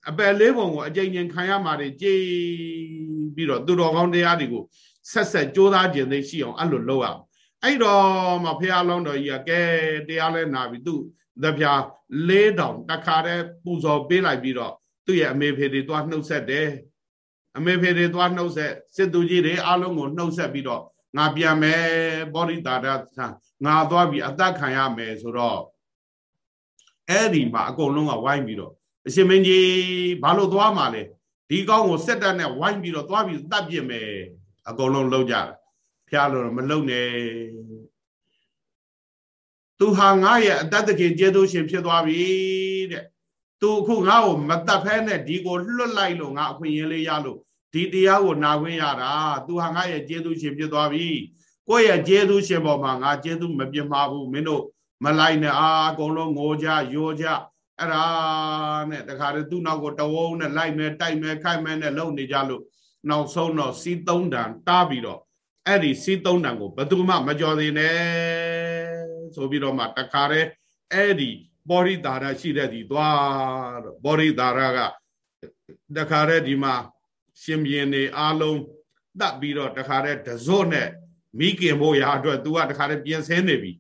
Speaker 1: အပယ်လေးပုံကိုအကြိမ်ကြိမ်ခံရမှာတွေကြည်ပြီးတော့သူတော်ကောင်းတရားတွေကိုဆက်ဆက်ကြိုးစားခြင်းသိရှိအောင်အဲ့လိုလုပ်ရအောင်အဲ့တော့မှဖះလောင်းတော်ကြီးကကဲတရားလဲနာပြီသူသပြာလေးတောင်တခါတည်းပူဇော်ပေးလိုက်ပြီးတော့သူ့ရဲ့အမေဖေတွေသွားနှုတ်ဆက်တယ်အမေဖေတွေသွားနှုတ်ဆက်စစ်သူကြီးတွေအားလုံးကိုနှုတ်ဆက်ပြီးတော့ငါပြန်မယ်ပောရိတာဒသငါသွားပြီးအသက်ခံရမယ်ဆိုတော့အဲ့ဒီမှာအကုန်လုံးကဝိုင်းပြီးတော့ အရှင်မင်းကြီးဘာလို့သွားမှာလဲဒီကောင်းကိုစက်တက်နဲ့ဝိုင်းပြီးတော့သွားပြီးတတ်ပြစ်မယ်အကုန်လုံးလောက်ကြတာဖျားလို့မလုံနဲ့သူဟာငါရဲ့အတ္တခင်ကျေးဇူးရှင်ဖြစ်သွားပြီတဲ့သူအခုငါ့ကိုမတတ်ဖဲနဲ့ဒီကိုလွတ်လိုက်လို့ငါအခွင့်အရေးလေးရလို့ဒီတရားကိုနာခွင့်ရတာသူဟာငါရဲ့ကျေးဇူးရှင်ဖြစ်သွားပြီကိုယ့်ရဲ့ကျေးဇူးရှင်ပေါ်မှာငါကျေးဇူးမပြတ်မှာဘူးမင်းတို့မလိုက်နဲ့အာအကုန်လုံးငိုကြရိုကြ အဲ့ဒါနဲ့တခါတည်းသူ့နောက်ကိုတဝုံနဲ့လိုက်မယ်တိုက်မယ်ခိုက်မယ်နဲ့လုံနေကြလို့နောက်ဆုံးတော့စီးသုံးတန်တားပြီးတော့အဲ့ဒီစီးသုံးတန်ကိုဘယ်သူမှမကြော်သေးနဲ့ဆိုပြီးတော့မှတခါတည်းအဲ့ဒီဘောရိတာရရှိတဲ့ဒီသွားတော့ဘောရိတာရကတခါတည်းဒီမှာရှင်ပြင်းနေအားလုံးတတ်ပြီးတော့တခါတည်းဒဇွတ်နဲ့မိခင်ဖို့ရာအတွက် तू ကတခါတည်းပြင်ဆင်းနေပြီ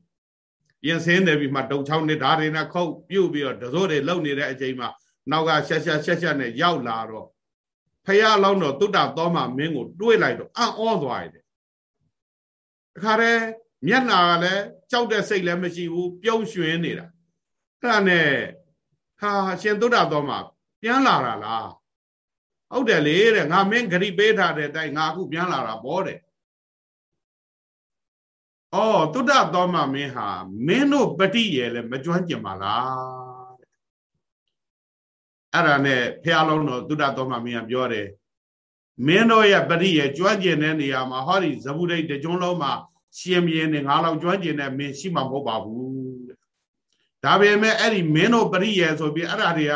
Speaker 1: ပြင်ဆင်းနေပြီမှတုံချောင်းနေဓာတွေနဲ့ခုတ်ပြုတ်ပြီးတော့ဒဇွတ်တွေလုံနေတဲ့အချိန်မှာနောက်ကရှက်ရှက်ရှက်ရှက်နဲ့ရောက်လာတော့ဖះလောင်းတော့တုတ္တသောမမင်းကိုတွေးလိုက်တော့အံ့ဩသွားရတယ်တခါတည်းမျက်နာကလည်းကြောက်တဲ့စိတ်လည်းမရှိဘူးပြုံးရွှင်နေတာအဲ့ဒါနဲ့ဟာရှင်တုတ္တသောမပြန်လာတာလားဟုတ်တယ်လေတဲ့ငါမင်းဂရိပေးထားတဲ့အတိုင်းငါအခုပြန်လာတာပေါ့တဲ့ အော်တုဒ္ဒသောမမင်းဟာမင်းတို့ပฏิရဲ့လဲမကျွမ်းကျင်ပါလားတဲ့အဲ့ဒါနဲ့ဖះလုံးတော်တုဒ္ဒသောမမင်းကပြောတယ်မင်းတို့ရဲ့ပฏิရဲ့ကျွမ်းကျင်တဲ့နေရာမှာဟောဒီဇဗုဒိတ်တကြုံလုံးမှာရှင်ပြင်းနေငါလောက်ကျွမ်းကျင်တဲ့မင်းရှိမှာမဟုတ်ပါဘူးတဲ့ဒါပေမဲ့အဲ့ဒီမင်းတို့ပฏิရဲ့ဆိုပြီးအဲ့ဒါတွေက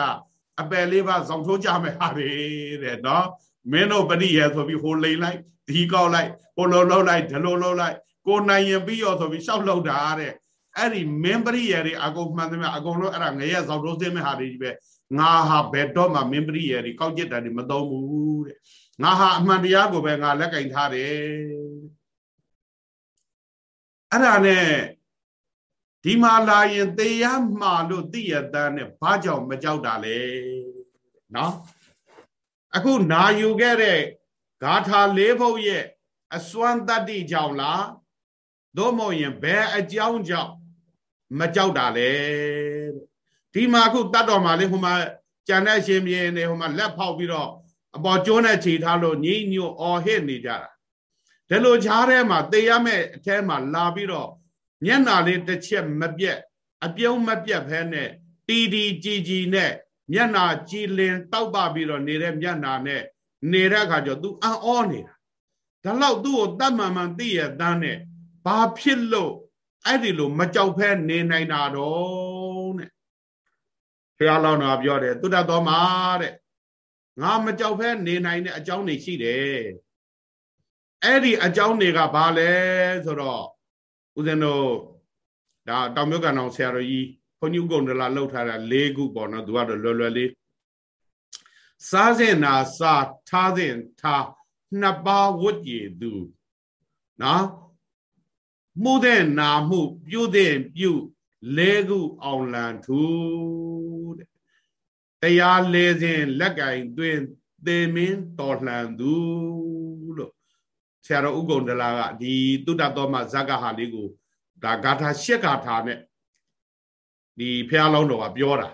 Speaker 1: အပယ်လေးပါဇောင်ထိုးကြမယ်ဟာတွေတဲ့နော်မင်းတို့ပฏิရဲ့ဆိုပြီးဟိုလိန်လိုက်ဒီကောက်လိုက်ဟိုလိုလုံးလိုက်ဒီလိုလုံးလိုက် ကိုနိုင်ရင်ပြီးရောဆိုပြီးရှောက်လောက်တာတဲ့အဲ့ဒီမင်းပရိယေတွေအကုန်မှန်သမျှအကုန်လုံးအဲ့ဒါငရဲဇောက်တိုးစင်းမဲ့ဟာတွေကြီးပဲငါဟာဘယ်တော့မှမင်းပရိယေတွေကောက်ကျစ်တာတွေမသုံးဘူးတဲ့ငါဟာအမှန်တရားကိုပဲငါလက်ကင်ထားတယ်အဲ့ဒါနဲ့ဒီမှာလာရင်သေရမှာလို့သိရတဲ့နဲ့ဘာကြောင့်မကြောက်တာလဲနော်အခုနာယူခဲ့တဲ့ဂါထာလေးဘုတ်ရဲ့အစွမ်းတတ္တိကြောင့်လား သို့မဟုတ်ရင်ဘယ်အကြောင်းကြောင့်မကြောက်တာလဲဒီမှာအခုတတ်တော်မှာလေဟိုမှာကြံတဲ့ရှင်ပြင်းနေဟိုမှာလက်ဖောက်ပြီးတော့အပေါ်ကျိုးနဲ့ခြေထားလို့ညင်းညို့အော်ဟစ်နေကြတာဒါလိုခြားထဲမှာတေးရမဲ့အထဲမှာလာပြီးတော့မျက်နာလေးတစ်ချက်မပြက်အပြုံးမပြက်ဖဲနဲ့တီတီကြည်ကြည်နဲ့မျက်နာကြည်လင်တောက်ပပြီးတော့နေတဲ့မျက်နာနဲ့နေတဲ့အခါကျတော့ तू အံ့ဩနေတာဒါလောက်သူ့ကိုတတ်မှန်မှန်သိရတန်းနဲ့ ဘာဖြစ်လို့အဲ့ဒီလိုမကြောက်ဖဲနေနိုင်တာတော့တဲ့ဘုရားလောင်းတော်ပြောတယ်သုဒ္ဓတော်မှာတဲ့ငါမကြောက်ဖဲနေနိုင်တဲ့အကြောင်းတွေရှိတယ်အဲ့ဒီအကြောင်းတွေကဘာလဲဆိုတော့ဦးဇင်းတို့ဒါတောင်မြုပ်ကန်အောင်ဆရာတော်ကြီးဘုန်းကြီးဥက္ကုံဒလာလှုပ်ထားတာ၄ခုပေါ့နော်သူကတော့လွယ်လွယ်လေးစားစင်နာစားထားစင်ထားနှစ်ပါးဝတ်ကြည်သူနော် မှုတဲ့နာမှု ပြုတဲ့ပြုလဲခုအောင်လန်ထူတဲ့တရားလဲစဉ်လက်ကင်တွင်သေမင်းတော်လှန်သူလို့ဆရာတော်ဥက္ကုံဒလာကဒီတုတ္တတော်မှာဇက်ကဟာလေးကိုဒါဂါထာရှစ်ဂါထာနဲ့ဒီဖះလောင်းတော်ကပြောတာ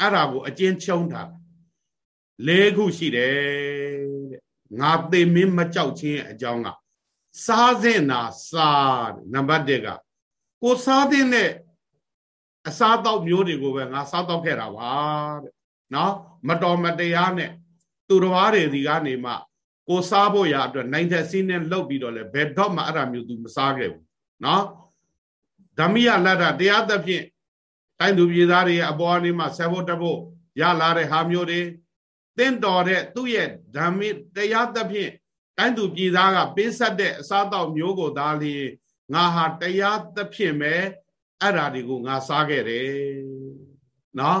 Speaker 1: အဲ့ဒါကိုအကျဉ်းချုံတာ၄ခုရှိတယ်တဲ့ငါသေမင်းမကြောက်ခြင်းအကြောင်းက စားစင်နာစားနံပါတ်1ကကိုစားတဲ့အစားတော့မျိုးတွေကိုပဲငါစားတော့ခဲ့တာပါတဲ့နော်မတော်မတရားနဲ့သူတော်ဘာတွေဒီကနေမှကိုစားဖို့ရအတွက်နိုင်တဲ့စီးနဲ့လှုပ်ပြီးတော့လဲဘယ်တော့မှအဲ့ဒါမျိုးသူမစားခဲ့ဘူးနော်ဓမ္မိယလတ္တတရားသဖြင့်တိုင်းသူပြည်သားတွေရဲ့အပေါ်အနေမှာဆက်ဖို့တက်ဖို့ရလာတဲ့ဟာမျိုးတွေတင့်တော်တဲ့သူ့ရဲ့ဓမ္မိတရားသဖြင့် တိုင်းသူပြည်သားကပေးဆက်တဲ့အစားအသောက်မျိုးကိုသာလေငါဟာတရားသဖြင့်ပဲအဲ့ဓာတွေကိုငါစားခဲ့တယ်နော်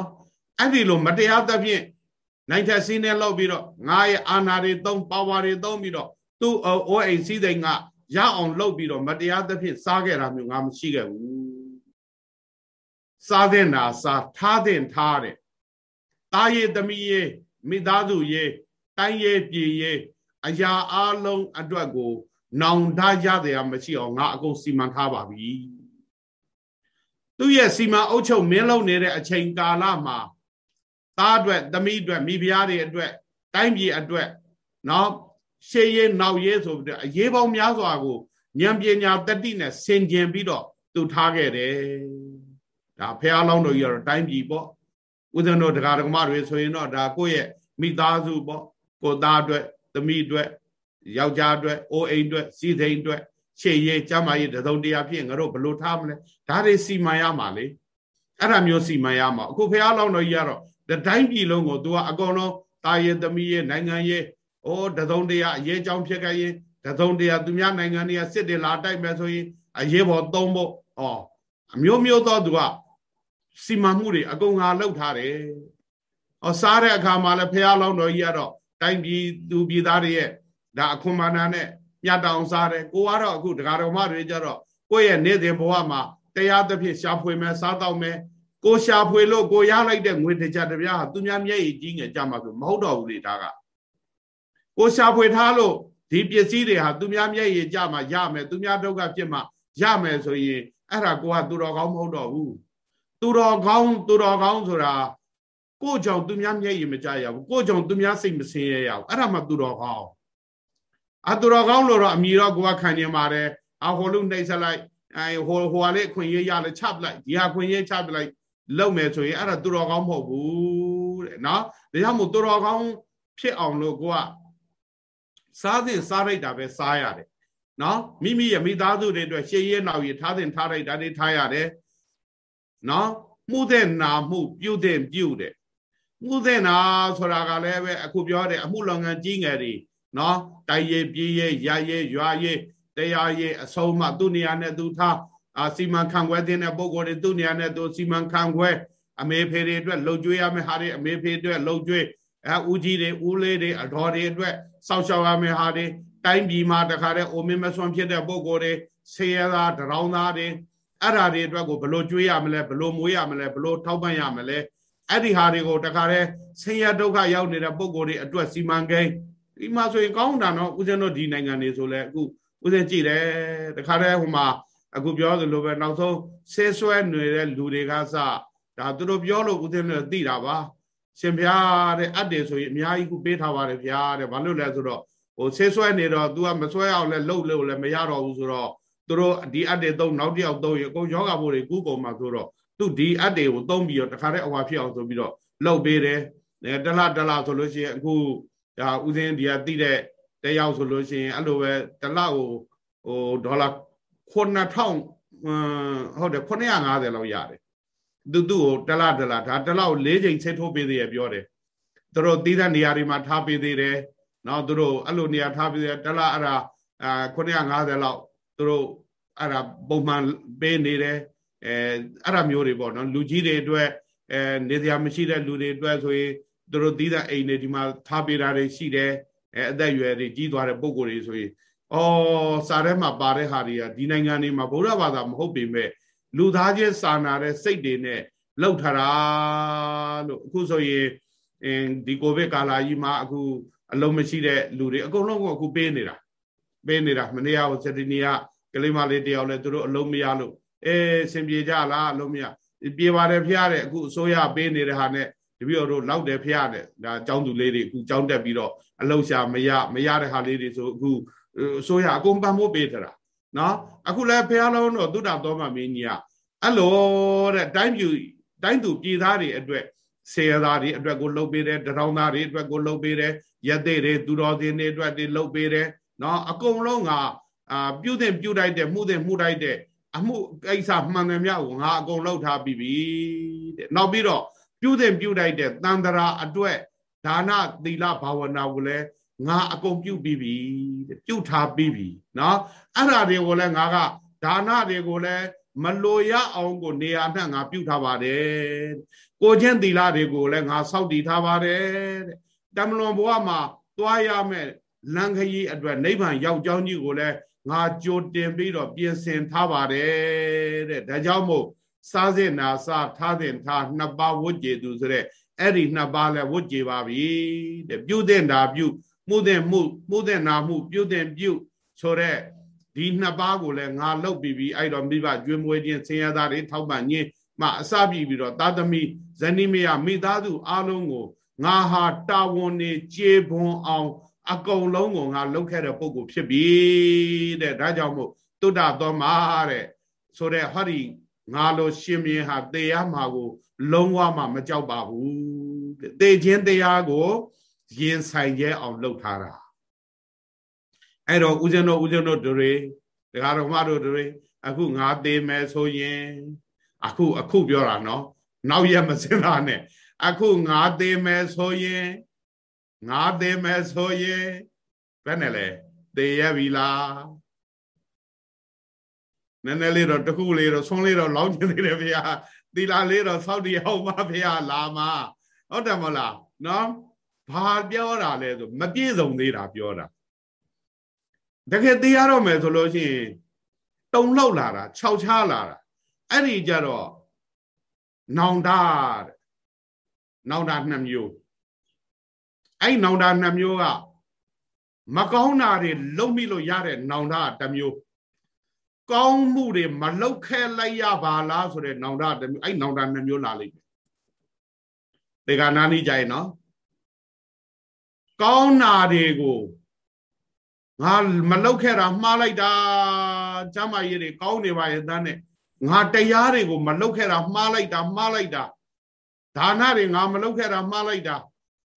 Speaker 1: အဲ့ဒီလိုမတရားသဖြင့်နိုင်ထက်စီးနေလောက်ပြီးတော့ငါရဲ့အာဏာတွေသုံးပါဝါတွေသုံးပြီးတော့သူ့အိုးအိမ်စည်းစိမ်ကရအောင်လုပ်ပြီးတော့မတရားသဖြင့်စားခဲ့တာမျိုးငါမရှိခဲ့ဘူးစားတဲ့နာစားထားတဲ့ထားတဲ့တာရည်သမီးရေမိသားစုရေတိုင်းရေပြည်ရေ အရာအလုံးအတွက်ကို နောင်တရတဲ့မရှိအောင်ငါအကုန်စီမံထားပါပြီသူ့ရဲ့စီမံအုပ်ချုပ်မင်းလုံးနေတဲ့အချိန်ကာလမှာသားအတွက်သမီးအတွက်မိဖုရားတွေအတွက်တိုင်းပြည်အတွက်နော်ရှေးရေးနောက်ရေးဆိုပြီးအရေးပေါင်းများစွာကိုဉာဏ်ပညာတတိနဲ့ဆင်ခြင်ပြီးတော့သူထားခဲ့တယ်ဒါဖះလောင်းတို့ကြီးကတော့တိုင်းပြည်ပေါ့ဦးဇင်းတို့တရားဓမ္မတွေဆိုရင်တော့ဒါကိုယ့်ရဲ့မိသားစုပေါ့ကိုသားအတွက် သမီးအတွက်ယောက်ျားအတွက်အိုးအိမ်အတွက်စီးစိမ်အတွက်ရှေ့ရေးကျမ်းမာရေးတစုံတရာဖြစ်ငါတို့ဘလို့ထားမလဲဒါတွေစီမံရမှာလေအဲ့ဒါမျိုးစီမံရမှာအခုဖះလောင်းတို့ကြီးကတော့တိုင်းပြည်လုံးကို तू ကအကုန်လုံးတာရဲ့သမီးရဲ့နိုင်ငံရဲ့ဟအိုးတစုံတရာအရေးကြောင်းဖြစ်ခဲ့ရင်တစုံတရာသူများနိုင်ငံတွေကစစ်တွေလာတိုက်မယ်ဆိုရင်အရေးပေါ်သုံးဖို့ဩအမျိုးမျိုးသောသူကစီမံမှုတွေအကုန်ငါလှုပ်ထားတယ်။ဩစားတဲ့အခါမှာလည်းဖះလောင်းတော်ကြီးကတော့ တိုင်းပြည်သူပြည်သားတွေရဲ့ဒါအခွန်မာနာနဲ့ညတောင်စားတယ်။ကိုကတော့အခုဒကာတော်မတွေကြတော့ကိုယ့်ရဲ့နေ့စဉ်ဘဝမှာတရားသဖြင့်ရှားဖွေမယ်စားတော့မယ်ကိုရှာဖွေလို့ကိုရလိုက်တဲ့ငွေတကြတပြားဟာသူများမျက်ရည်ကြီးငယ်ကြမှာဆိုမဟုတ်တော့ဘူးလေဒါကကိုရှာဖွေထားလို့ဒီပစ္စည်းတွေဟာသူများမျက်ရည်ကြမှာရမယ်သူများဒုက္ခဖြစ်မှာရမယ်ဆိုရင်အဲ့ဒါကိုကသူတော်ကောင်းမဟုတ်တော့ဘူးသူတော်ကောင်းသူတော်ကောင်းဆိုတာ ကိုကြောင့်သူများမျက်ရည်မကြရဘူးကိုကြောင့်သူများစိတ်မဆင်းရရဘူးအဲ့ဒါမှသူတော်ကောင်းအသူတော်ကောင်းလို့တော့အမိတော့ကိုကခံနေပါတယ်အဟိုလူနှိမ့်ဆက်လိုက်အဲဟိုဟိုကလေးခွင့်ရရလဲချပလိုက်ဒီဟာခွင့်ရချပလိုက်လုပ်မယ်ဆိုရင်အဲ့ဒါသူတော်ကောင်းမဟုတ်ဘူးတဲ့နော်ဒါကြောင့်မို့သူတော်ကောင်းဖြစ်အောင်လို့ကိုကစားသင့်စားလိုက်တာပဲစားရတယ်နော်မိမိရဲ့မိသားစုတွေအတွက်ရှေးရဲနောက်ရထားသင့်ထားလိုက်တာတွေထားရတယ်နော်မှုတဲ့နာမှုပြုတဲ့ပြုတဲ့ မှုတဲ့နာဆိုတာကလည်းပဲအခုပြောတဲ့အမှုလောင်ငံကြီးငယ်တွေနော်တိုက်ရဲပြေးရဲရရဲရွာရဲတရားရဲအဆုံးမသူ့နေရာနဲ့သူထားအာစီမံခန့်ခွဲတဲ့ပုံကိုယ်တွေသူ့နေရာနဲ့သူစီမံခန့်ခွဲအမေဖေတွေအတွက်လှုပ်ကြွေးရမယ့်ဟာတွေအမေဖေအတွက်လှုပ်ကြွေးအဲဦးကြီးတွေဦးလေးတွေအတော်တွေအတွက်စောင့်ရှောက်ရမယ့်ဟာတွေတိုင်းပြည်မှာတခါတည်းအိုမင်းမဆွမ်းဖြစ်တဲ့ပုံကိုယ်တွေဆေးရသားတရောင်းသားတွေအဲ့ဓာတွေအတွက်ကိုဘလို့ကြွေးရမလဲဘလို့မွေးရမလဲဘလို့ထောက်ပံ့ရမလဲ အဲ့ဒီဟာတွေကိုတခါတည်းဆင်းရဲဒုက္ခရောက်နေတဲ့ပုံကိုယ်တွေအတွက်စီမံကိန်းဒီမှာဆိုရင်ကောင်းတာနော်ဦးဇင်းတို့ဒီနိုင်ငံနေဆိုလဲအခုဦးဇင်းကြည့်တယ်တခါတည်းဟိုမှာအခုပြောသလိုပဲနောက်ဆုံးဆဲဆွဲနေတဲ့လူတွေကစဒါသူတို့ပြောလို့ဦးသိန်းလည်းသိတာပါရှင်ဖျားတဲ့အတ်တယ်ဆိုရင်အများကြီးခုပေးထားပါတယ်ဖျားတဲ့ဘာလို့လဲဆိုတော့ဟိုဆဲဆွဲနေတော့ तू ကမဆွဲအောင်လဲလှုပ်လို့လည်းမရတော့ဘူးဆိုတော့သူတို့ဒီအတ်တွေသုံးနောက်တစ်ယောက်သုံးရအကုန်ယောဂဘိုးတွေကူးကုန်မှာဆိုတော့ သူဒီအတ်တွေကိုသုံးပြီးတော့တခါတည်းအဝါဖြစ်အောင်ဆိုပြီးတော့လှုပ်ပေးတယ်တလားတလားဆိုလို့ရှိရင်အခုဒါဦးသိန်းဒီကသိတဲ့တယောက်ဆိုလို့ရှိရင်အဲ့လိုပဲတလားကိုဟိုဒေါ်လာ9000ဟုတ်တယ်950လောက်ရတယ်သူသူ့ကိုတလားတလားဒါတလောက်၄ချိန်ဆက်ထိုးပေးသေးရပြောတယ်သူတို့တီးတဲ့နေရာတွေမှာထားပေးသေးတယ်နော်သူတို့အဲ့လိုနေရာထားပေးသေးတယ်တလားအဲ့ဒါအာ950လောက်သူတို့အဲ့ဒါပုံမှန်ပေးနေတယ် အဲအဲ့ဒါမျိုးတွေပေါ့နော်လူကြီးတွေအတွက်အဲနေစရာမရှိတဲ့လူတွေအတွက်ဆိုရင်သူတို့တီးတဲ့အိမ်တွေဒီမှာထားပေးတာတွေရှိတယ်အဲအသက်အရွယ်တွေကြီးသွားတဲ့ပုံကိုယ်တွေဆိုရင်အော်စာထဲမှာပါတဲ့ဟာတွေကဒီနိုင်ငံတွေမှာဗုဒ္ဓဘာသာမဟုတ်ပေမဲ့လူသားချင်းစာနာတဲ့စိတ်တွေနဲ့လောက်ထားတာလို့အခုဆိုရင်အင်းဒီကိုဗစ်ကာလကြီးမှာအခုအလုံးမရှိတဲ့လူတွေအကုန်လုံးကအခုပေးနေတာပေးနေတာမနေ့ကစတနီကကလေးမလေးတယောက်လဲသူတို့အလုံးမရလို့ အဲစင်ပြေကြလားအလုံးမရပြေပါတယ်ဖျားတယ်အခုအစိုးရပေးနေတဲ့ဟာနဲ့တပည့်တော်တို့လောက်တယ်ဖျားတယ်ဒါအကြောင်းသူလေးတွေအခုကြောင်းတက်ပြီးတော့အလုံးရှာမရမရတဲ့ဟာလေးတွေဆိုအခုအစိုးရအကုန်ပံ့ပိုးပေးထတာနော်အခုလည်းဖះလုံးတော့သုဒ္ဓတော်မမင်းကြီးကအဲ့လိုတဲ့တိုင်းပြည်တိုင်းသူပြည်သားတွေအတွက်ဆေရသားတွေအတွက်ကိုလှုပ်ပေးတယ်တရောင်းသားတွေအတွက်ကိုလှုပ်ပေးတယ်ရက်သေးတွေသူတော်စင်တွေအတွက်တွေလှုပ်ပေးတယ်နော်အကုန်လုံးကအာပြုတဲ့ပြုတိုက်တဲ့မှုတဲ့မှုတိုက်တဲ့ အမှုကိစ္စမှန်တယ်မြောက်ကိုငါအကုန်လှုပ်ထားပြီးပြီတဲ့နောက်ပြီးတော့ပြုတဲ့ပြုတိုက်တဲ့တန်တရာအတွက်ဒါနသီလဘာဝနာကိုလည်းငါအကုန်ပြုတ်ပြီးပြီတဲ့ပြုတ်ထားပြီးပြီနော်အဲ့ဒါတွေကိုလည်းငါကဒါနတွေကိုလည်းမလိုရအောင်ကိုနေရာနဲ့ငါပြုတ်ထားပါတယ်ကိုချင်းသီလတွေကိုလည်းငါစောင့်တည်ထားပါတယ်တဲ့တမလွန်ဘဝမှာသွားရမယ်လမ်းခရီးအတွက်နိဗ္ဗာန်ရောက်ကြောင်းကြီးကိုလည်း ငါကြိုတင်ပြီးတော့ပြင်ဆင်ထားပါတယ်တဲ့ဒါကြောင့်မို့စားစင်နာစားထားတဲ့ထားနှစ်ပါးဝတ်ကြည်သူဆိုတဲ့အဲ့ဒီနှစ်ပါးလည်းဝတ်ကြည်ပါပြီတဲ့ပြုတဲ့တာပြုမှုတဲ့မှုမှုတဲ့နာမှုပြုတဲ့ပြုဆိုတဲ့ဒီနှစ်ပါးကိုလည်းငါလှုပ်ပြီးပြီးအဲ့တော့မိဘကျွေးမွေးခြင်းဆင်းရဲသားတွေထောက်ပံ့ခြင်းမှအစပြပြီးတော့သာသမီဇနီးမယားမိသားစုအားလုံးကိုငါဟာတာဝန်နေကြေပွန်အောင် အကုန်လုံးကိုငါလှုပ်ခဲ့တဲ့ပုံကိုဖြစ်ပြီတဲ့ဒါကြောင့်မို့တုဒ္ဒတော်မှာတဲ့ဆိုတဲ့ဟောဒီငါလိုရှင်မြင်းဟာတေရမှာကို လုံးဝမှမကြောက်ပါဘူးတဲ့တေခြင်းတရားကိုရင်ဆိုင်ရဲအောင်လှုပ်ထားတာအဲ့တော့ဦးဇင်းတို့ဦးဇင်းတို့တွေဒကာတော်မတို့တွေအခုငါသေးမယ်ဆိုရင်အခုအခုပြောတာနော် နောက်ရက်မစင်တာနဲ့အခုငါသေးမယ်ဆိုရင် ငါသိမဲ့ဆိုရင်ဘယ်နဲ့လဲသေရပြီလားနည်းနည်းလေးတော့တခုလေးတော့ဆွန်းလေးတော့လောင်းနေသေးတယ်ဗျာသီလာလေးတော့စောက်တည်အောင်ပါဗျာလာမဟုတ်တယ်မလားနော်ဘာပြောတာလဲဆိုမပြည့်စုံသေးတာပြောတာတကယ်သိရတော့မယ်ဆိုလို့ရှိရင်တုံလောက်လာတာခြောက်ချားလာတာအဲ့ဒီကြတော့နောင်တတဲ့နောင်တနှစ်မျိုး အဲ့နောင်တနှစ်မျိုးကမကောင်းတာတွေလုံမိလို့ရတဲ့နောင်တတစ်မျိုးကောင်းမှုတွေမလောက်ခဲလိုက်ရပါလားဆိုတဲ့နောင်တတစ်မျိုးအဲ့နောင်တနှစ်မျိုးလာလိမ့်မယ်ဒီကနာနီကြရင်နော်ကောင်းနာတွေကိုငါမလောက်ခဲ့တာမှားလိုက်တာကျမကြီးတွေကောင်းနေပါရဲ့တန်းနဲ့ငါတရားတွေကိုမလောက်ခဲ့တာမှားလိုက်တာမှားလိုက်တာဒါနတွေငါမလောက်ခဲ့တာမှားလိုက်တာ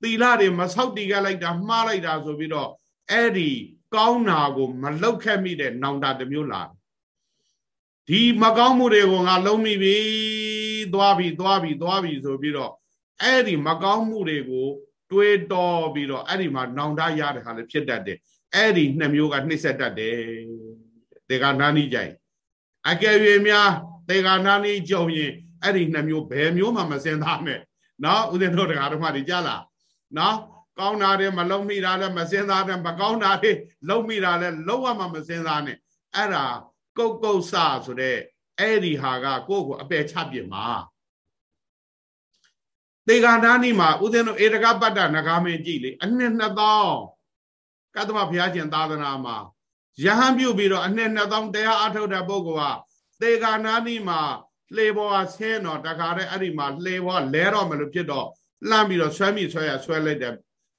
Speaker 1: သီလတွေမဆောက်တည်ခဲ့လိုက်တာမှားလိုက်တာဆိုပြီးတော့အဲ့ဒီကောင်းနာကို မလောက်ခဲ့မိတဲ့နောင်တတစ်မျိုးလာဒီမကောင်းမှုတွေကိုငါလုံးမိပြီသွားပြီသွားပြီသွားပြီဆိုပြီးတော့အဲ့ဒီမကောင်းမှုတွေကို တွေးတော်ပြီးတော့အဲ့ဒီမှာနောင်တရတဲ့ခါလည်းဖြစ်တတ်တယ်အဲ့ဒီနှစ်မျိုးကနှိမ့်ဆက်တတ်တယ်တေကနာနီကြိုင်အကယ်၍များတေကနာနီကြုံရင်အဲ့ဒီနှစ်မျိုးဘယ်မျိုးမှမစင်သားနဲ့နော်ဦးဇင်းတို့တရားဓမ္မတွေကြားလား နော်ကောင်းတာတွေမလုံးမိတာလည်းမစင်သားနဲ့မကောင်းတာတွေလုံးမိတာလည်းလုံးဝမှမစင်သားနဲ့အဲ့ဒါကုတ်ကုတ်ဆဆိုတဲ့အဲ့ဒီဟာကကိုယ့်ကိုအပယ်ချပြစ်မှာတေဂန္ဓာနီမှာဦးဇင်းတို့ဧတကပတ္တနဂါမင်းကြည့်လေအနှစ်2000ကတ္တမဘုရားရှင်သာသနာမှာယဟန်ပြုတ်ပြီးတော့အနှစ်2000တရားအထုတ်တဲ့ပုဂ္ဂိုလ်ကသေဂန္ဓာနီမှာလှေပေါ်ကဆင်းတော့တခါတည်းအဲ့ဒီမှာလှေပေါ်လဲတော့မလို့ဖြစ်တော့ လှမ်းပြီးတော့ဆွဲမိဆွဲရဆွဲလိုက်တယ်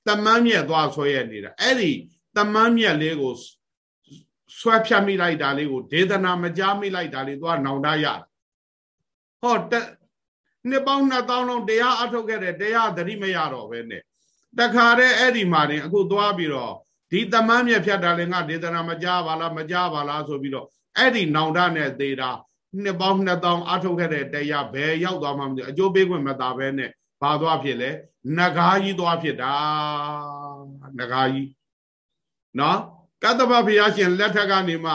Speaker 1: တမန်းမြက်သွားဆွဲရနေတာအဲ့ဒီတမန်းမြက်လေးကိုဆွဲဖြတ်မိလိုက်တာလေးကိုဒေသနာမကြားမိလိုက်တာလေးသွားနောင်တရဟောတနှစ်ပေါင်း2000လုံးတရားအထုတ်ခဲ့တဲ့တရားသတိမရတော့ပဲနဲ့တခါတည်းအဲ့ဒီမှာတင်အခုသွားပြီးတော့ဒီတမန်းမြက်ဖြတ်တာလည်းငါဒေသနာမကြားပါလားမကြားပါလားဆိုပြီးတော့အဲ့ဒီနောင်တနဲ့သေးတာနှစ်ပေါင်း2000အထုတ်ခဲ့တဲ့တရားဘယ်ရောက်သွားမှမသိအကျိုးပေးခွင့်မသာပဲနဲ့ ဘာသွားဖြစ်လဲနဂါကြီးသွားဖြစ်တာနဂါကြီးနော်ကတ္တပဘုရားရှင်လက်ထက်ကနေမှ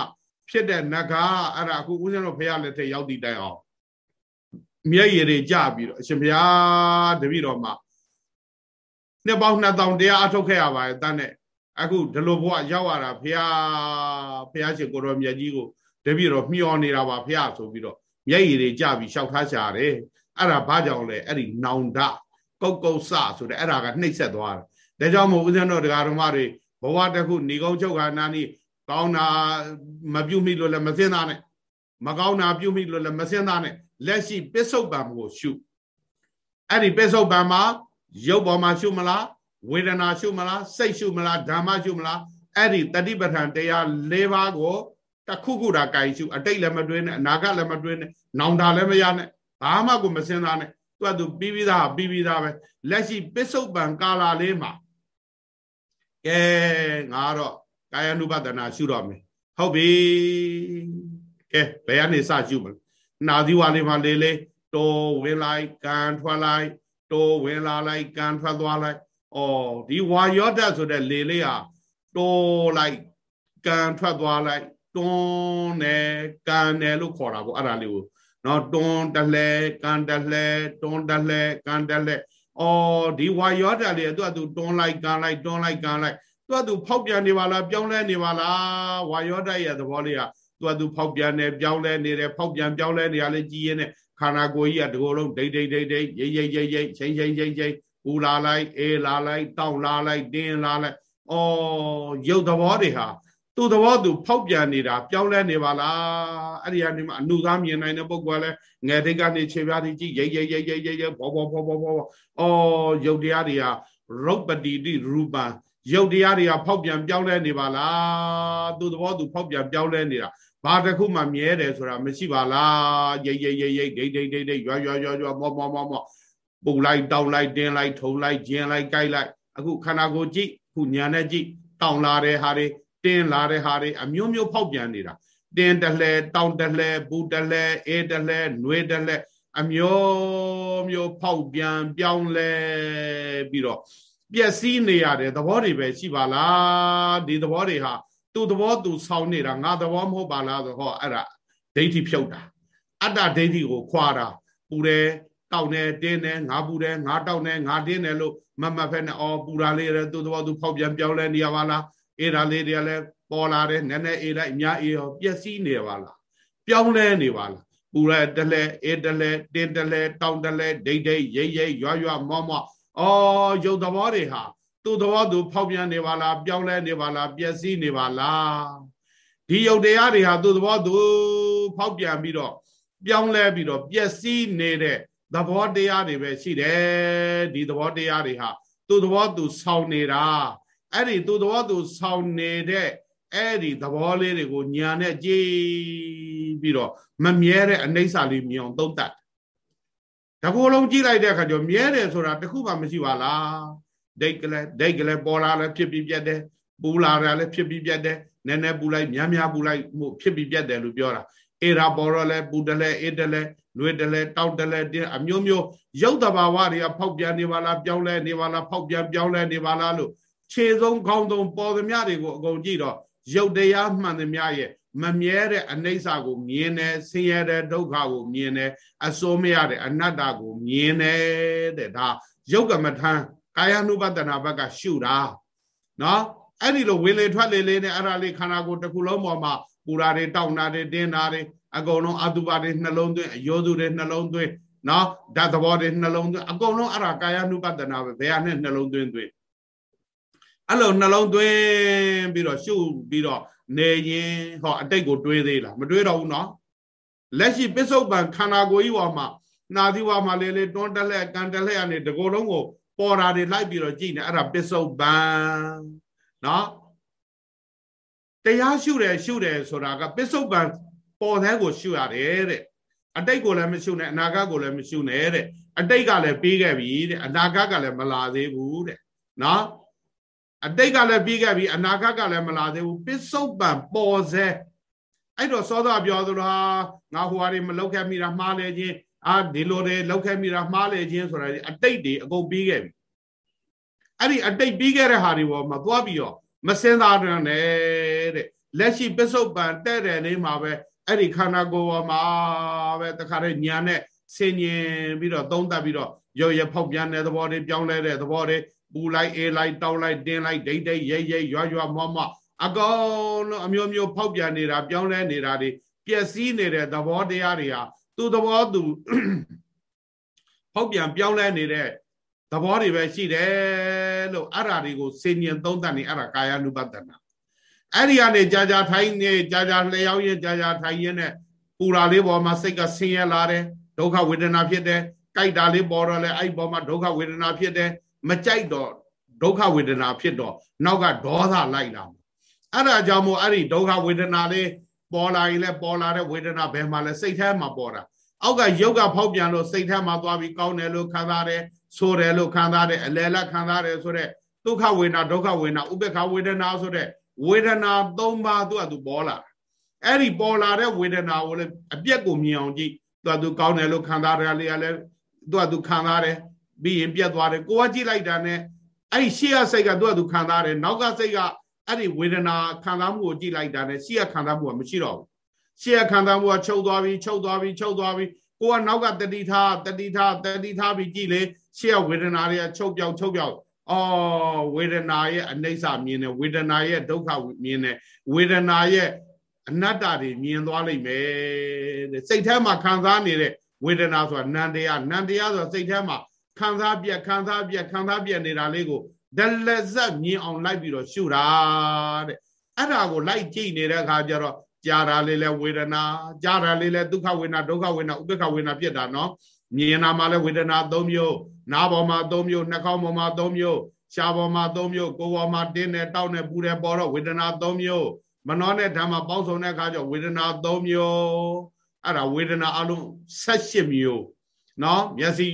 Speaker 1: ဖြစ်တဲ့နဂါအဲ့ဒါအခုဦးဇင်းတို့ဘုရားလက်ထက်ရောက်တည်တိုင်အောင်မျက်ရည်တွေကြပြီးတော့အရှင်ဘုရားတပည့်တော်မှာနှစ်ပေါင်း2000တရားအထုတ်ခဲ့ရပါရဲ့တန်းနဲ့အခုဒီလိုဘဝရောက်ရတာဘုရားဘုရားရှင်ကိုတော်မြတ်ကြီးကိုတပည့်တော်မျှော်နေတာပါဘုရားဆိုပြီးတော့မျက်ရည်တွေကြပြီးရှောက်ထားရှာတယ် အဲ့ဒါဘာကြောင့်လဲအဲ့ဒီနောင်တကုတ်ကုတ်ဆဆိုတဲ့အဲ့ဒါကနှိမ့်ဆက်သွားတယ်ဒါကြောင့်မို့ဦးဇင်းတော်တရားတော်မတွေဘဝတစ်ခုဏီကုန်းချုပ်ခါနာနီကောင်းတာမပြုမိလို့လည်းမစင်းသားနဲ့မကောင်းတာပြုမိလို့လည်းမစင်းသားနဲ့လက်ရှိပစ္စုပန်ကိုရှုအဲ့ဒီပစ္စုပန်မှာရုပ်ပေါ်မှာရှုမလားဝေဒနာရှုမလားစိတ်ရှုမလားဓမ္မရှုမလားအဲ့ဒီတတိပဋ္ဌာန်တရား၄ပါးကိုတခုခုတာကြိုင်ရှုအတိတ်လည်းမတွင်းနဲ့အနာဂတ်လည်းမတွင်းနဲ့နောင်တာလည်းမရနဲ့ ဘာမှကိုမစင်သားနဲ့သူကသူပြီးပြီးသားပြီးပြီးသားပဲလက်ရှိပစ္စုပန်ကာလာလေးမှာကဲငါတော့ကာယ ानु ပဒနာရှုတော့မယ်ဟုတ်ပြီကဲဘယ်ကနေစရှုမလဲနာသီဝါလေးမှာလေးလေးတိုးဝင်လိုက်ကန်ထွက်လိုက်တိုးဝင်လာလိုက်ကန်ထွက်သွားလိုက်ဩဒီဝါယောဓာတ်ဆိုတဲ့လေလေးဟာတိုးလိုက်ကန်ထွက်သွားလိုက်တွန်းတယ်ကန်တယ်လို့ခေါ်တာပေါ့အဲ့ဒါလေးကို နော်တွန်းတလဲကန်တလဲတွန်းတလဲကန်တလဲအော်ဒီဝါယောဓာတ်လေးသူကသူတွန်းလိုက်ကန်လိုက်တွန်းလိုက်ကန်လိုက်သူကသူဖောက်ပြန်နေပါလားပြောင်းလဲနေပါလားဝါယောဓာတ်ရဲ့သဘောလေးကသူကသူဖောက်ပြန်နေပြောင်းလဲနေတယ်ဖောက်ပြန်ပြောင်းလဲနေရလဲကြည်ရင်နဲ့ခန္ဓာကိုယ်ကြီးကဒီလိုလုံးဒိတ်ဒိတ်ဒိတ်ဒိတ်ရိတ်ရိတ်ရိတ်ရိတ်ချိန်ချိန်ချိန်ချိန်ပူလာလိုက်အေးလာလိုက်တောက်လာလိုက်တင်းလာလိုက်အော်ရုပ်သဘောတွေဟာ သူ့သဘောသူဖောက်ပြန်နေတာပြောင်းလဲနေပါလားအဲ့ဒီကနေမှအနုသားမြင်နိုင်တဲ့ပုဂ္ဂိုလ်ကလည်းငယ်တိတ်ကနေခြေပြားတိကြည့်ရိတ်ရိတ်ရိတ်ရိတ်ရိတ်ရိတ်ဘောဘောဘောဘောဘောအော်ရုပ်တရားတွေကရုပ်ပတိတိရူပံရုပ်တရားတွေကဖောက်ပြန်ပြောင်းလဲနေပါလားသူ့သဘောသူဖောက်ပြန်ပြောင်းလဲနေတာဘာတစ်ခုမှမြဲတယ်ဆိုတာမရှိပါလားရိတ်ရိတ်ရိတ်ရိတ်ဒိတ်ဒိတ်ဒိတ်ဒိတ်ရွာရွာရွာရွာမောမောမောမောပူလိုက်တောက်လိုက်တင်းလိုက်ထုံလိုက်ကျင်းလိုက်ကြိုက်လိုက်အခုခန္ဓာကိုယ်ကြည့်ခုညာနဲ့ကြည့်တောင်လာတဲ့ဟာတွေ တင်းလာတဲ့ဟာတွေအမျိုးမျိုးဖောက်ပြန်နေတာတင်းတလဲတောင်တလဲပူတလဲအေးတလဲຫນွေတလဲအမျိုးမျိုးဖောက်ပြန်ပြောင်းလဲပြီးတော့ပျက်စီးနေရတဲ့သဘောတွေပဲရှိပါလားဒီသဘောတွေဟာသူ့သဘောသူဆောင်းနေတာငါသဘောမဟုတ်ပါလားဆိုဟောအဲ့ဒါဒိဋ္ဌိဖြုတ်တာအတ္တဒိဋ္ဌိကိုခွာတာပူတယ်တောက်နေတင်းနေငါပူတယ်ငါတောက်နေငါတင်းနေလို့မမဖက်နဲ့အော်ပူတာလေးရသူ့သဘောသူဖောက်ပြန်ပြောင်းလဲနေရပါလား အေးဒါလေးတွေကလည်းပေါ်လာတယ်နည်းနည်းအေးလိုက်အများအေးရောပျက်စီးနေပါလားပြောင်းလဲနေပါလားပူရတလဲအေးတလဲတင်းတလဲတောင်းတလဲဒိတ်ဒိတ်ရိတ်ရိတ်ရွရွမောမောအော်ယုတ်သဘောတွေဟာသူ့သဘောသူဖောက်ပြန်နေပါလားပြောင်းလဲနေပါလားပျက်စီးနေပါလားဒီယုတ်တရားတွေဟာသူ့သဘောသူဖောက်ပြန်ပြီးတော့ပြောင်းလဲပြီးတော့ပျက်စီးနေတဲ့သဘောတရားတွေပဲရှိတယ်ဒီသဘောတရားတွေဟာသူ့သဘောသူဆောင်းနေတာ အဲ့ဒီသူ့သဘောသူဆောင်းနေတဲ့အဲ့ဒီသဘောလေးတွေကိုညာနဲ့ကြည်ပြီးတော့မမြဲတဲ့အနိစ္စလေးမြင်အောင်သုံးတတ်တကူလုံးကြည့်လိုက်တဲ့အခါကျမြဲတယ်ဆိုတာတခုမှမရှိပါလားဒိတ်ကလေးဒိတ်ကလေးပေါ်လာလဲဖြစ်ပြီးပြတ်တယ်ပူလာတယ်လည်းဖြစ်ပြီးပြတ်တယ်နည်းနည်းပူလိုက်များများပူလိုက်မှုဖြစ်ပြီးပြတ်တယ်လို့ပြောတာအေရာပေါ်တော့လဲပူတယ်လဲအေးတယ်လဲနှွေးတယ်လဲတောက်တယ်လဲတင်းအမျိုးမျိုးရုပ်တဘာဝတွေကဖောက်ပြန်နေပါလားပြောင်းလဲနေပါလားဖောက်ပြန်ပြောင်းလဲနေပါလားလို့ ခြေဆုံးခေါင်းဆုံးပေါ်သမျှတွေကိုအကုန်ကြည့်တော့ရုပ်တရားမှန်သမျှရဲ့မမြဲတဲ့အနိစ္စကိုမြင်တယ်ဆင်းရဲတဲ့ဒုက္ခကိုမြင်တယ်အစိုးမရတဲ့အနတ္တကိုမြင်တယ်တဲ့ဒါယုတ်ကမထံကာယ ानु ပတနာဘက်ကရှုတာနော်အဲ့ဒီလိုဝင်လေထွက်လေလေးနဲ့အဲ့ဒါလေးခန္ဓာကိုယ်တစ်ခုလုံးပေါ်မှာပူရာတွေတောက်နာတွေတင်းနာတွေအကုန်လုံးအတုပါတွေနှလုံးသွင်းအယောသူတွေနှလုံးသွင်းနော်ဓာတ်သဘောတွေနှလုံးသွင်းအကုန်လုံးအဲ့ဒါကာယ ानु ပတနာပဲဘယ်ဟာနဲ့နှလုံးသွင်းသွင်း အဲ့လိုနှလုံးသွင်းပြီးတော့ရှုပြီးတော့နေရင်ဟောအတိတ်ကိုတွေးသေးလားမတွေးတော့ဘူးနော်လက်ရှိပစ္စုပန်ခန္ဓာကိုယ်ကြီးပေါ်မှာနာသီဝါမှာလေးလေးတွန်းတက်လက်ကန်တက်လက်ကနေတကိုယ်လုံးကိုပေါ်တာတွေလိုက်ပြီးတော့ကြည့်နေအဲ့ဒါပစ္စုပန်နော်တရားရှုတယ်ရှုတယ်ဆိုတာကပစ္စုပန်ပေါ်တဲ့ကိုရှုရတယ်တဲ့အတိတ်ကိုလည်းမရှုနဲ့အနာဂတ်ကိုလည်းမရှုနဲ့တဲ့အတိတ်ကလည်းပြီးခဲ့ပြီတဲ့အနာဂတ်ကလည်းမလာသေးဘူးတဲ့နော် အတိတ်ကလည်းပြီးခဲ့ပြီအနာဂတ်ကလည်းမလာသေးဘူးပစ္စုပန်ပေါ်စေအဲ့တော့စောစောပြောသလိုဟာငါဟိုဟာတွေမလောက်ခဲ့မိတာမှားလေခြင်းအာဒီလိုတွေလောက်ခဲ့မိတာမှားလေခြင်းဆိုတာအတိတ်တွေအကုန်ပြီးခဲ့ပြီအဲ့ဒီအတိတ်ပြီးခဲ့တဲ့ဟာတွေပေါ်မှာသွားပြီးတော့မစင်သားတယ်တဲ့လက်ရှိပစ္စုပန်တဲ့တယ်လေးမှာပဲအဲ့ဒီခန္ဓာကိုယ်ပေါ်မှာပဲတခါတည်းညာနဲ့ဆင်ញင်ပြီးတော့သုံးသပ်ပြီးတော့ရုပ်ရဖောက်ပြန်တဲ့သဘောတွေပြောင်းလဲတဲ့သဘောတွေ ပူလိုက်အေးလိုက်တောက်လိုက်တင်းလိုက်ဒိတ်ဒိတ်ရိတ်ရိတ်ရွရွမောမောအကောင်လုံးအမျိုးမျိုးဖောက်ပြန်နေတာပြောင်းလဲနေတာတွေပျက်စီးနေတဲ့သဘောတရားတွေဟာသူ့သဘောသူဖောက်ပြန်ပြောင်းလဲနေတဲ့သဘောတွေပဲရှိတယ်လို့အဲ့ဓာတွေကိုစင်ញင်သုံးသပ်နေအဲ့ဒါကာယ ानु ပတနာအဲ့ဒီကနေကြာကြာထိုင်နေကြာကြာလျှောက်ရင်ကြာကြာထိုင်ရင်နဲ့ပူရာလေးပေါ်မှာစိတ်ကဆင်းရဲလာတယ်ဒုက္ခဝေဒနာဖြစ်တယ်ကြိုက်တာလေးပေါ်တော့လဲအဲ့ပေါ်မှာဒုက္ခဝေဒနာဖြစ်တယ် မကြိုက်တော့ဒုက္ခဝေဒနာဖြစ်တော့နောက်ကဒေါသလိုက်လာအဲ့ဒါကြောင့်မို့အဲ့ဒီဒုက္ခဝေဒနာလေးပေါ်လာရင်လည်းပေါ်လာတဲ့ဝေဒနာဘယ်မှာလဲစိတ်ထဲမှာပေါ်တာအောက်ကယုတ်ကဖောက်ပြန်လို့စိတ်ထဲမှာသွားပြီးကောင်းတယ်လို့ခံစားတယ်ဆိုတယ်လို့ခံစားတယ်အလယ်လက်ခံစားတယ်ဆိုတဲ့ဒုက္ခဝေဒနာဒုက္ခဝေဒနာဥပေက္ခဝေဒနာဆိုတဲ့ဝေဒနာ၃ပါးသူကသူပေါ်လာအဲ့ဒီပေါ်လာတဲ့ဝေဒနာကိုလည်းအပြက်ကိုမြင်အောင်ကြည့်သူကသူကောင်းတယ်လို့ခံစားတယ်လေလည်းသူကသူခံစားတယ် ပြီးရင်ပြတ်သွားတယ်ကိုကကြည့်လိုက်တာနဲ့အဲ့ဒီရှေ့ကစိတ်ကသူကသူခံစားတယ်နောက်ကစိတ်ကအဲ့ဒီဝေဒနာခံစားမှုကိုကြည့်လိုက်တာနဲ့ရှေ့ကခံစားမှုကမရှိတော့ဘူးရှေ့ကခံစားမှုကချုပ်သွားပြီချုပ်သွားပြီချုပ်သွားပြီကိုကနောက်ကတတိထားတတိထားတတိထားပြီးကြည့်လေရှေ့ကဝေဒနာတွေကချုပ်ပြောက်ချုပ်ပြောက်အော်ဝေဒနာရဲ့အနိစ္စမြင်တယ်ဝေဒနာရဲ့ဒုက္ခမြင်တယ်ဝေဒနာရဲ့အနတ္တတွေမြင်သွားလိမ့်မယ်တဲ့စိတ်ထဲမှာခံစားနေတဲ့ဝေဒနာဆိုတာနန္တရားနန္တရားဆိုတာစိတ်ထဲမှာ ခံစားပြက်ခံစားပြက်ခံစားပြက်နေတာလေးကိုဒလဇက်မြင်အောင်လိုက်ပြီးတော့ရှုတာတဲ့အဲ့ဒါကိုလိုက်ကြည့်နေတဲ့အခါကျတော့ကြာတာလေးလဲဝေဒနာကြာတာလေးလဲဒုက္ခဝေဒနာဒုက္ခဝေဒနာဥပ္ပခဝေဒနာဖြစ်တာနော်မြင်နာမှာလဲဝေဒနာ၃မျိုးနားပေါ်မှာ၃မျိုးနှာခေါင်းပေါ်မှာ၃မျိုးရှားပေါ်မှာ၃မျိုးကိုယ်ပေါ်မှာတင်းနဲ့တောက်နဲ့ပူတယ်ပေါ်တော့ဝေဒနာ၃မျိုးမနှောနဲ့ဓမ္မပေါင်းစုံတဲ့အခါကျဝေဒနာ၃မျိုးအဲ့ဒါဝေဒနာအလုံး၁၈မျိုးနော်မျက်စိ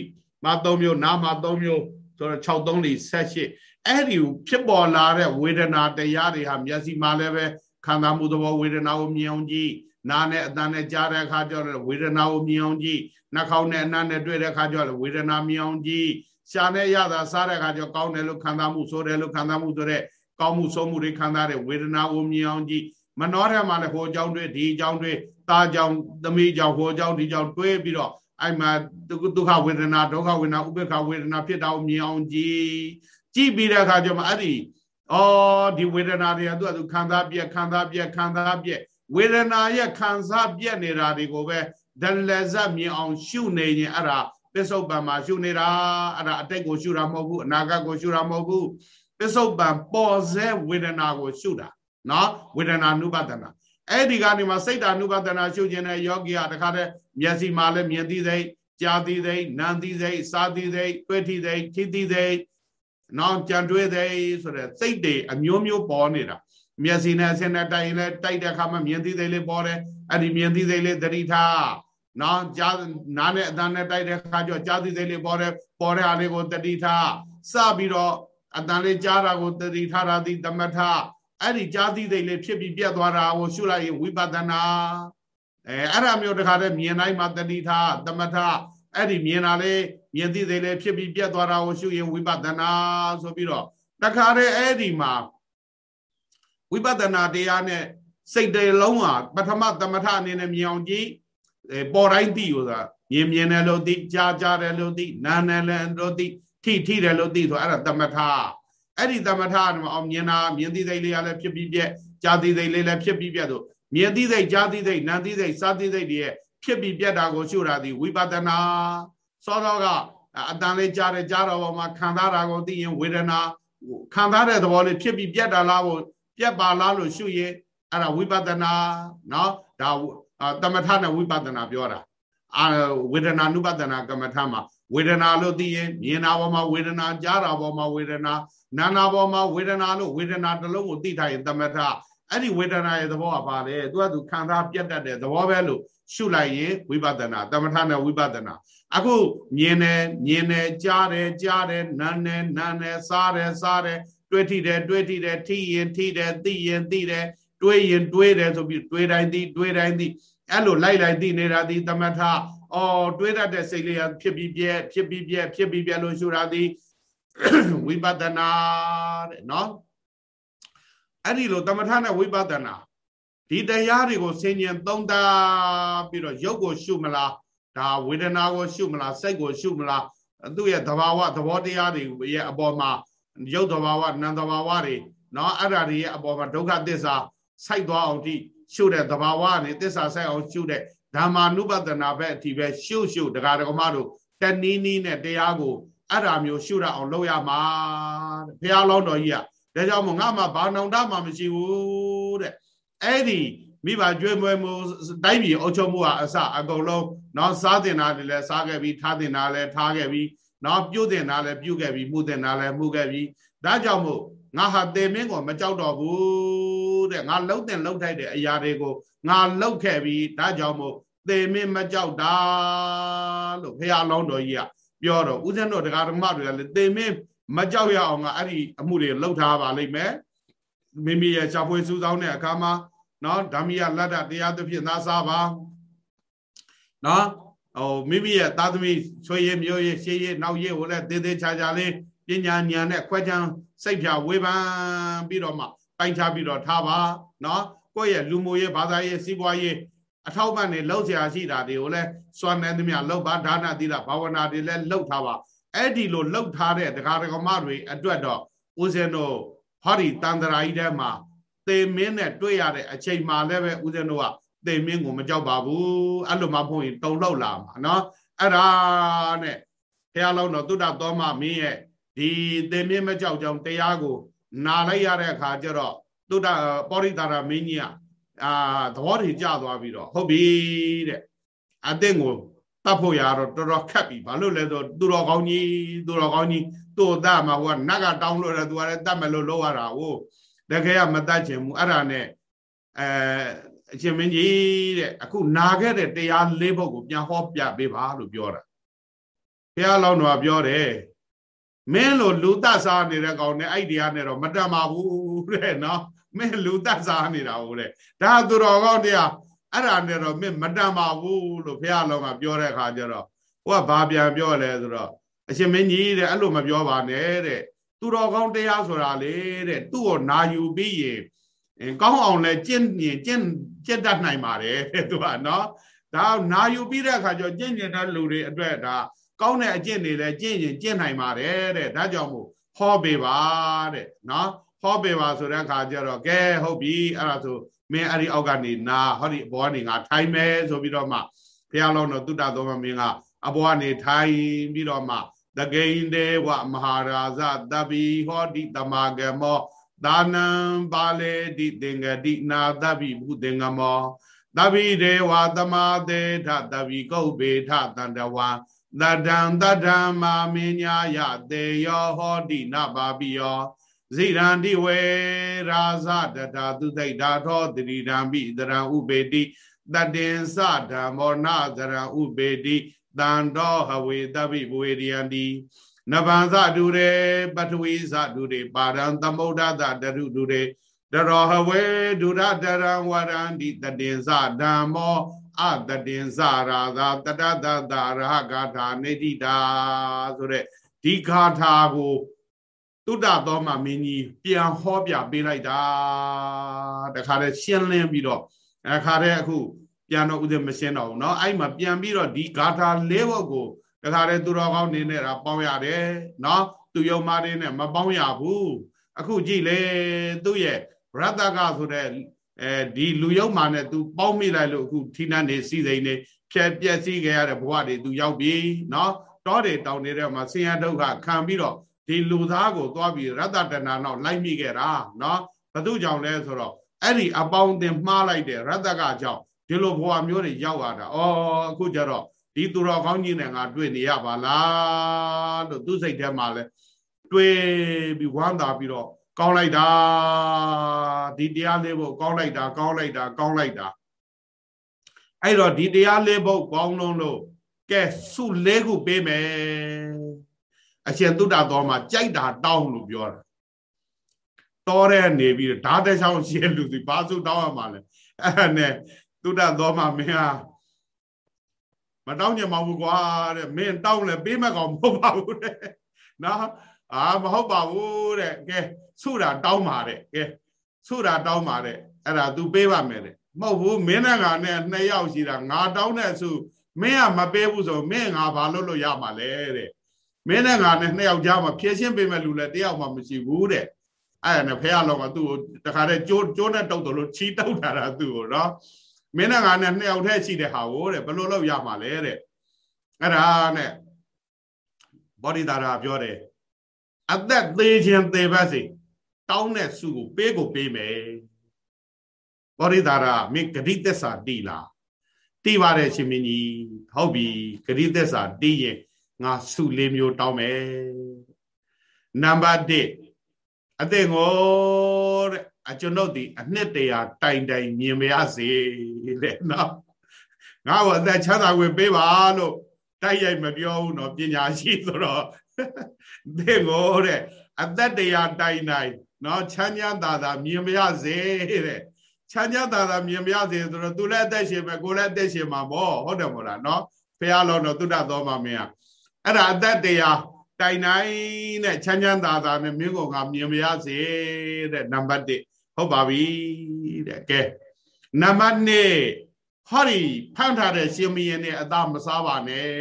Speaker 1: မှာ၃မျိုးနားမှာ၃မျိုးဆိုတော့6 3 4 18အဲ့ဒီဖြစ်ပေါ်လာတဲ့ဝေဒနာတရားတွေဟာမျက်စိမှာလည်းပဲခံစားမှုသဘောဝေဒနာကိုမြင်အောင်ကြည့်နားနဲ့အတန်နဲ့ကြားတဲ့အခါကျတော့ဝေဒနာကိုမြင်အောင်ကြည့်နှာခေါင်းနဲ့အနံ့နဲ့တွေ့တဲ့အခါကျတော့ဝေဒနာမြင်အောင်ကြည့်ရှာနဲ့ရတာစားတဲ့အခါကျကောင်းတယ်လို့ခံစားမှုဆိုတယ်လို့ခံစားမှုဆိုတဲ့ကောင်းမှုဆိုးမှုတွေခံစားတဲ့ဝေဒနာကိုမြင်အောင်ကြည့်မနှောထဲမှာလည်းဟိုအကြောင်းတွေဒီအကြောင်းတွေသားကြောင့်သမီးကြောင့်ဟိုအကြောင်းဒီကြောင့်တွဲပြီးတော့ အဲ့မှာဒုက္ခဝေဒနာဒုက္ခဝေဒနာဥပေက္ခဝေဒနာဖြစ်တာကိုမြင်အောင်ကြည့်ကြည့်ပြီးတဲ့အခါကျမှအဲ့ဒီအော်ဒီဝေဒနာတွေကသူကသူခံစားပြက်ခံစားပြက်ခံစားပြက်ဝေဒနာရဲ့ခံစားပြက်နေတာတွေကိုပဲဒလဇတ်မြင်အောင်ရှုနေရင်အဲ့ဒါပစ္စုပန်မှာရှုနေတာအဲ့ဒါအတိတ်ကိုရှုတာမဟုတ်ဘူးအနာဂတ်ကိုရှုတာမဟုတ်ဘူးပစ္စုပန်ပေါ်စေဝေဒနာကိုရှုတာနော်ဝေဒနာနုပဒနာ အဲ့ဒီကနေမှစိတ်ဓာနုပဒနာရှုခြင်းတဲ့ယောဂီကတခါတည်းမျက်စိမှာလည်းမြင်သိသိကြားသိသိနားသိသိစားသိသိတွေ့သိသိထိသိသိနော်ကြံတွေးသိဆိုတဲ့စိတ်တွေအမျိုးမျိုးပေါ်နေတာမျက်စိနဲ့အဆင်းနဲ့တိုက်ရင်လည်းတိုက်တဲ့အခါမှာမြင်သိသိလေးပေါ်တယ်အဲ့ဒီမြင်သိသိလေးသတိထားနော်ကြားနားနဲ့အတန်းနဲ့တိုက်တဲ့အခါကျကြားသိသိလေးပေါ်တယ်ပေါ်တဲ့အားလေးကိုတတိထားစပြီးတော့အတန်လေးကြားတာကိုတတိထားတာဒီသမထ အဲ့ဒီကြားသိသိလေးဖြစ်ပြီးပြတ်သွားတာကိုရှုလိုက်ရင်ဝိပဿနာအဲအဲ့ဒါမျိုးတခါတည်းမြင်တိုင်းမှာတတိထားသမထအဲ့ဒီမြင်တာလေးမြင်သိသိလေးဖြစ်ပြီးပြတ်သွားတာကိုရှုရင်ဝိပဿနာဆိုပြီးတော့တခါတည်းအဲ့ဒီမှာဝိပဿနာတရားနဲ့စိတ်တွေလုံးဟာပထမသမထအနေနဲ့မြင်အောင်ကြည့်ပေါ်တိုင်းသိဆိုတာမြင်မြင်တယ်လို့သိကြားကြားတယ်လို့သိနားတယ်လို့သိထိထိတယ်လို့သိဆိုအဲ့ဒါသမထ အဲ့ဒီသမထကအောင်မြင်တာမြင်သိစိတ်လေးကလည်းဖြစ်ပြီးပြက်ကြားသိစိတ်လေးလည်းဖြစ်ပြီးပြက်ဆိုမြင်သိစိတ်ကြားသိစိတ်နားသိစိတ်စားသိစိတ်တွေရဲ့ဖြစ်ပြီးပြက်တာကိုရှုတာဒီဝိပဿနာစောတော့ကအတန်လေးကြားတယ်ကြားတော့မှာခံစားတာကိုသိရင်ဝေဒနာခံစားတဲ့သဘောလေးဖြစ်ပြီးပြက်တာလားကိုပြက်ပါလားလို့ရှုရင်အဲ့ဒါဝိပဿနာเนาะဒါတမထနဲ့ဝိပဿနာပြောတာအာဝေဒနာနုပဒနာကမ္မထမှာဝေဒနာလို့သိရင်မြင်တာပေါ်မှာဝေဒနာကြားတာပေါ်မှာဝေဒနာ နာနာပေါ်မှာဝေဒနာလို့ဝေဒနာတစ်လုံးကိုသိထားရင်တမထအဲ့ဒီဝေဒနာရဲ့သဘောကပါလေသူကသူခံစားပြတ်တတ်တဲ့သဘောပဲလို့ရှုလိုက်ရင်ဝိပဿနာတမထနဲ့ဝိပဿနာအခုမြင်တယ်မြင်တယ်ကြားတယ်ကြားတယ်နားတယ်နားတယ်စားတယ်စားတယ်တွေ့ထိတယ်တွေ့ထိတယ်ထိရင်ထိတယ်သိရင်သိတယ်တွေးရင်တွေးတယ်ဆိုပြီးတွေးတိုင်းသိတွေးတိုင်းသိအဲ့လိုလိုက်လိုက်သိနေတာဒီသမထအော်တွေးတတ်တဲ့စိတ်လေးကဖြစ်ပြီးပြက်ဖြစ်ပြီးပြက်ဖြစ်ပြီးပြက်လို့ရှုတာဒီ ဝိပဿနာတဲ့နော်အဲ့ဒီလိုသမထနဲ့ဝိပဿနာဒီတရားတွေကိုဆင်ញင်သုံးသပ်ပြီးတော့ရုပ်ကိုရှုမလားဒါဝေဒနာကိုရှုမလားစိတ်ကိုရှုမလားသူ့ရဲ့သဘာဝသဘောတရားတွေရဲ့အပေါ်မှာရုပ်သဘာဝနာမ်သဘာဝတွေနော်အဲ့ဒါတွေရဲ့အပေါ်မှာဒုက္ခသစ္စာစိုက်သွားအောင်တိရှုတဲ့သဘာဝနဲ့သစ္စာစိုက်အောင်ရှုတဲ့ဓမ္မာနုပဒနာဘက်အထိပဲရှုရှုတရားတော်မတို့တနည်းနည်းနဲ့တရားကို အဲ့ဒါမျိုးရှုရအောင်လုပ်ရမှာတဲ့ဘုရားလောင်းတော်ကြီးကဒါကြောင့်မို့ငါမှဘာနောင်တမှမရှိဘူးတဲ့အဲ့ဒီမိဘကြွေးမွေးမှုတိုင်းပြည်အုပ်ချုပ်မှုကအစအကုန်လုံးเนาะစားတင်တာတွေလည်းစားခဲ့ပြီးထားတင်တာလည်းထားခဲ့ပြီးเนาะပြုတ်တင်တာလည်းပြုတ်ခဲ့ပြီးမှုတင်တာလည်းမှုခဲ့ပြီးဒါကြောင့်မို့ငါဟာတေမင်းကိုမကြောက်တော့ဘူးတဲ့ငါလှုပ်တင်လှုပ်ထိုက်တဲ့အရာတွေကိုငါလှုပ်ခဲ့ပြီးဒါကြောင့်မို့တေမင်းမကြောက်တာလို့ဘုရားလောင်းတော်ကြီးက ပြောတော့ဦးဇင်းတို့တရားဓမ္မတွေကလည်းတေမင်းမကြောက်ရအောင်ကအဲ့ဒီအမှုတွေလှုပ်ထားပါလိမ့်မယ်မိမိရဲ့ရှားဖွေစူးစောင်းတဲ့အခါမှာနော်ဓမ္မိယလတ္တတရားသဖြင့်သာစားပါနော်ဟိုမိမိရဲ့သာသမီဆွေရမျိုးရရှေးရနောက်ရကိုလည်းသေးသေးချာချာလေးပညာဉာဏ်နဲ့ခွဲခြမ်းစိတ်ဖြာဝေဖန်ပြီးတော့မှပိုင်းခြားပြီးတော့ထားပါနော်ကိုယ့်ရဲ့လူမှုရေးဘာသာရေးစီးပွားရေး အထောက်ပံ့တွေလှုပ်ရှားရှိတာတွေကိုလည်းစွမ်းနိုင်သမျှလှုပ်ပါဒါနသီလဘာဝနာတွေလည်းလှုပ်ထားပါအဲ့ဒီလိုလှုပ်ထားတဲ့တရားဓမ္မတွေအတွက်တော့ဦးဇင်းတို့ဟောဒီတန်တရာကြီးထဲမှာသေမင်းနဲ့တွေ့ရတဲ့အချိန်မှလည်းပဲဦးဇင်းတို့ကသေမင်းကိုမကြောက်ပါဘူးအဲ့လိုမှမဟုတ်ရင်တုံလှုပ်လာမှာနော်အဲ့ဒါနဲ့ဘုရားလုံးတော်သုဒ္ဓသောမမင်းရဲ့ဒီသေမင်းမကြောက်ကြောင်တရားကိုနာလိုက်ရတဲ့အခါကျတော့သုဒ္ဓပောရိတာရမင်းကြီးက အာသဘောတွေကြသွားပြီးတော့ဟုတ်ပြီတဲ့အသင့်ကိုတတ်ဖို့ရတော့တော်တော်ခက်ပြီဘာလို့လဲဆိုသူတော်ကောင်းကြီးသူတော်ကောင်းကြီးသူ့တတ်မှာဟိုကနတ်ကတောင်းလို့တယ်သူကလည်းတတ်မယ်လို့လုပ်ရတာဟုတ်တကယ်ကမတတ်ချင်ဘူးအဲ့ဒါနဲ့အဲအရှင်မင်းကြီးတဲ့အခုနာခဲ့တဲ့တရားလေးပုဒ်ကိုပြန်ဟောပြပေးပါလို့ပြောတာဘုရားလောင်းတော်ပြောတယ်မင်းလိုလူတစားနေတဲ့ကောင်နဲ့အဲ့တရားနဲ့တော့မတတ်ပါဘူးတဲ့နော် မင်းလူတစားနေတာဟုတ်တဲ့ဒါသူတော်ကောင်းတရားအဲ့ဒါနဲ့တော့မင်းမတတ်ပါဘူးလို့ဘုရားလောင်းကပြောတဲ့အခါကျတော့ဟိုကဘာပြန်ပြောလဲဆိုတော့အအရှင်မင်းကြီးတဲ့အဲ့လိုမပြောပါနဲ့တဲ့သူတော်ကောင်းတရားဆိုတာလေတဲ့သူ့ကိုနာယူပြီးရင်ကောင်းအောင်လဲကျင့်ရင်ကျင့်ကျင့်တတ်နိုင်ပါတယ်တဲ့သူကနော်ဒါနာယူပြီးတဲ့အခါကျတော့ကျင့်ကျင်တဲ့လူတွေအတွက်ဒါကောင်းတဲ့အကျင့်တွေလည်းကျင့်ရင်ကျင့်နိုင်ပါတယ်တဲ့ဒါကြောင့်မို့ဟောပေးပါတဲ့နော် ဟောပေးပါဆိုတဲ့အခါကျတော့ကဲဟုတ်ပြီအဲ့ဒါဆိုမင်းအဲ့ဒီအောက်ကနေနာဟောဒီဘောကနေငါထိုင်မယ်ဆိုပြီးတော့မှဘုရားလုံးတော်တုတ္တသောမင်းကအဘောကနေထိုင်ပြီးတော့မှတကိန်ဒေဝမဟာရာဇတပိဟောတိတမဂမောဒါနံပါလေတိသင်္ကတိနာတပိဘုသင်္ကမောတပိဒေဝသမာသေထတပိကုတ်ပေထတန္တဝံတတံတတံမာမင်းညာယတေယောဟောတိနပါပိယော ဇိရန္တိဝေရာဇတတာသူသိတာထောတတိရံပိတရံဥပေတိတတင်္စဓမ္မောနဇရံဥပေတိတန်တော်ဟဝေတပိဘဝေရိယန္တိနဗံသတုရေပထဝီသတုရေပါရံသမုဒ္ဒတတရုတုရေတရောဟဝေဒုရတရံဝရန္တိတတင်္စဓမ္မောအတတင်္စရာသာတတတတရဟဂါထာနေတိတာဆိုတဲ့ဒီဂါထာကို တုဒ္ဒသောမမင်းကြီးပြန်ဟောပြပေးလိုက်တာတခါတည်းရှင်းလင်းပြီးတော့အခါတည်းအခုပြန်တော့ဥဒ္ဓမရှင်းတော့ဘူးเนาะအဲ့မှာပြန်ပြီးတော့ဒီဂါထာ၄ဘုတ်ကိုတခါတည်းသူတော်ကောင်းနေနေတာပေါင်းရတယ်เนาะသူယုံမားလေးနဲ့မပေါင်းရဘူးအခုကြည့်လေသူ့ရဲ့ရတ္တကဆိုတဲ့အဲဒီလူယုံမာနဲ့ तू ပေါင်းမိလိုက်လို့အခုထိနှံနေစီစိန်နေဖြက်ပြက်စီးခဲ့ရတဲ့ဘဝတွေ तू ရောက်ပြီเนาะတောတွေတောင်နေတဲ့မှာဆင်းရဲဒုက္ခခံပြီးတော့ ဒီလူသားကိုသွားပြီးရတ္တတဏနောက်လိုက်မိခဲ့တာเนาะဘသူကြောင့်လဲဆိုတော့အဲ့ဒီအပေါင်းတင်မှားလိုက်တဲ့ရတ္တကကြောင့်ဒီလိုဘဝမျိုးတွေရောက်လာတာဩအခုကျတော့ဒီသူတော်ကောင်းကြီးနဲ့ငါတွေ့နေရပါလားလို့သူစိတ်ထဲမှာလဲတွေ့ပြီးဝမ်းသာပြီးတော့ကောင်းလိုက်တာဒီတရားလေးဖို့ကောင်းလိုက်တာကောင်းလိုက်တာကောင်းလိုက်တာအဲ့တော့ဒီတရားလေးဖို့ကောင်းလုံးလို့ကဲစုလေးခုပေးမယ် အရှင်သုဒ္ဓတော်မှာကြိုက်တာတောင်းလို့ပြောတာတော်တဲ့နေပြီးဓာတ်တချောင်းရှိလူစီဘာစုတောင်းရမှာလဲအဲ့ဒါနဲ့သုဒ္ဓတော်မှာမင်းဟာမတောင်းကြမဘူးကွာတဲ့မင်းတောင်းလဲပေးမဲ့ကောင်မဟုတ်ပါဘူးတဲ့နော်အာမဟုတ်ပါဘူးတဲ့ကဲဆုတာတောင်းပါတဲ့ကဲဆုတာတောင်းပါတဲ့အဲ့ဒါ तू ပေးပါမယ်တဲ့မဟုတ်ဘူးမင်းနဲ့ငါနဲ့နှစ်ယောက်ရှိတာငါတောင်းတဲ့ဆုမင်းကမပေးဘူးဆိုမင်းငါဘာလုပ်လို့ရမှာလဲတဲ့ မင်းနဲ့ငါနဲ့နှစ်ယောက်ကြားမှာဖြည့်ရှင်းပေးမဲ့လူလည်းတယောက်မှမရှိဘူးတဲ့အဲ့ဒါနဲ့ဖះလောကသူ့ကိုတခါတည်းကျိုးကျိုးနဲ့တုတ်တယ်လို့ချီးတုတ်တာတာသူ့ကိုနော်မင်းနဲ့ငါနဲ့နှစ်ယောက်တည်းရှိတဲ့ဟာကိုတဲ့ဘယ်လိုလုပ်ရမှာလဲတဲ့အဲ့ဒါနဲ့ဘောဓိတာရာပြောတယ်အသက်သေးခြင်းသေပါစေတောင်းတဲ့စုကိုပေးကိုပေးမယ်ဘောဓိတာရာမင်းဂတိသစ္စာတီလားတီပါတယ်ရှင်မင်းကြီးဟုတ်ပြီဂတိသစ္စာတီးရင် ငါစုလေးမျိုးတောင်းမယ်နံပါတ်1အသက်ငိုတဲ့အကျွန်ုပ်ဒီအနှစ်တရာတိုင်တိုင်မြင်မရစေတဲ့နော်ငါ့ကိုအသက်ချမ်းသာခွင့်ပေးပါလို့တိုက်ရိုက်မပြောဘူးနော်ပညာရှိဆိုတော့တဲ့ကိုတဲ့အသက်တရားတိုင်တိုင်နော်ချမ်းချမ်းသာသာမြင်မရစေတဲ့ချမ်းချမ်းသာသာမြင်မရစေဆိုတော့သူလည်းအသက်ရှင်ပဲကိုလည်းအသက်ရှင်မှာပေါ့ဟုတ်တယ်မို့လားနော်ဖះလောတော့တုဒ္ဒသောမှာမင်းอ่ะ အဲ့ဒါအသက်တရားတိုင်တိုင်းနဲ့ချမ်းချမ်းသာသာနဲ့မင်းကငါမြင်မရစေတဲ့နံပါတ်1ဟုတ်ပါပြီတဲ့ကဲနံပါတ်2ဟောဒီဖန့်ထားတဲ့ရှင်မင်းရဲ့အသားမစားပါနဲ့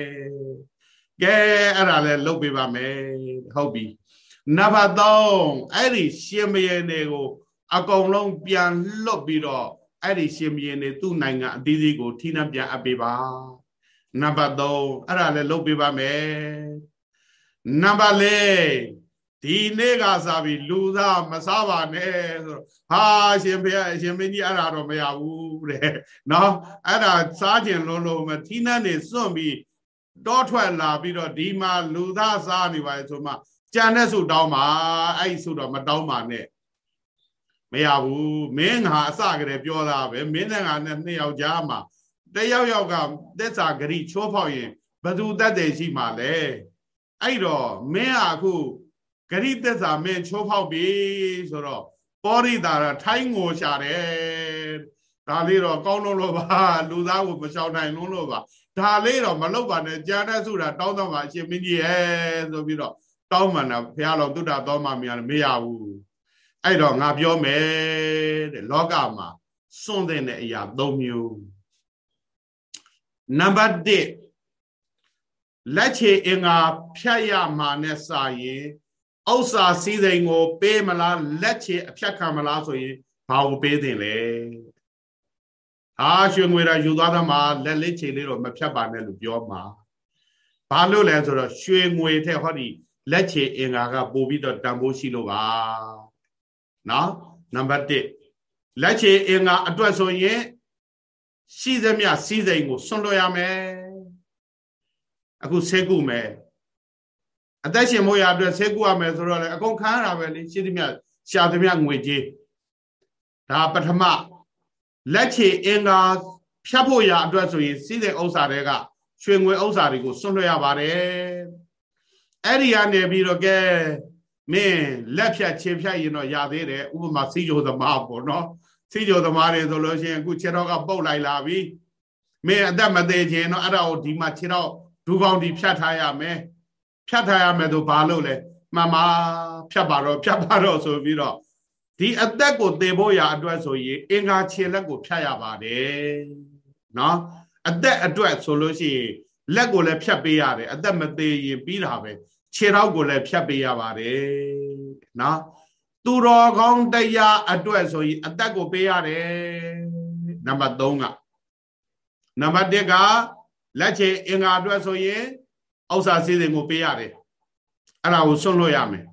Speaker 1: ကဲအဲ့ဒါလဲလုပ်ပေးပါမယ်ဟုတ်ပြီနံပါတ်3အဲ့ဒီရှင်မင်းတွေကို အကုန်လုံးပြန်လွတ်ပြီးတော့အဲ့ဒီရှင်မင်းတွေသူ့နိုင်ငံအသီးသီးကိုထိနှံပြန်အပ်ပေးပါ နံပါတ်3အဲ့ဒါလဲလုပ်ပေးပါမယ်နံပါတ်4ဒီနေ့ကစားပြီးလူသားမစားပါနဲ့ဆိုတော့ဟာရှင်ဖေအရှင်မင်းကြီးအဲ့ဒါတော့မရဘူးတဲ့နော်အဲ့ဒါစားကျင်လုံးလုံးမထီးနှန်းနေစွန့်ပြီးတောထွက်လာပြီးတော့ဒီမှာလူသားစားနေပါလေဆိုမှကြံတဲ့ဆုတောင်းပါအဲ့ဒီဆုတော့မတောင်းပါနဲ့မရဘူးမင်းငါအစကတည်းပြောတာပဲမင်းနဲ့ငါနဲ့နှစ်ယောက်ကြားမှာ တယောက်ယောက်ကသက်စာဂရိချိုးဖောက်ရင်ဘသူတတ်တယ်ရှိမှာလဲအဲ့တော့မင်းကအခုဂရိသက်စာမင်းချိုးဖောက်ပြီဆိုတော့ပောရိတာရထိုင်းငိုရှာတယ်ဒါလေးတော့ကောင်းလုံးလို့ပါလူသားကိုမလျှောက်နိုင်လုံးလို့ပါဒါလေးတော့မလုပ်ပါနဲ့ကြာတဲ့ဆိုတာတောင်းတော့မှာအရှင်မင်းကြီးရဲ့ဆိုပြီးတော့တောင်းမှန်တာဘုရားတော်တုဒ္ဒတော်မှမြန်မရဘူးအဲ့တော့ငါပြောမယ်တဲ့လောကမှာစွန့်တဲ့အရာ၃မျိုး နံပါတ်1လက်ချေအင်္ဂါဖြတ်ရမှာနဲ့စာရင်ဥစ္စာစည်းစိမ်ကိုပေးမလားလက်ချေအဖြတ်ခံမလားဆိုရင်ဘာကိုပေးတင်လဲအာရွှေငွေတာယူသွားသမှာလက်လေးချေလေးတော့မဖြတ်ပါနဲ့လို့ပြောမှာဘာလို့လဲဆိုတော့ရွှေငွေထက်ဟောဒီလက်ချေအင်္ဂါကပို့ပြီးတော့တန်ဖိုးရှိလို့ပါနော်နံပါတ်1လက်ချေအင်္ဂါအတွက်ဆိုရင် ရှိသမျှစီးစိမ်ကိုစွန့်လွှတ်ရမယ်အခုဆဲကုမယ်အသက်ရှင်မိုးရအတွက်ဆဲကုရမယ်ဆိုတော့လေအကုန်ခံရတာပဲလေရှိသမျှရှာသမျှငွေကြေးဒါပထမလက်ချေအင်္ဂါဖြတ်ဖို့ရအတွက်ဆိုရင်စီးစိမ်ဥစ္စာတွေကရွှေငွေဥစ္စာတွေကိုစွန့်လွှတ်ရပါတယ်အဲ့ဒီကနေပြီးတော့ကဲမင်းလက်ဖြတ်ခြေဖြတ်ရင်တော့ရသေးတယ်ဥပမာစီကြိုသမားပေါ့နော် စီကြိုသမားတွေဆိုလို့ရှိရင်အခုခြေတော့ကပုတ်လိုက်လာပြီမင်းအသက်မသေးခြင်းတော့အဲ့ဒါကိုဒီမှာခြေတော့ဒူကောင်းဒီဖြတ်ထားရမယ်ဖြတ်ထားရမယ်ဆိုဘာလို့လဲမှန်ပါဖြတ်ပါတော့ဖြတ်ပါတော့ဆိုပြီးတော့ဒီအသက်ကိုသေဖို့ရအတွက်ဆိုရင်အင်္ဂါခြေလက်ကိုဖြတ်ရပါတယ်နော်အသက်အတွက်ဆိုလို့ရှိရင်လက်ကိုလည်းဖြတ်ပေးရတယ်အသက်မသေးရင်ပြီးတာပဲခြေထောက်ကိုလည်းဖြတ်ပေးရပါတယ်နော် သူတော်ကောင်းတရားအတွက်ဆိုရင်အသက်ကိုပေးရတယ်နံပါတ်3ကနံပါတ်1ကလက်ချေအင်္ဂါအတွက်ဆိုရင်ဥစ္စာစည်းစိမ်ကိုပေးရတယ်အဲ့ဒါကိုဆွန့်လွတ်ရမယ်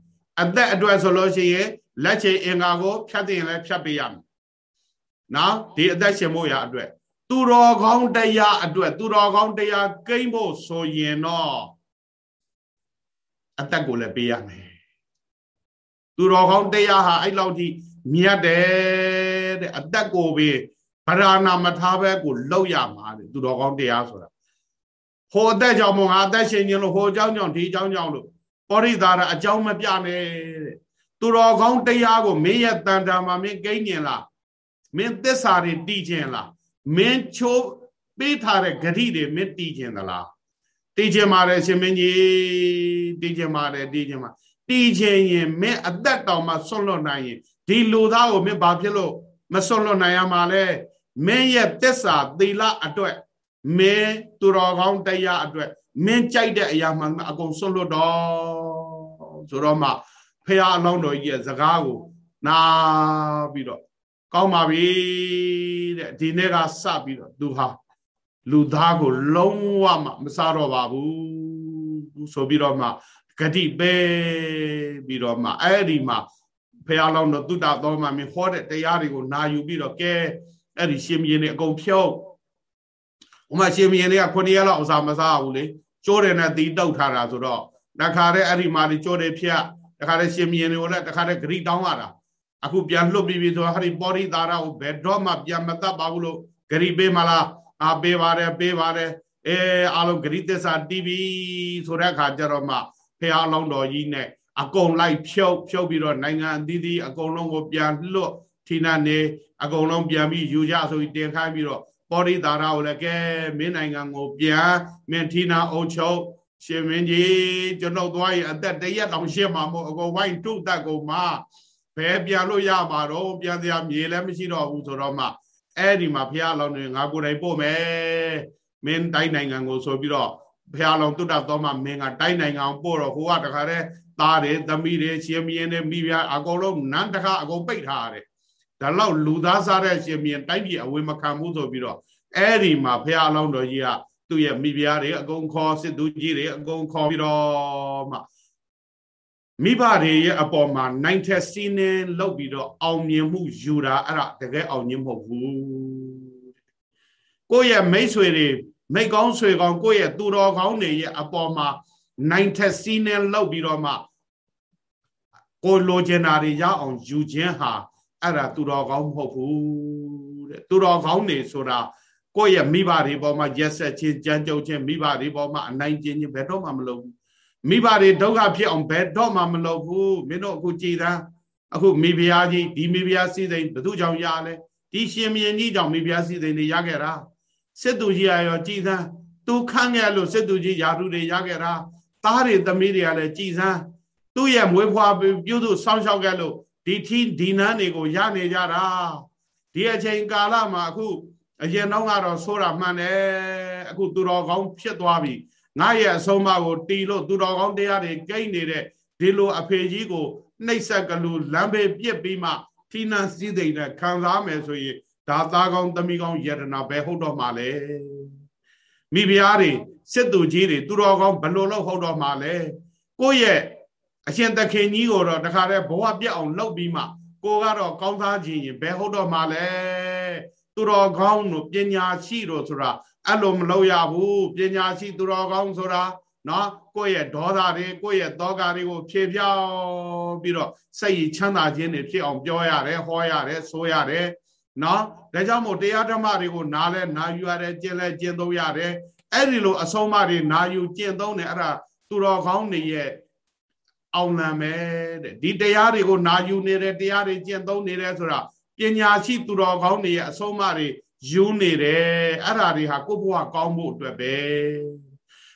Speaker 1: အသက်အတွက်ဆိုလို့ရှိရင်လက်ချေအင်္ဂါကိုဖြတ်သိရင်လည်းဖြတ်ပေးရမယ်နော်ဒီအသက်ရှင်ဖို့ရအတွက်သူတော်ကောင်းတရားအတွက်သူတော်ကောင်းတရားကိမ့်ဖို့ဆိုရင်တော့အသက်ကိုလည်းပေးရမယ် သူတော်ကောင်းတရားဟာအဲ့လောက်ထိမြတ်တယ်တဲ့အသက်ကိုပဲဗราဏမထားဘဲကိုလောက်ရမှာတဲ့သူတော်ကောင်းတရားဆိုတာဟိုအသက်ကြောင့်မို့ငါအသက်ရှင်ခြင်းလို့ဟိုအကြောင်းကြောင့်ဒီအကြောင်းကြောင့်လို့ပောရိသာရအကြောင်းမပြနဲ့တဲ့သူတော်ကောင်းတရားကိုမင်းရဲ့တန်တာမှာမင်းကိန်းကျင်လားမင်းသစ္စာတွေတည်ခြင်းလားမင်းချိုးပေးထားတဲ့ဂတိတွေမင်းတည်ခြင်းသလားတည်ခြင်းပါတယ်ရှင်မင်းကြီးတည်ခြင်းပါတယ်တည်ခြင်းပါ တည်ခြင်းရင်မင်းအသက်တောင်မှဆွန့်လွတ်နိုင်ရင်ဒီလူသားကိုမင်းဘာဖြစ်လို့မဆွန့်လွတ်နိုင်ရမှာလဲမင်းရဲ့သစ္စာသီလအတွက်မင်းသူတော်ကောင်းတရားအတွက်မင်းကြိုက်တဲ့အရာမှအကုန်ဆွန့်လွတ်တော့ဆိုတော့မှဖះအလောင်းတော်ကြီးရဲ့စကားကိုနာပြီးတော့ကောင်းပါပြီတဲ့ဒီနေ့ကစပြီးတော့သူဟာလူသားကိုလုံးဝမှမစားတော့ပါဘူးဆိုပြီးတော့မှ ဂတိပဲပြီးတော့မှအဲ့ဒီမှာဖះလောင်းတော်တုတ္တတော်မှာမင်းဟောတဲ့တရားတွေကိုနာယူပြီးတော့ကဲအဲ့ဒီရှင်မင်းတွေအကုန်ဖြုတ်ဥမာရှင်မင်းတွေကခုနှစ်ရက်လောက်အစာမစားဘူးလေကျိုးတယ်နဲ့တီးတုတ်ထားတာဆိုတော့တခါတည်းအဲ့ဒီမှာဒီကျိုးတယ်ဖြတ်တခါတည်းရှင်မင်းတွေကိုလည်းတခါတည်းဂရိတောင်းရတာအခုပြန်လွတ်ပြီးပြီဆိုတော့ဟရိပောရိသာရကိုဘယ်တော့မှပြန်မတတ်ပါဘူးလို့ဂရိပေးမလားအာပေးပါတယ်ပေးပါတယ်အဲအားလုံးဂရိသစ္စာတီးပြီဆိုတဲ့အခါကျတော့မှ ဖះအလောင်းတော်ကြီးနဲ့အကုန်လိုက်ဖြုတ်ဖြုတ်ပြီးတော့နိုင်ငံအသီးသီးအကုန်လုံးကိုပြန်လွတ်ဌိနနေအကုန်လုံးပြန်ပြီးယူကြဆိုပြီးတင်ခိုင်းပြီးတော့ပောရိသာရကိုလည်းကဲမင်းနိုင်ငံကိုပြန်မင်းဌိနအုပ်ချုပ်ရှင်မင်းကြီးကျွန်တော်သွားရင်အသက်တရက်တောင်ရှင်းမှာမဟုတ်အကုန်ဝိုင်းတုတ်တက်ကုန်မှာဘယ်ပြန်လို့ရမှာတော့ပြန်စရာမြေလည်းမရှိတော့ဘူးဆိုတော့မှအဲ့ဒီမှာဘုရားလောင်းတွေငါကိုယ်တိုင်ပို့မယ်မင်းတိုင်းနိုင်ငံကိုဆိုပြီးတော့ ဘုရားလောင်းတုတ်တက်တော့မှမင်းကတိုင်းနိုင်ငံကိုပို့တော့ဟိုကတခါတည်းသားတွေသမီးတွေရှင်မင်းတွေမိဖုရားအကုန်လုံးနန်းတခါအကုန်ပိတ်ထားရတယ်ဒါလောက်လူသားစားတဲ့ရှင်မင်းတိုင်းပြည်အဝေမခံဘူးဆိုပြီးတော့အဲ့ဒီမှာဘုရားလောင်းတော်ကြီးကသူ့ရဲ့မိဖုရားတွေအကုန်ခေါ်စစ်သူကြီးတွေအကုန်ခေါ်ပြီးတော့မှမိဘတွေရဲ့အပေါ်မှာနိုင်ထက်စီးနှင်းလောက်ပြီးတော့အောင်မြင်မှုယူတာအဲ့ဒါတကယ်အောင်မြင်မဟုတ်ဘူးကိုယ့်ရဲ့မိတ်ဆွေတွေ မိတ်ကောင်းဆွေကောင်းကိုယ့်ရဲ့သူတော်ကောင်းတွေရဲ့အပေါ်မှာနိုင်ထက်စီးနှင်းလောက်ပြီးတော့မှကိုလိုချင်တာတွေရအောင်ယူခြင်းဟာအဲ့ဒါသူတော်ကောင်းမဟုတ်ဘူးတဲ့သူတော်ကောင်းတွေဆိုတာကိုယ့်ရဲ့မိဘတွေပေါ်မှာရက်ဆက်ခြင်းကြမ်းကြုတ်ခြင်းမိဘတွေပေါ်မှာအနိုင်ကျင့်ခြင်းဘယ်တော့မှမလုပ်ဘူးမိဘတွေဒုက္ခဖြစ်အောင်ဘယ်တော့မှမလုပ်ဘူးမင်းတို့အခုကြည်သားအခုမိဖုရားကြီးဒီမိဖုရားစည်းစိမ်ဘသူကြောင့်ရလဲဒီရှင်မင်းကြီးကြောင့်မိဖုရားစည်းစိမ်တွေရခဲ့တာ စစ်သူကြီးရောကြည်သားသူခန့်ခဲ့လို့စစ်သူကြီးယာတုတွေရခဲ့တာသားတွေသမီးတွေကလည်းကြည်စမ်းသူ့ရဲ့မွေးဖွားပြုစုစောင့်ရှောက်ခဲ့လို့ဒီထီဒီနန်းတွေကိုရနေကြတာဒီအချိန်ကာလမှာအခုအရင်တော့ကတော့ဆိုးတာမှန်တယ်အခုသူတော်ကောင်းဖြစ်သွားပြီငါရဲ့အဆုံးအမကိုတီလို့သူတော်ကောင်းတရားတွေကိတ်နေတဲ့ဒီလိုအဖေကြီးကိုနှိပ်ဆက်ကလူလမ်းဘေးပြစ်ပြီးမှထိနှံစည်းသိမ့်နဲ့ခံစားမယ်ဆိုရင် ဒါသားကောင်းသမီးကောင်းယတနာပဲဟုတ်တော့မှာလေမိဖုရားတွေစစ်သူကြီးတွေသူတော်ကောင်းဘလို့လို့ဟုတ်တော့မှာလေကိုယ့်ရဲ့အရှင်သခင်ကြီးကိုတော့တခါတည်းဘဝပြတ်အောင်လုပ်ပြီးမှကိုကတော့ကောင်းသားခြင်းရင်ဘယ်ဟုတ်တော့မှာလဲသူတော်ကောင်းတို့ပညာရှိတို့ဆိုတာအဲ့လိုမလုပ်ရဘူးပညာရှိသူတော်ကောင်းဆိုတာနော်ကိုယ့်ရဲ့ဒေါသတွေကိုယ့်ရဲ့တောကတွေကိုဖြေဖြောင်းပြီးတော့စိတ်ရချမ်းသာခြင်းတွေဖြစ်အောင်ပြောရတယ်ဟောရတယ်ဆိုရတယ် နော်ဒါကြောင့်မို့တရားဓမ္မတွေကိုနားလဲနာယူရတယ်ကျင့်လဲကျင့်သုံးရတယ်အဲ့ဒီလိုအဆုံးအမတွေနာယူကျင့်သုံးတယ်အဲ့ဒါသူတော်ကောင်းတွေရဲ့အောင်လံပဲတဲ့ဒီတရားတွေကိုနာယူနေတယ်တရားတွေကျင့်သုံးနေတယ်ဆိုတာပညာရှိသူတော်ကောင်းတွေရဲ့အဆုံးအမတွေယူနေတယ်အဲ့ဒါတွေဟာကိုယ့်ဘဝကောင်းဖို့အတွက်ပဲ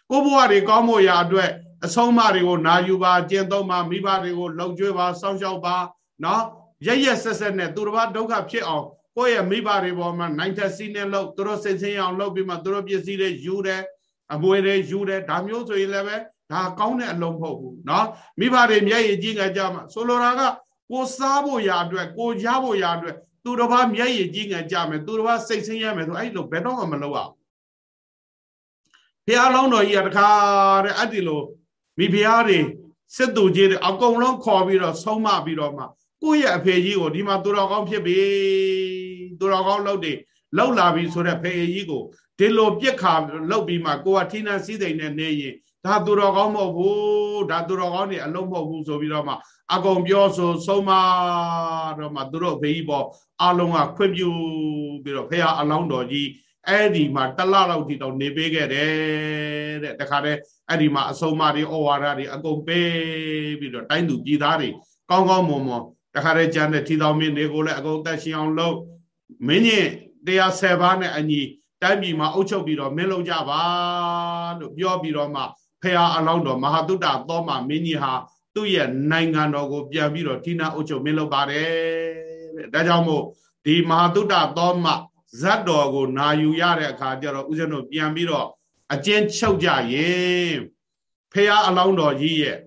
Speaker 1: ကိုယ့်ဘဝတွေကောင်းဖို့ရာအတွက်အဆုံးအမတွေကိုနာယူပါကျင့်သုံးပါမိဘတွေကိုလှုပ်ကြွေးပါစောင့်ရှောက်ပါနော်ရရဆက်ဆက်နဲ့သူတစ်ပါးဒုက္ခဖြစ်အောင် ကိုယ့်ရဲ့မိဘတွေပေါ်မှာနိုင်သက်စီးနေလို့သူတို့စိတ်ဆင်းအောင်လုပ်ပြီးမှသူတို့ပစ္စည်းတွေယူတယ်အမွေတွေယူတယ်ဒါမျိုးဆိုရင်လည်းပဲဒါကောင်းတဲ့အလုံးမဟုတ်ဘူးเนาะမိဘတွေမျက်ရည်ကြီးငါကြမှာဆိုလိုတာကကိုစားဖို့ရာအတွက်ကိုရဖို့ရာအတွက်သူတစ်ပါးမျက်ရည်ကြီးငါကြမယ်သူတစ်ပါးစိတ်ဆင်းရမယ်ဆိုအဲ့လိုဘယ်တော့မှမလုပ်ရဘူးဖះလောင်းတော်ကြီးကတခါတဲ့အဲ့ဒီလိုမိဖုရားတွေစစ်သူကြီးတွေအကုန်လုံးခေါ်ပြီးတော့ဆုံးမပြီးတော့မှကိုယ့်ရဲ့အဖေကြီးကိုဒီမှာသူတော်ကောင်းဖြစ်ပြီ သူတော်ကောင်းလုပ်တယ်လောက်လာပြီဆိုတဲ့ဖေကြီးကိုဒီလိုပြက်ခါလောက်ပြီးမှကိုကထိနှံစည်းစိမ်နဲ့နေရင်ဒါသူတော်ကောင်းမဟုတ်ဘူးဒါသူတော်ကောင်းနေအလုံးမဟုတ်ဘူးဆိုပြီးတော့မှအကုန်ပြောဆိုဆုံးမတော့မှသူတို့ဘေးကြီးပေါ်အလုံးကခွင့်ပြုပြီးတော့ဖေဟာအလောင်းတော်ကြီးအဲ့ဒီမှာတလလောက်ထိတော့နေပေးခဲ့တယ်တဲ့တခါတည်းအဲ့ဒီမှာအဆုံးမတွေဩဝါဒတွေအကုန်ပေးပြီးတော့တိုင်းသူပြည်သားတွေကောင်းကောင်းမွန်မွန်တခါတည်းကျန်တဲ့ထီတော်မင်းတွေကိုလည်းအကုန်သက်ရှင်အောင်လုပ် မင်းကြီးတရားဆယ်ပါးနဲ့အညီတိုင်းပြည်မှာအုပ်ချုပ်ပြီးတော့မင်းလုံးကြပါလို့ပြောပြီးတော့မှဖះအလောင်းတော်မဟာတုတ္တသောမမင်းကြီးဟာသူ့ရဲ့နိုင်ငံတော်ကိုပြန်ပြီးတော့ထိနာအုပ်ချုပ်မင်းလုပ်ပါတယ်တဲ့ဒါကြောင့်မို့ဒီမဟာတုတ္တသောမဇတ်တော်ကိုနာယူရတဲ့အခါကျတော့ဦးဇင်းတို့ပြန်ပြီးတော့အကျဉ်းချုပ်ကြရင်ဖះအလောင်းတော်ကြီးရဲ့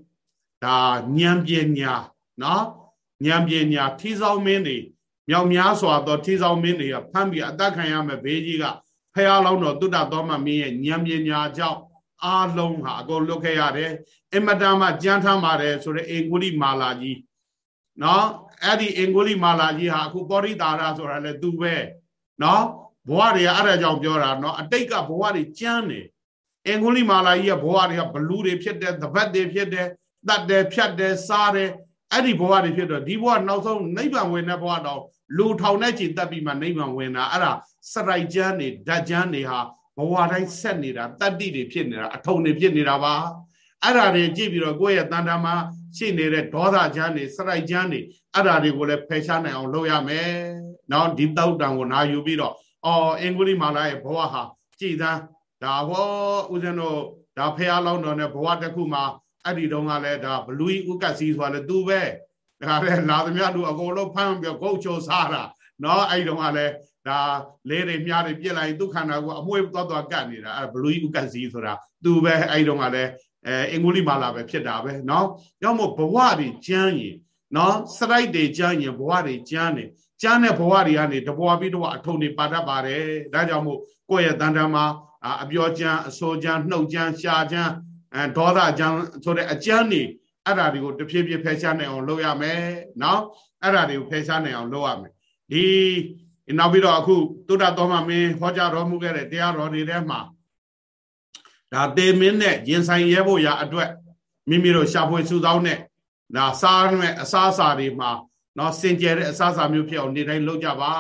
Speaker 1: ဒါဉာဏ်ပညာနော်ဉာဏ်ပညာထီဆောင်မင်းတွေ မြောက်များစွာသောထီဆောင်မင်းတွေကဖမ်းပြီးအသက်ခံရမယ်ဘေးကြီးကဖះလောင်းတော်တုတ္တသောမမင်းရဲ့ဉာဏ်ပညာကြောင့်အားလုံးဟာအကုန်လွတ်ခဲ့ရတယ်အင်မတန်မှကြမ်းထမ်းပါတယ်ဆိုတဲ့အင်္ဂုလိမာလာကြီးနော်အဲ့ဒီအင်္ဂုလိမာလာကြီးဟာအခုပောရိတာရဆိုတာလေသူပဲနော်ဘဝတွေကအဲ့ဒါကြောင့်ပြောတာနော်အတိတ်ကဘဝတွေကြမ်းတယ်အင်္ဂုလိမာလာကြီးကဘဝတွေကဘလူးတွေဖြစ်တယ်တပတ်တွေဖြစ်တယ်တတ်တယ်ဖြတ်တယ်စားတယ်အဲ့ဒီဘဝတွေဖြစ်တော့ဒီဘဝနောက်ဆုံးနိဗ္ဗာန်ဝင်တဲ့ဘဝတော့ လူထောင်တဲ့ချိန်တက်ပြီးမှနိဗ္ဗာန်ဝင်တာအဲ့ဒါစရိုက်ကျမ်းတွေဓာတ်ကျမ်းတွေဟာဘဝတိုင်းဆက်နေတာတတ္တိတွေဖြစ်နေတာအထုံတွေဖြစ်နေတာပါအဲ့ဒါတွေကြည့်ပြီးတော့ကိုယ့်ရဲ့တန်တမှာရှိနေတဲ့ဒေါသချမ်းတွေစရိုက်ချမ်းတွေအဲ့ဒါတွေကိုလည်းဖယ်ရှားနိုင်အောင်လုပ်ရမယ်။နောက်ဒီတောက်တံကိုနာယူပြီးတော့အော်အင်္ဂုလိမာလာရဲ့ဘဝဟာကြည်သန်းဒါဟောဦးဇင်းတို့ဒါဖះလောင်းတော်နဲ့ဘဝတစ်ခုမှာအဲ့ဒီတုန်းကလည်းဒါဘလူးဥကစီဆိုတာလည်းသူပဲ ဒါကြတဲ့လာသမျှလူအကုန်လုံးဖမ်းပြီးကုတ်ချိုစားတာနော်အဲ့ဒီတော့ကလည်းဒါလေးတွေမြားတွေပြစ်လိုက်သူခန္ဓာကအမွှေးသွားသွားကတ်နေတာအဲ့ဘလူးဥကစီဆိုတာသူပဲအဲ့ဒီတော့ကလည်းအဲအင်္ဂုလိမာလာပဲဖြစ်တာပဲနော်ကြောင့်မို့ဘဝတွေကျမ်းရင်နော်စရိုက်တွေကျမ်းရင်ဘဝတွေကျမ်းတယ်ကျမ်းတဲ့ဘဝတွေကနေတဘွားပြီးတဘွားအထုံတွေပါတတ်ပါတယ်ဒါကြောင့်မို့ကိုယ့်ရဲ့တန်တမ်းမှာအပြောကျမ်းအဆိုကျမ်းနှုတ်ကျမ်းရှားကျမ်းအဲဒေါသကျမ်းဆိုတဲ့အကျမ်းတွေ အဲ့ဒါတွေကိုတဖြည်းဖြည်းဖယ်ရှားနိုင်အောင်လုပ်ရမယ်နော်အဲ့ဒါတွေကိုဖယ်ရှားနိုင်အောင်လုပ်ရမယ်ဒီနောက်ပြီးတော့အခုသုဒ္ဓတော်မှာမင်းဟောကြားတော်မူခဲ့တဲ့တရားတော်တွေထဲမှာဒါတေမင်းနဲ့ရင်ဆိုင်ရဲဖို့ရာအတွက်မိမိတို့ရှာဖွေစုဆောင်းတဲ့ဒါစားမဲ့အစားအစာတွေမှာနော်စင်ကြယ်တဲ့အစားအစာမျိုးဖြစ်အောင်နေတိုင်းလုပ်ကြပါ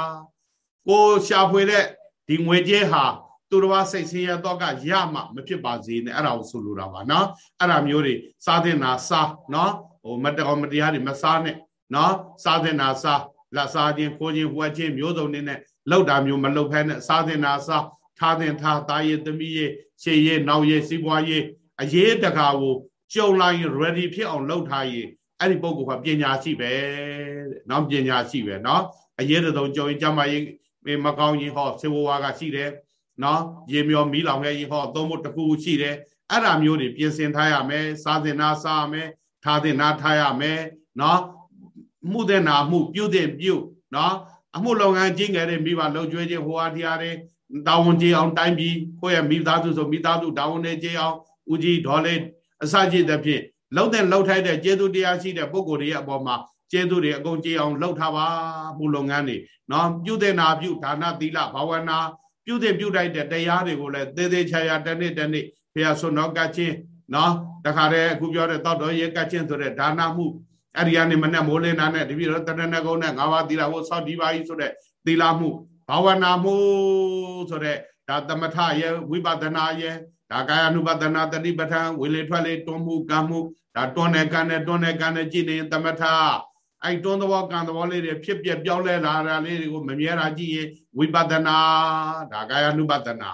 Speaker 1: ကိုရှာဖွေတဲ့ဒီငွေကြေးဟာ သူတော်ဘာစိတ်ဆင်းရဲတော့ကရမှမဖြစ်ပါစေနဲ့အဲ့ဒါကိုဆိုလိုတာပါနော်အဲ့ဒါမျိုးတွေစားတဲ့နာစားနော်ဟိုမတော်မတရားတွေမစားနဲ့နော်စားတဲ့နာစားလက်စားခြင်းခိုးခြင်းဟွက်ခြင်းမျိုးစုံနေနဲ့လောက်တာမျိုးမလောက်ဖဲနဲ့စားတဲ့နာစားထားတဲ့ထားသားရေးသမီးရေးရှေ့ရေးနောက်ရေးစီးပွားရေးအရေးတကာကိုကြုံလိုက် ready ဖြစ်အောင်လုပ်ထားရင်အဲ့ဒီပုဂ္ဂိုလ်ကပညာရှိပဲတဲ့နော်ပညာရှိပဲနော်အရေးတုံကြုံရင်ကြမှာရေးမကောင်းရင်ဟောစေဝဝါကရှိတယ် နော်ရေမျောမီးလောင်ခဲ့ရင်ဟောသုံးဖို့တခုရှိတယ်အဲ့ဒါမျိုးတွေပြင်ဆင်ထားရမယ်စားတင်နာစားရမယ်ထားတင်နာထားရမယ်နော်မှုတဲ့နာမှုပြုတဲ့ပြုနော်အမှုလုပ်ငန်းကြီးငယ်တဲ့မိဘလှုပ်ကြွေးခြင်းဟိုအားတရားတွေတာဝန်ကြီးအောင်တိုင်းပြီးကိုယ့်ရဲ့မိသားစုဆိုမိသားစုတာဝန်တွေကြီးအောင်ဦးကြီးဒေါ်လေးအစရှိတဲ့ဖြင့်လှုပ်တဲ့လှုပ်ထိုက်တဲ့ကျေသူတရားရှိတဲ့ပုဂ္ဂိုလ်တွေရဲ့အပေါ်မှာကျေသူတွေအကုန်ကြည်အောင်လှုပ်ထားပါမှုလုပ်ငန်းတွေနော်ပြုတဲ့နာပြုဒါနသီလဘာဝနာ ပြုတဲ့ပြုတိုက်တဲ့တရားတွေကိုလည်းသေသေးချာချာတစ်နေ့တစ်နေ့ဘုရားဆွတော်ကချင်းနော်တခါတည်းအခုပြောတဲ့တောက်တော်ရေကချင်းဆိုတဲ့ဒါနမှုအဲ့ဒီကနေမနဲ့မိုးလင်းတာနဲ့တပိတော့တဏ္ဍနကုန်းနဲ့ငါးပါးသီလကိုစောက်ဒီပါကြီးဆိုတဲ့သီလမှုဘာဝနာမှုဆိုတဲ့ဒါသမထရဲ့ဝိပဿနာရဲ့ဒါကာယ ानु ပဒနာတတိပဋ္ဌာန်ဝေလေထွက်လေတွန်းမှုကံမှုဒါတွန်းတဲ့ကံနဲ့တွန်းတဲ့ကံနဲ့ကြည်နေသမထ အဲ့တွန်းသဘောကံသဘောလေးတွေဖြစ်ပြပြောင်းလဲလာတာလေးတွေကိုမမြဲတာကြည့်ရင်ဝိပဿနာဒါကာယ ानु ပဒနာ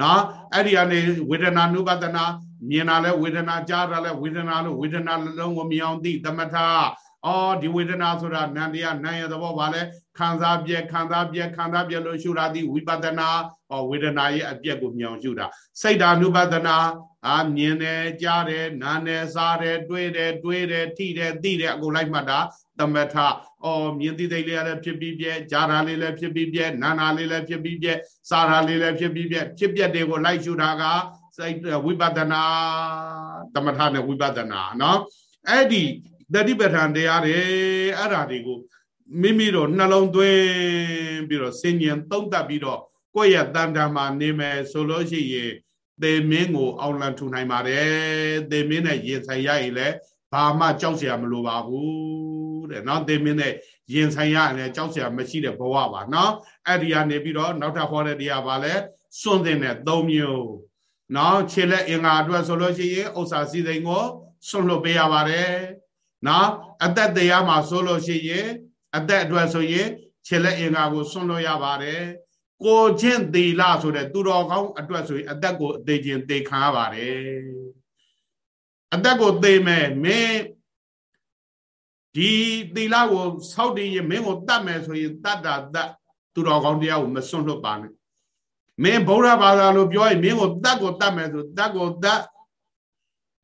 Speaker 1: နော်အဲ့ဒီကနေဝေဒနာ ानु ပဒနာမြင်တာလဲဝေဒနာကြားတာလဲဝေဒနာလို့ဝေဒနာလုံးကိုမြင်အောင်သိသမထအော်ဒီဝေဒနာဆိုတာနန္တရားနာရသဘောပါလဲခံစားပြက်ခံစားပြက်ခံစားပြက်လို့ရှုတာဒီဝိပဿနာဟောဝေဒနာရဲ့အပြက်ကိုမြောင်ရှုတာစိတ်ဓာနုပဒနာအာမြင်တယ်ကြားတယ်နားတယ်စားတယ်တွေးတယ်တွေးတယ်ထိတယ်သိတယ်အကုန်လိုက်မှတ်တာ သမထအော်မြင်သိသိလေးလည်းဖြစ်ပြီးပြက်ကြားတာလေးလည်းဖြစ်ပြီးပြက်နားနာလေးလည်းဖြစ်ပြီးပြက်စားတာလေးလည်းဖြစ်ပြီးပြက်ဖြစ်ပြက်တွေကိုလိုက်ရှုတာကစိတ်ဝိပဿနာသမထနဲ့ဝိပဿနာเนาะအဲ့ဒီတတိပဋ္ဌာန်တရားတွေအဲ့ဓာတွေကိုမိမိတို့နှလုံးသွင်းပြီးတော့စင်ញံသုံးသပ်ပြီးတော့ကိုယ့်ရဲ့တန်တမှာနေမယ်ဆိုလို့ရှိရင်သေမင်းကိုအောင်လံထူနိုင်ပါတယ်သေမင်းနဲ့ရင်ဆိုင်ရရင်လည်းဘာမှကြောက်เสียမလိုပါဘူး တဲ့နော်သေမင်းနဲ့ရင်ဆိုင်ရတယ်ကြောက်စရာမရှိတဲ့ဘဝပါနော်အဲ့ဒီကနေပြီးတော့နောက်ထပ်ဟောတဲ့တရားပါလဲစွန့်တဲ့နဲ့၃မျိုးနော်ခြေလက်အင်္ဂါအတွက်ဆိုလို့ရှိရင်ဥစ္စာစည်းစိမ်ကိုစွန့်လွတ်ပေးရပါတယ်နော်အသက်တရားမှာဆိုလို့ရှိရင်အသက်အတွက်ဆိုရင်ခြေလက်အင်္ဂါကိုစွန့်လွတ်ရပါတယ်ကိုချင်းသီလဆိုတဲ့သူတော်ကောင်းအတွက်ဆိုရင်အသက်ကိုအသေးချင်းသေခံရပါတယ်အသက်ကိုသေမယ်မင်း ဒီသီလကိုစောက်တည်ရင်မင်းကိုတတ်မယ်ဆိုရင်တတ်တာတတ်သူတော်ကောင်းတရားကိုမစွန့်လွတ်ပါနဲ့မင်းဗုဒ္ဓဘာသာလို့ပြောရင်မင်းကိုတတ်ကိုတတ်မယ်ဆိုတတ်ကိုတတ်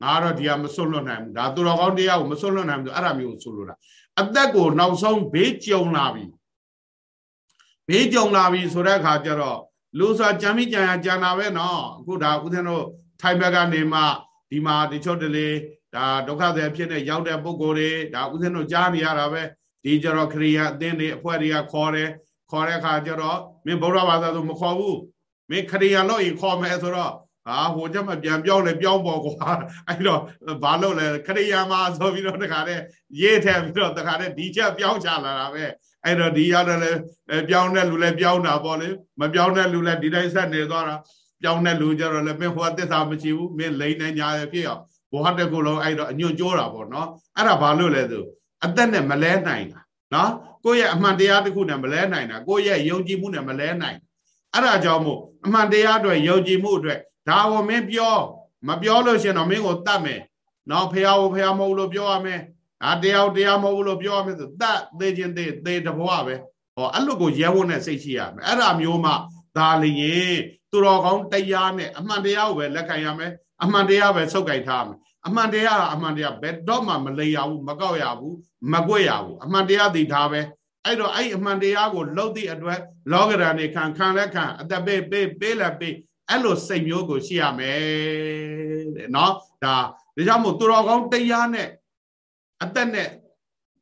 Speaker 1: ငါတော့ဒီဟာမစွန့်လွတ်နိုင်ဘူးဒါသူတော်ကောင်းတရားကိုမစွန့်လွတ်နိုင်ဘူးအဲ့ဒါမျိုးကိုဆိုလိုတာအသက်ကိုနောက်ဆုံးဘေးကြုံလာပြီဘေးကြုံလာပြီဆိုတဲ့အခါကျတော့လူဆိုကြံမိကြံရကြံတာပဲနော်အခုဒါဦးဇင်းတို့ထိုင်ဘက်ကနေမှဒီမှာတချို့တလေ ဒါဒုက္ခတွေဖြစ်နေရောက်တဲ့ပုံကိုယ်တွေဒါဦးဇင်းတို့ကြားနေရတာပဲဒီကျတော့ခရိယာအသင်းတွေအဖွဲ့တွေကခေါ်တယ်ခေါ်တဲ့အခါကျတော့မင်းဗုဒ္ဓဘာသာဆိုမခေါ်ဘူးမင်းခရိယာလို့ရင်ခေါ်မယ်ဆိုတော့ဟာဟိုချက်မှပြန်ပြောင်းလဲပြောင်းပေါ်ကွာအဲ့တော့ဘာလို့လဲခရိယာမဆိုပြီးတော့တခါတည်းရေးထည့်ပြီးတော့တခါတည်းဒီချက်ပြောင်းချလာတာပဲအဲ့တော့ဒီရတယ်လဲပြောင်းတဲ့လူလဲပြောင်းတာပေါ့လေမပြောင်းတဲ့လူလဲဒီတိုင်းဆက်နေသွားတာပြောင်းတဲ့လူကြတော့လဲမင်းဟိုသစ္စာမရှိဘူးမင်းလိမ့်နေညာရဖြစ်အောင် ဘောဟတကူလုံးအဲ့တော့အညွန့်ကြိုးတာပေါ့နော်အဲ့ဒါဘာလို့လဲဆိုအသက်နဲ့မလဲနိုင်တာနော်ကိုယ့်ရဲ့အမှန်တရားတစ်ခုနဲ့မလဲနိုင်တာကိုယ့်ရဲ့ယုံကြည်မှုနဲ့မလဲနိုင်အဲ့ဒါကြောင့်မို့အမှန်တရားအတွက်ယုံကြည်မှုအတွက်ဒါကိုမင်းပြောမပြောလို့ရှင်တော့မင်းကိုတတ်မယ်နော်ဖះကိုဖះမဟုတ်လို့ပြောရမယ်အာတရားတရားမဟုတ်လို့ပြောရမယ်ဆိုတတ်သေးခြင်းသေးသေးတဘဝပဲဟောအဲ့လိုကိုရဲဝန်းနဲ့စိတ်ရှိရမယ်အဲ့ဒါမျိုးမှဒါလျင်သူတော်ကောင်းတရားနဲ့အမှန်တရားကိုပဲလက်ခံရမယ် အမှန်တရားပဲဆုပ်ကိုင်ထားမယ်အမှန်တရားအမှန်တရားဘယ်တော့မှမလိရဘူးမကောက်ရဘူးမကွက်ရဘူးအမှန်တရားသိထားပဲအဲ့တော့အဲ့အမှန်တရားကိုလှုပ်သည့်အတွက်လောကဓာတ်နေခံခံလက်ခံအသက်ပေးပေးပေးလက်ပေးအဲ့လိုစိတ်မျိုးကိုရှိရမယ်တဲ့เนาะဒါဒါကြောင့်မို့သူတော်ကောင်းတရားနဲ့အသက်နဲ့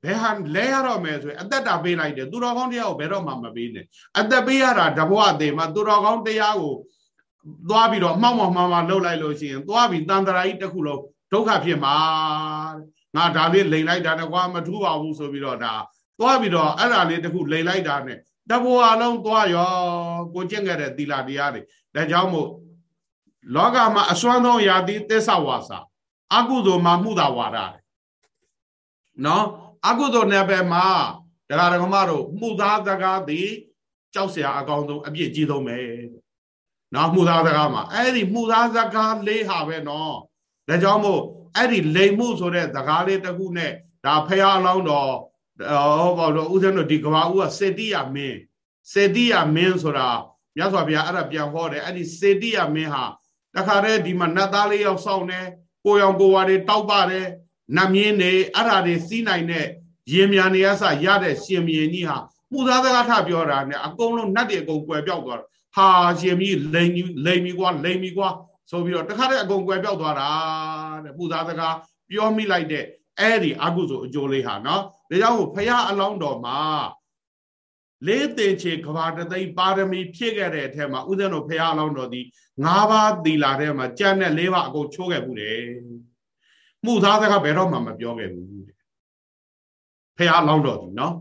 Speaker 1: ဘယ်ဟာလဲရတော့မယ်ဆိုရင်အသက်တာပေးလိုက်တယ်သူတော်ကောင်းတရားကိုဘယ်တော့မှမပေးနဲ့အသက်ပေးရတာတဘဝသေးမှာသူတော်ကောင်းတရားကို သွားပြီးတော့အမှောက်မှောက်မှောက်မှလှုပ်လိုက်လို့ရှိရင်သွားပြီးတန်တရာကြီးတစ်ခုလုံးဒုက္ခဖြစ်မှာငါဒါလေးလိန်လိုက်တာတော့ကွာမထူးပါဘူးဆိုပြီးတော့ဒါသွားပြီးတော့အဲ့ဒါလေးတစ်ခုလိန်လိုက်တာနဲ့တဘဝလုံးသွားရောကိုကျင့်ခဲ့တဲ့သီလတရားတွေဒါကြောင့်မို့လောကမှာအစွမ်းဆုံးရာသီသစ္စာဝါစာအကုသိုလ်မှာမှုတာဝါဒတယ်နော်အကုသိုလ်နယ်ပယ်မှာတရားဓမ္မတို့မှုသားစကားသည်ကြောက်เสียအကောင်းဆုံးအပြစ်ကြီးဆုံးပဲ နော်မှုသားစကားမှာအဲ့ဒီမှုသားစကားလေးဟာပဲနော်ဒါကြောင့်မို့အဲ့ဒီလိမ်မှုဆိုတဲ့စကားလေးတစ်ခုနဲ့ဒါဖះအလောင်းတော်ဟောပေါ့တော့ဦးဇင်းတို့ဒီကဘာဦးကစေတိယမင်းစေတိယမင်းဆိုတာမြတ်စွာဘုရားအဲ့ဒါပြန်ဟောတယ်အဲ့ဒီစေတိယမင်းဟာတခါတည်းဒီမှာနတ်သားလေးယောက်စောင့်နေကိုရောင်ကိုဝါတွေတောက်ပါတယ်နတ်မြင်းတွေအဲ့ဓာတွေစီးနိုင်တဲ့ရင်မြန်နေရစရတဲ့ရှင်မြင်းကြီးဟာမှုသားစကားထပြောတာနဲ့အကုန်လုံးနတ်တွေအကုန်ကွယ်ပြောက်သွားတော့ ဟာရှင်မြင်းလိန်လိန်ပြီကွာလိန်ပြီကွာဆိုပြီးတော့တခါတည်းအကုန်ကွယ်ပြောက်သွားတာတဲ့မှုသားစကားပြောမိလိုက်တဲ့အဲ့ဒီအကုသိုလ်အကျိုးလေးဟာနော်ဒါကြောင့်ဖရာအလောင်းတော်မှာလေးတင်ချေကဘာတသိပါရမီဖြည့်ခဲ့တဲ့အထက်မှာဥဒ္ဒနောဖရာအလောင်းတော်ဒီ၅ပါးသီလာထဲမှာကြံ့တဲ့၄ပါးအကုန်ချိုးခဲ့ဘူးတယ်မှုသားစကားဘယ်တော့မှမပြောခဲ့ဘူးတဲ့ဖရာအလောင်းတော်ဒီနော်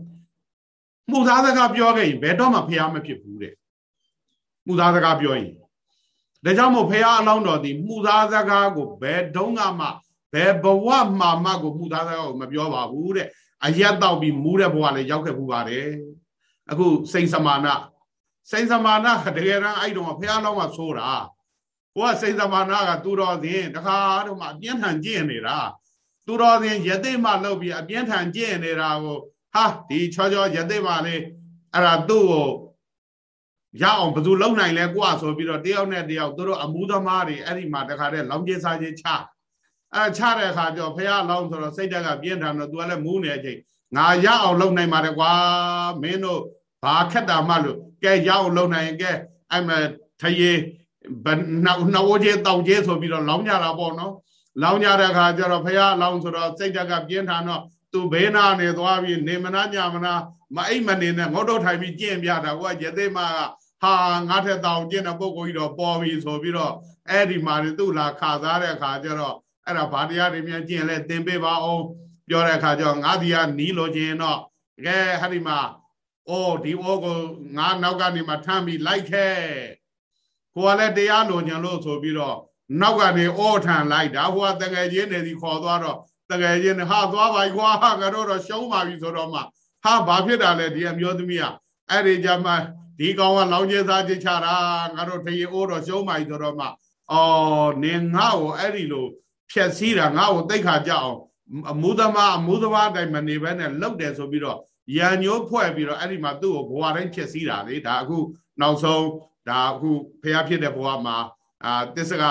Speaker 1: မှုသားစကားပြောခဲ့ရင်ဘယ်တော့မှဖရာမဖြစ်ဘူးတဲ့ မှုသားစကားပြောရင်ဒါကြောင့်မို့ဖရာအလောင်းတော်ဒီမှုသားစကားကိုဘယ်တုန်းကမှဘယ်ဘဝမှာမှကိုမှုသားစကားကိုမပြောပါဘူးတဲ့အရက်တော့ပြီးမူးတဲ့ဘဝလည်းရောက်ခဲ့ဘူးပါတယ်အခုစိန်စမာနစိန်စမာနတကယ်တမ်းအဲ့တုန်းကဖះလောင်းကဆိုးတာကိုကစိန်စမာနကသူတော်စင်တခါတော့မှအပြင်းထန်ကြင့်နေတာသူတော်စင်ရသိမှလောက်ပြီးအပြင်းထန်ကြင့်နေတာကိုဟာဒီချောချောရသိမှလေးအဲ့ဒါသူ့ကို ရအောင်ဘယ်သူလုံနိုင်လဲကွာဆိုပြီးတော့တယောက်နဲ့တယောက်သူတို့အမှုသမားတွေအဲ့ဒီမှာတခါတည်းလောင်ကျင်းစားချင်းချအဲချတဲ့အခါကျတော့ဖះလောင်းဆိုတော့စိတ်တက်ကပြင်းထန်တော့သူကလည်းမူးနေတဲ့အချိန်ငါရအောင်လုံနိုင်ပါတယ်ကွာမင်းတို့ဘာခက်တာမှလို့ကဲရအောင်လုံနိုင်ရင်ကဲအဲ့မဲ့ထရေနောက်နှဝကျေတောက်ကျေဆိုပြီးတော့လောင်းကြတာပေါ့နော်လောင်းကြတဲ့အခါကျတော့ဖះလောင်းဆိုတော့စိတ်တက်ကပြင်းထန်တော့ သူဘေးနာနေသွားပြီးနေမနာညမနာမအိမ်မနေနဲ့ငေါတော့ထိုင်ပြီးကျင့်ပြတာကိုကရသေးမကဟာငါထက်တောင်ကျင့်တဲ့ပုံကိုကြီးတော့ပေါ်ပြီဆိုပြီးတော့အဲ့ဒီမှာသူ့လာခါစားတဲ့အခါကျတော့အဲ့ဒါဘာတရားတွေများကျင့်လဲသင်ပေးပါအောင်ပြောတဲ့အခါကျတော့ငါဒီကနီးလို့ခြင်းတော့တကယ်ဟာဒီမှာအိုးဒီအိုးကိုငါနောက်ကနေမှထမ်းပြီးလိုက်ခဲ့ကိုကလည်းတရားလိုချင်လို့ဆိုပြီးတော့နောက်ကနေအိုးထန်လိုက်တာဟိုကတငယ်ချင်းနေဒီခေါ်သွားတော့ တငယ်ချင်းဟာသွားပါကွာငါတို့တော့ရှုံးပါပြီဆိုတော့မှဟာဘာဖြစ်တာလဲဒီအမျိုးသမီးကအဲ့ဒီကြမှာဒီကောင်ကလောင်းကျဲစားချချတာငါတို့ထရေအိုးတော့ရှုံးပါပြီဆိုတော့မှအော်နေငါ့ကိုအဲ့ဒီလိုဖြက်စီးတာငါ့ကိုတိတ်ခါကြအောင်အမှုသမားအမှုသမားတိုင်းမနေဘဲနဲ့လှုပ်တယ်ဆိုပြီးတော့ရံညိုးဖွဲ့ပြီးတော့အဲ့ဒီမှာသူ့ကိုဘဝတိုင်းဖြည့်ဆည်းတာလေဒါအခုနောက်ဆုံးဒါအခုဖះဖြစ်တဲ့ဘဝမှာအာတစ္ဆက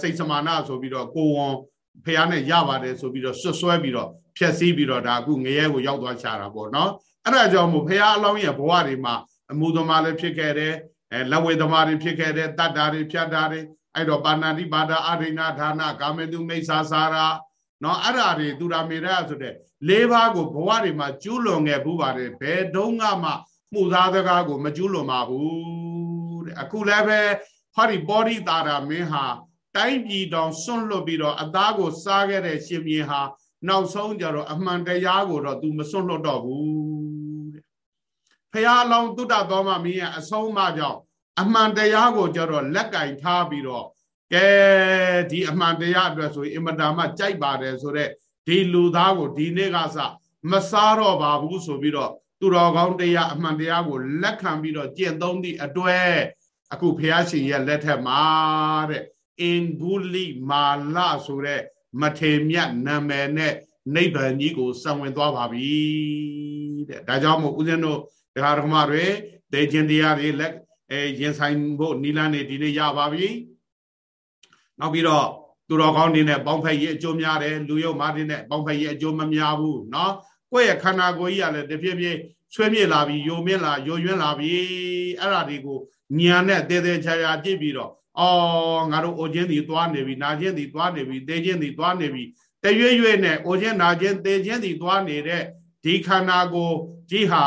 Speaker 1: စိတ်စမာနဆိုပြီးတော့ကိုဝန် ဖះနဲ့ရပါတယ်ဆိုပြီးတော့ဆွဆွဲပြီးတော့ဖြည့်ဆည်းပြီးတော့ဒါအခုငရဲကိုရောက်သွားချတာပေါ့နော်အဲ့ဒါကြောင့်မို့ဖះအလောင်းရဲ့ဘဝတွေမှာအမှုသမားလည်းဖြစ်ခဲ့တယ်အဲလက်ဝဲသမားတွေဖြစ်ခဲ့တယ်တတ္တာတွေဖြတ်တာတွေအဲ့တော့ပါဏာတိပါဒအာရိဏဌာနကာမေတုမိစ္ဆာစာရာနော်အဲ့ဓာတွေသူရာမေရဆိုတဲ့လေးပါးကိုဘဝတွေမှာကျူးလွန်ခဲ့ဘူးပါတယ်ဘယ်တုန်းကမှမှုသားစကားကိုမကျူးလွန်ပါဘူးတဲ့အခုလည်းပဲဟောဒီပောဓိတာရာမင်းဟာ တိုင်းပြည်တောင်စွန့်လွတ်ပြီးတော့အသားကိုစားခဲ့တဲ့ရှင်မြေဟာနောက်ဆုံးကြတော့အမှန်တရားကိုတော့ तू မစွန့်လွတ်တော့ဘူးတဲ့ဖះလောင်တုတ္တတော်မမင်းရဲ့အဆုံးအမကြောင့်အမှန်တရားကိုကြတော့လက်ကင်ထားပြီးတော့ကဲဒီအမှန်တရားအတွက်ဆိုရင်အင်မတန်မှကြိုက်ပါတယ်ဆိုတော့ဒီလူသားကိုဒီနေ့ကစမစားတော့ပါဘူးဆိုပြီးတော့သူတော်ကောင်းတရားအမှန်တရားကိုလက်ခံပြီးတော့ကျင့်သုံးသည့်အတွက်အခုဘုရားရှင်ရဲ့လက်ထက်မှာတဲ့ အင်ဂုလိမာလဆိုတဲ့မထေမြတ်နာမည်နဲ့နိဗ္ဗာန်ကြီးကိုစံဝင်သွားပါပြီတဲ့ဒါကြောင့်မို့ဦးဇင်းတို့ဒကာဒကမတွေဒေခြင်းတရားတွေလက်အဲရင်ဆိုင်ဖို့နိလန်းနေဒီနေ့ရပါပြီနောက်ပြီးတော့သူတော်ကောင်းတွေနဲ့ပေါင်းဖက်ရေးအကျိုးများတယ်လူယုံမာတွေနဲ့ပေါင်းဖက်ရေးအကျိုးမများဘူးเนาะကိုယ့်ရဲ့ခန္ဓာကိုယ်ကြီးကလည်းတဖြည်းဖြည်းဆွဲမြေ့လာပြီးယိုမြင့်လာယိုယွင်းလာပြီးအဲ့ဓာတွေကိုညာနဲ့တဲတဲချာချာကြည့်ပြီးတော့ အော်ငါတို့အိုခြင်းဒီသွားနေပြီနာခြင်းဒီသွားနေပြီသေခြင်းဒီသွားနေပြီတရွေ့ရွေ့နဲ့အိုခြင်းနာခြင်းသေခြင်းဒီသွားနေတဲ့ဒီခန္ဓာကိုယ်ကြီးဟာ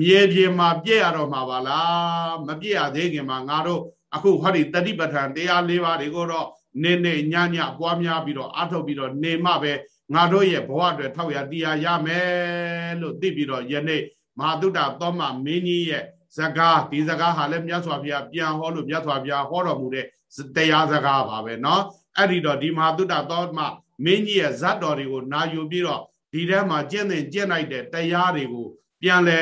Speaker 1: မြေပြင်မှာပြည့်ရတော့မှာပါလားမပြည့်ရသေးခင်မှာငါတို့အခုဟောဒီတတိပဋ္ဌာန်တရား၄ပါးတွေကိုတော့နေနေညညပွားများပြီးတော့အထုတ်ပြီးတော့နေမှပဲငါတို့ရဲ့ဘဝအတွက်ထောက်ရတရားရမယ်လို့သိပြီးတော့ယနေ့မဟာတုတ္တသောမမင်းကြီးရဲ့ ဇကားဒီဇကားဟာလည်းမြတ်စွာဘုရားပြန်ဟောလို့မြတ်စွာဘုရားဟောတော်မူတဲ့တရားစကားပါပဲเนาะအဲ့ဒီတော့ဒီမဟာတုတ္တသောမမင်းကြီးရဲ့ဇတ်တော်တွေကိုနာယူပြီးတော့ဒီထဲမှာကျင့်တဲ့ကျင့်လိုက်တဲ့တရားတွေကိုပြန်လဲ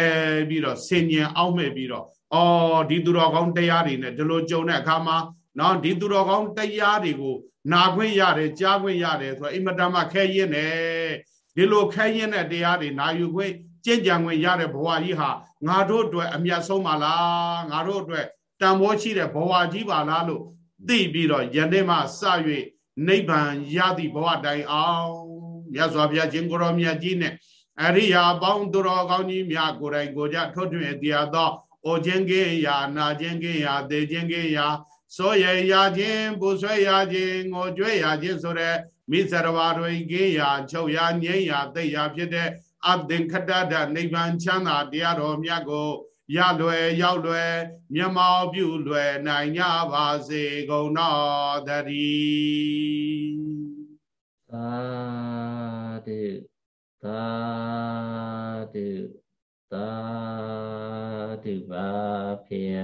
Speaker 1: ပြီးတော့ဆင်ញင်အောက်မဲ့ပြီးတော့အော်ဒီသူတော်ကောင်းတရားတွေနဲ့ဒီလိုကြုံတဲ့အခါမှာ နော်ဒီသူတော်ကောင်းတရားတွေကိုနာခွင့်ရတယ်ကြားခွင့်ရတယ်ဆိုတော့အင်မတန်မှခဲရင်တယ်ဒီလိုခဲရင်တဲ့တရားတွေနာယူခွင့် ကြင်ကြံခွင့်ရတဲ့ဘဝကြီးဟာငါတို့အတွက်အမြတ်ဆုံးပါလားငါတို့အတွက်တန်ဖိုးရှိတဲ့ဘဝကြီးပါလားလို့သိပြီးတော့ယနေ့မှစ၍နိဗ္ဗာန်ရသည့်ဘဝတိုင်အောင်မြတ်စွာဘုရားရှင်ကိုရောမြတ်ကြီးနဲ့အရိယာပေါင်းသူတော်ကောင်းကြီးများကိုယ်တိုင်ကိုကြထွတ်ထွင်တရားသောအိုခြင်းကင်းရာနာခြင်းကင်းရာသေခြင်းကင်းရာစိုးရရခြင်းပူဆွဲရခြင်းငိုကြွေးရခြင်းဆိုတဲ့မိစ္ဆရဝါတို့ကင်းရာချုပ်ရာငြိမ်းရာသိရာဖြစ်တဲ့ အသင်္ခတတနိဗ္ဗာန်ချမ်းသာတရားတော်မြတ်ကိုရလွယ်ရောက်လွယ်မြမောပြုလွယ်နိုင်ကြပါစေကုန်တော်တည်း
Speaker 2: သာတုသာတုသာတုပါဖေယ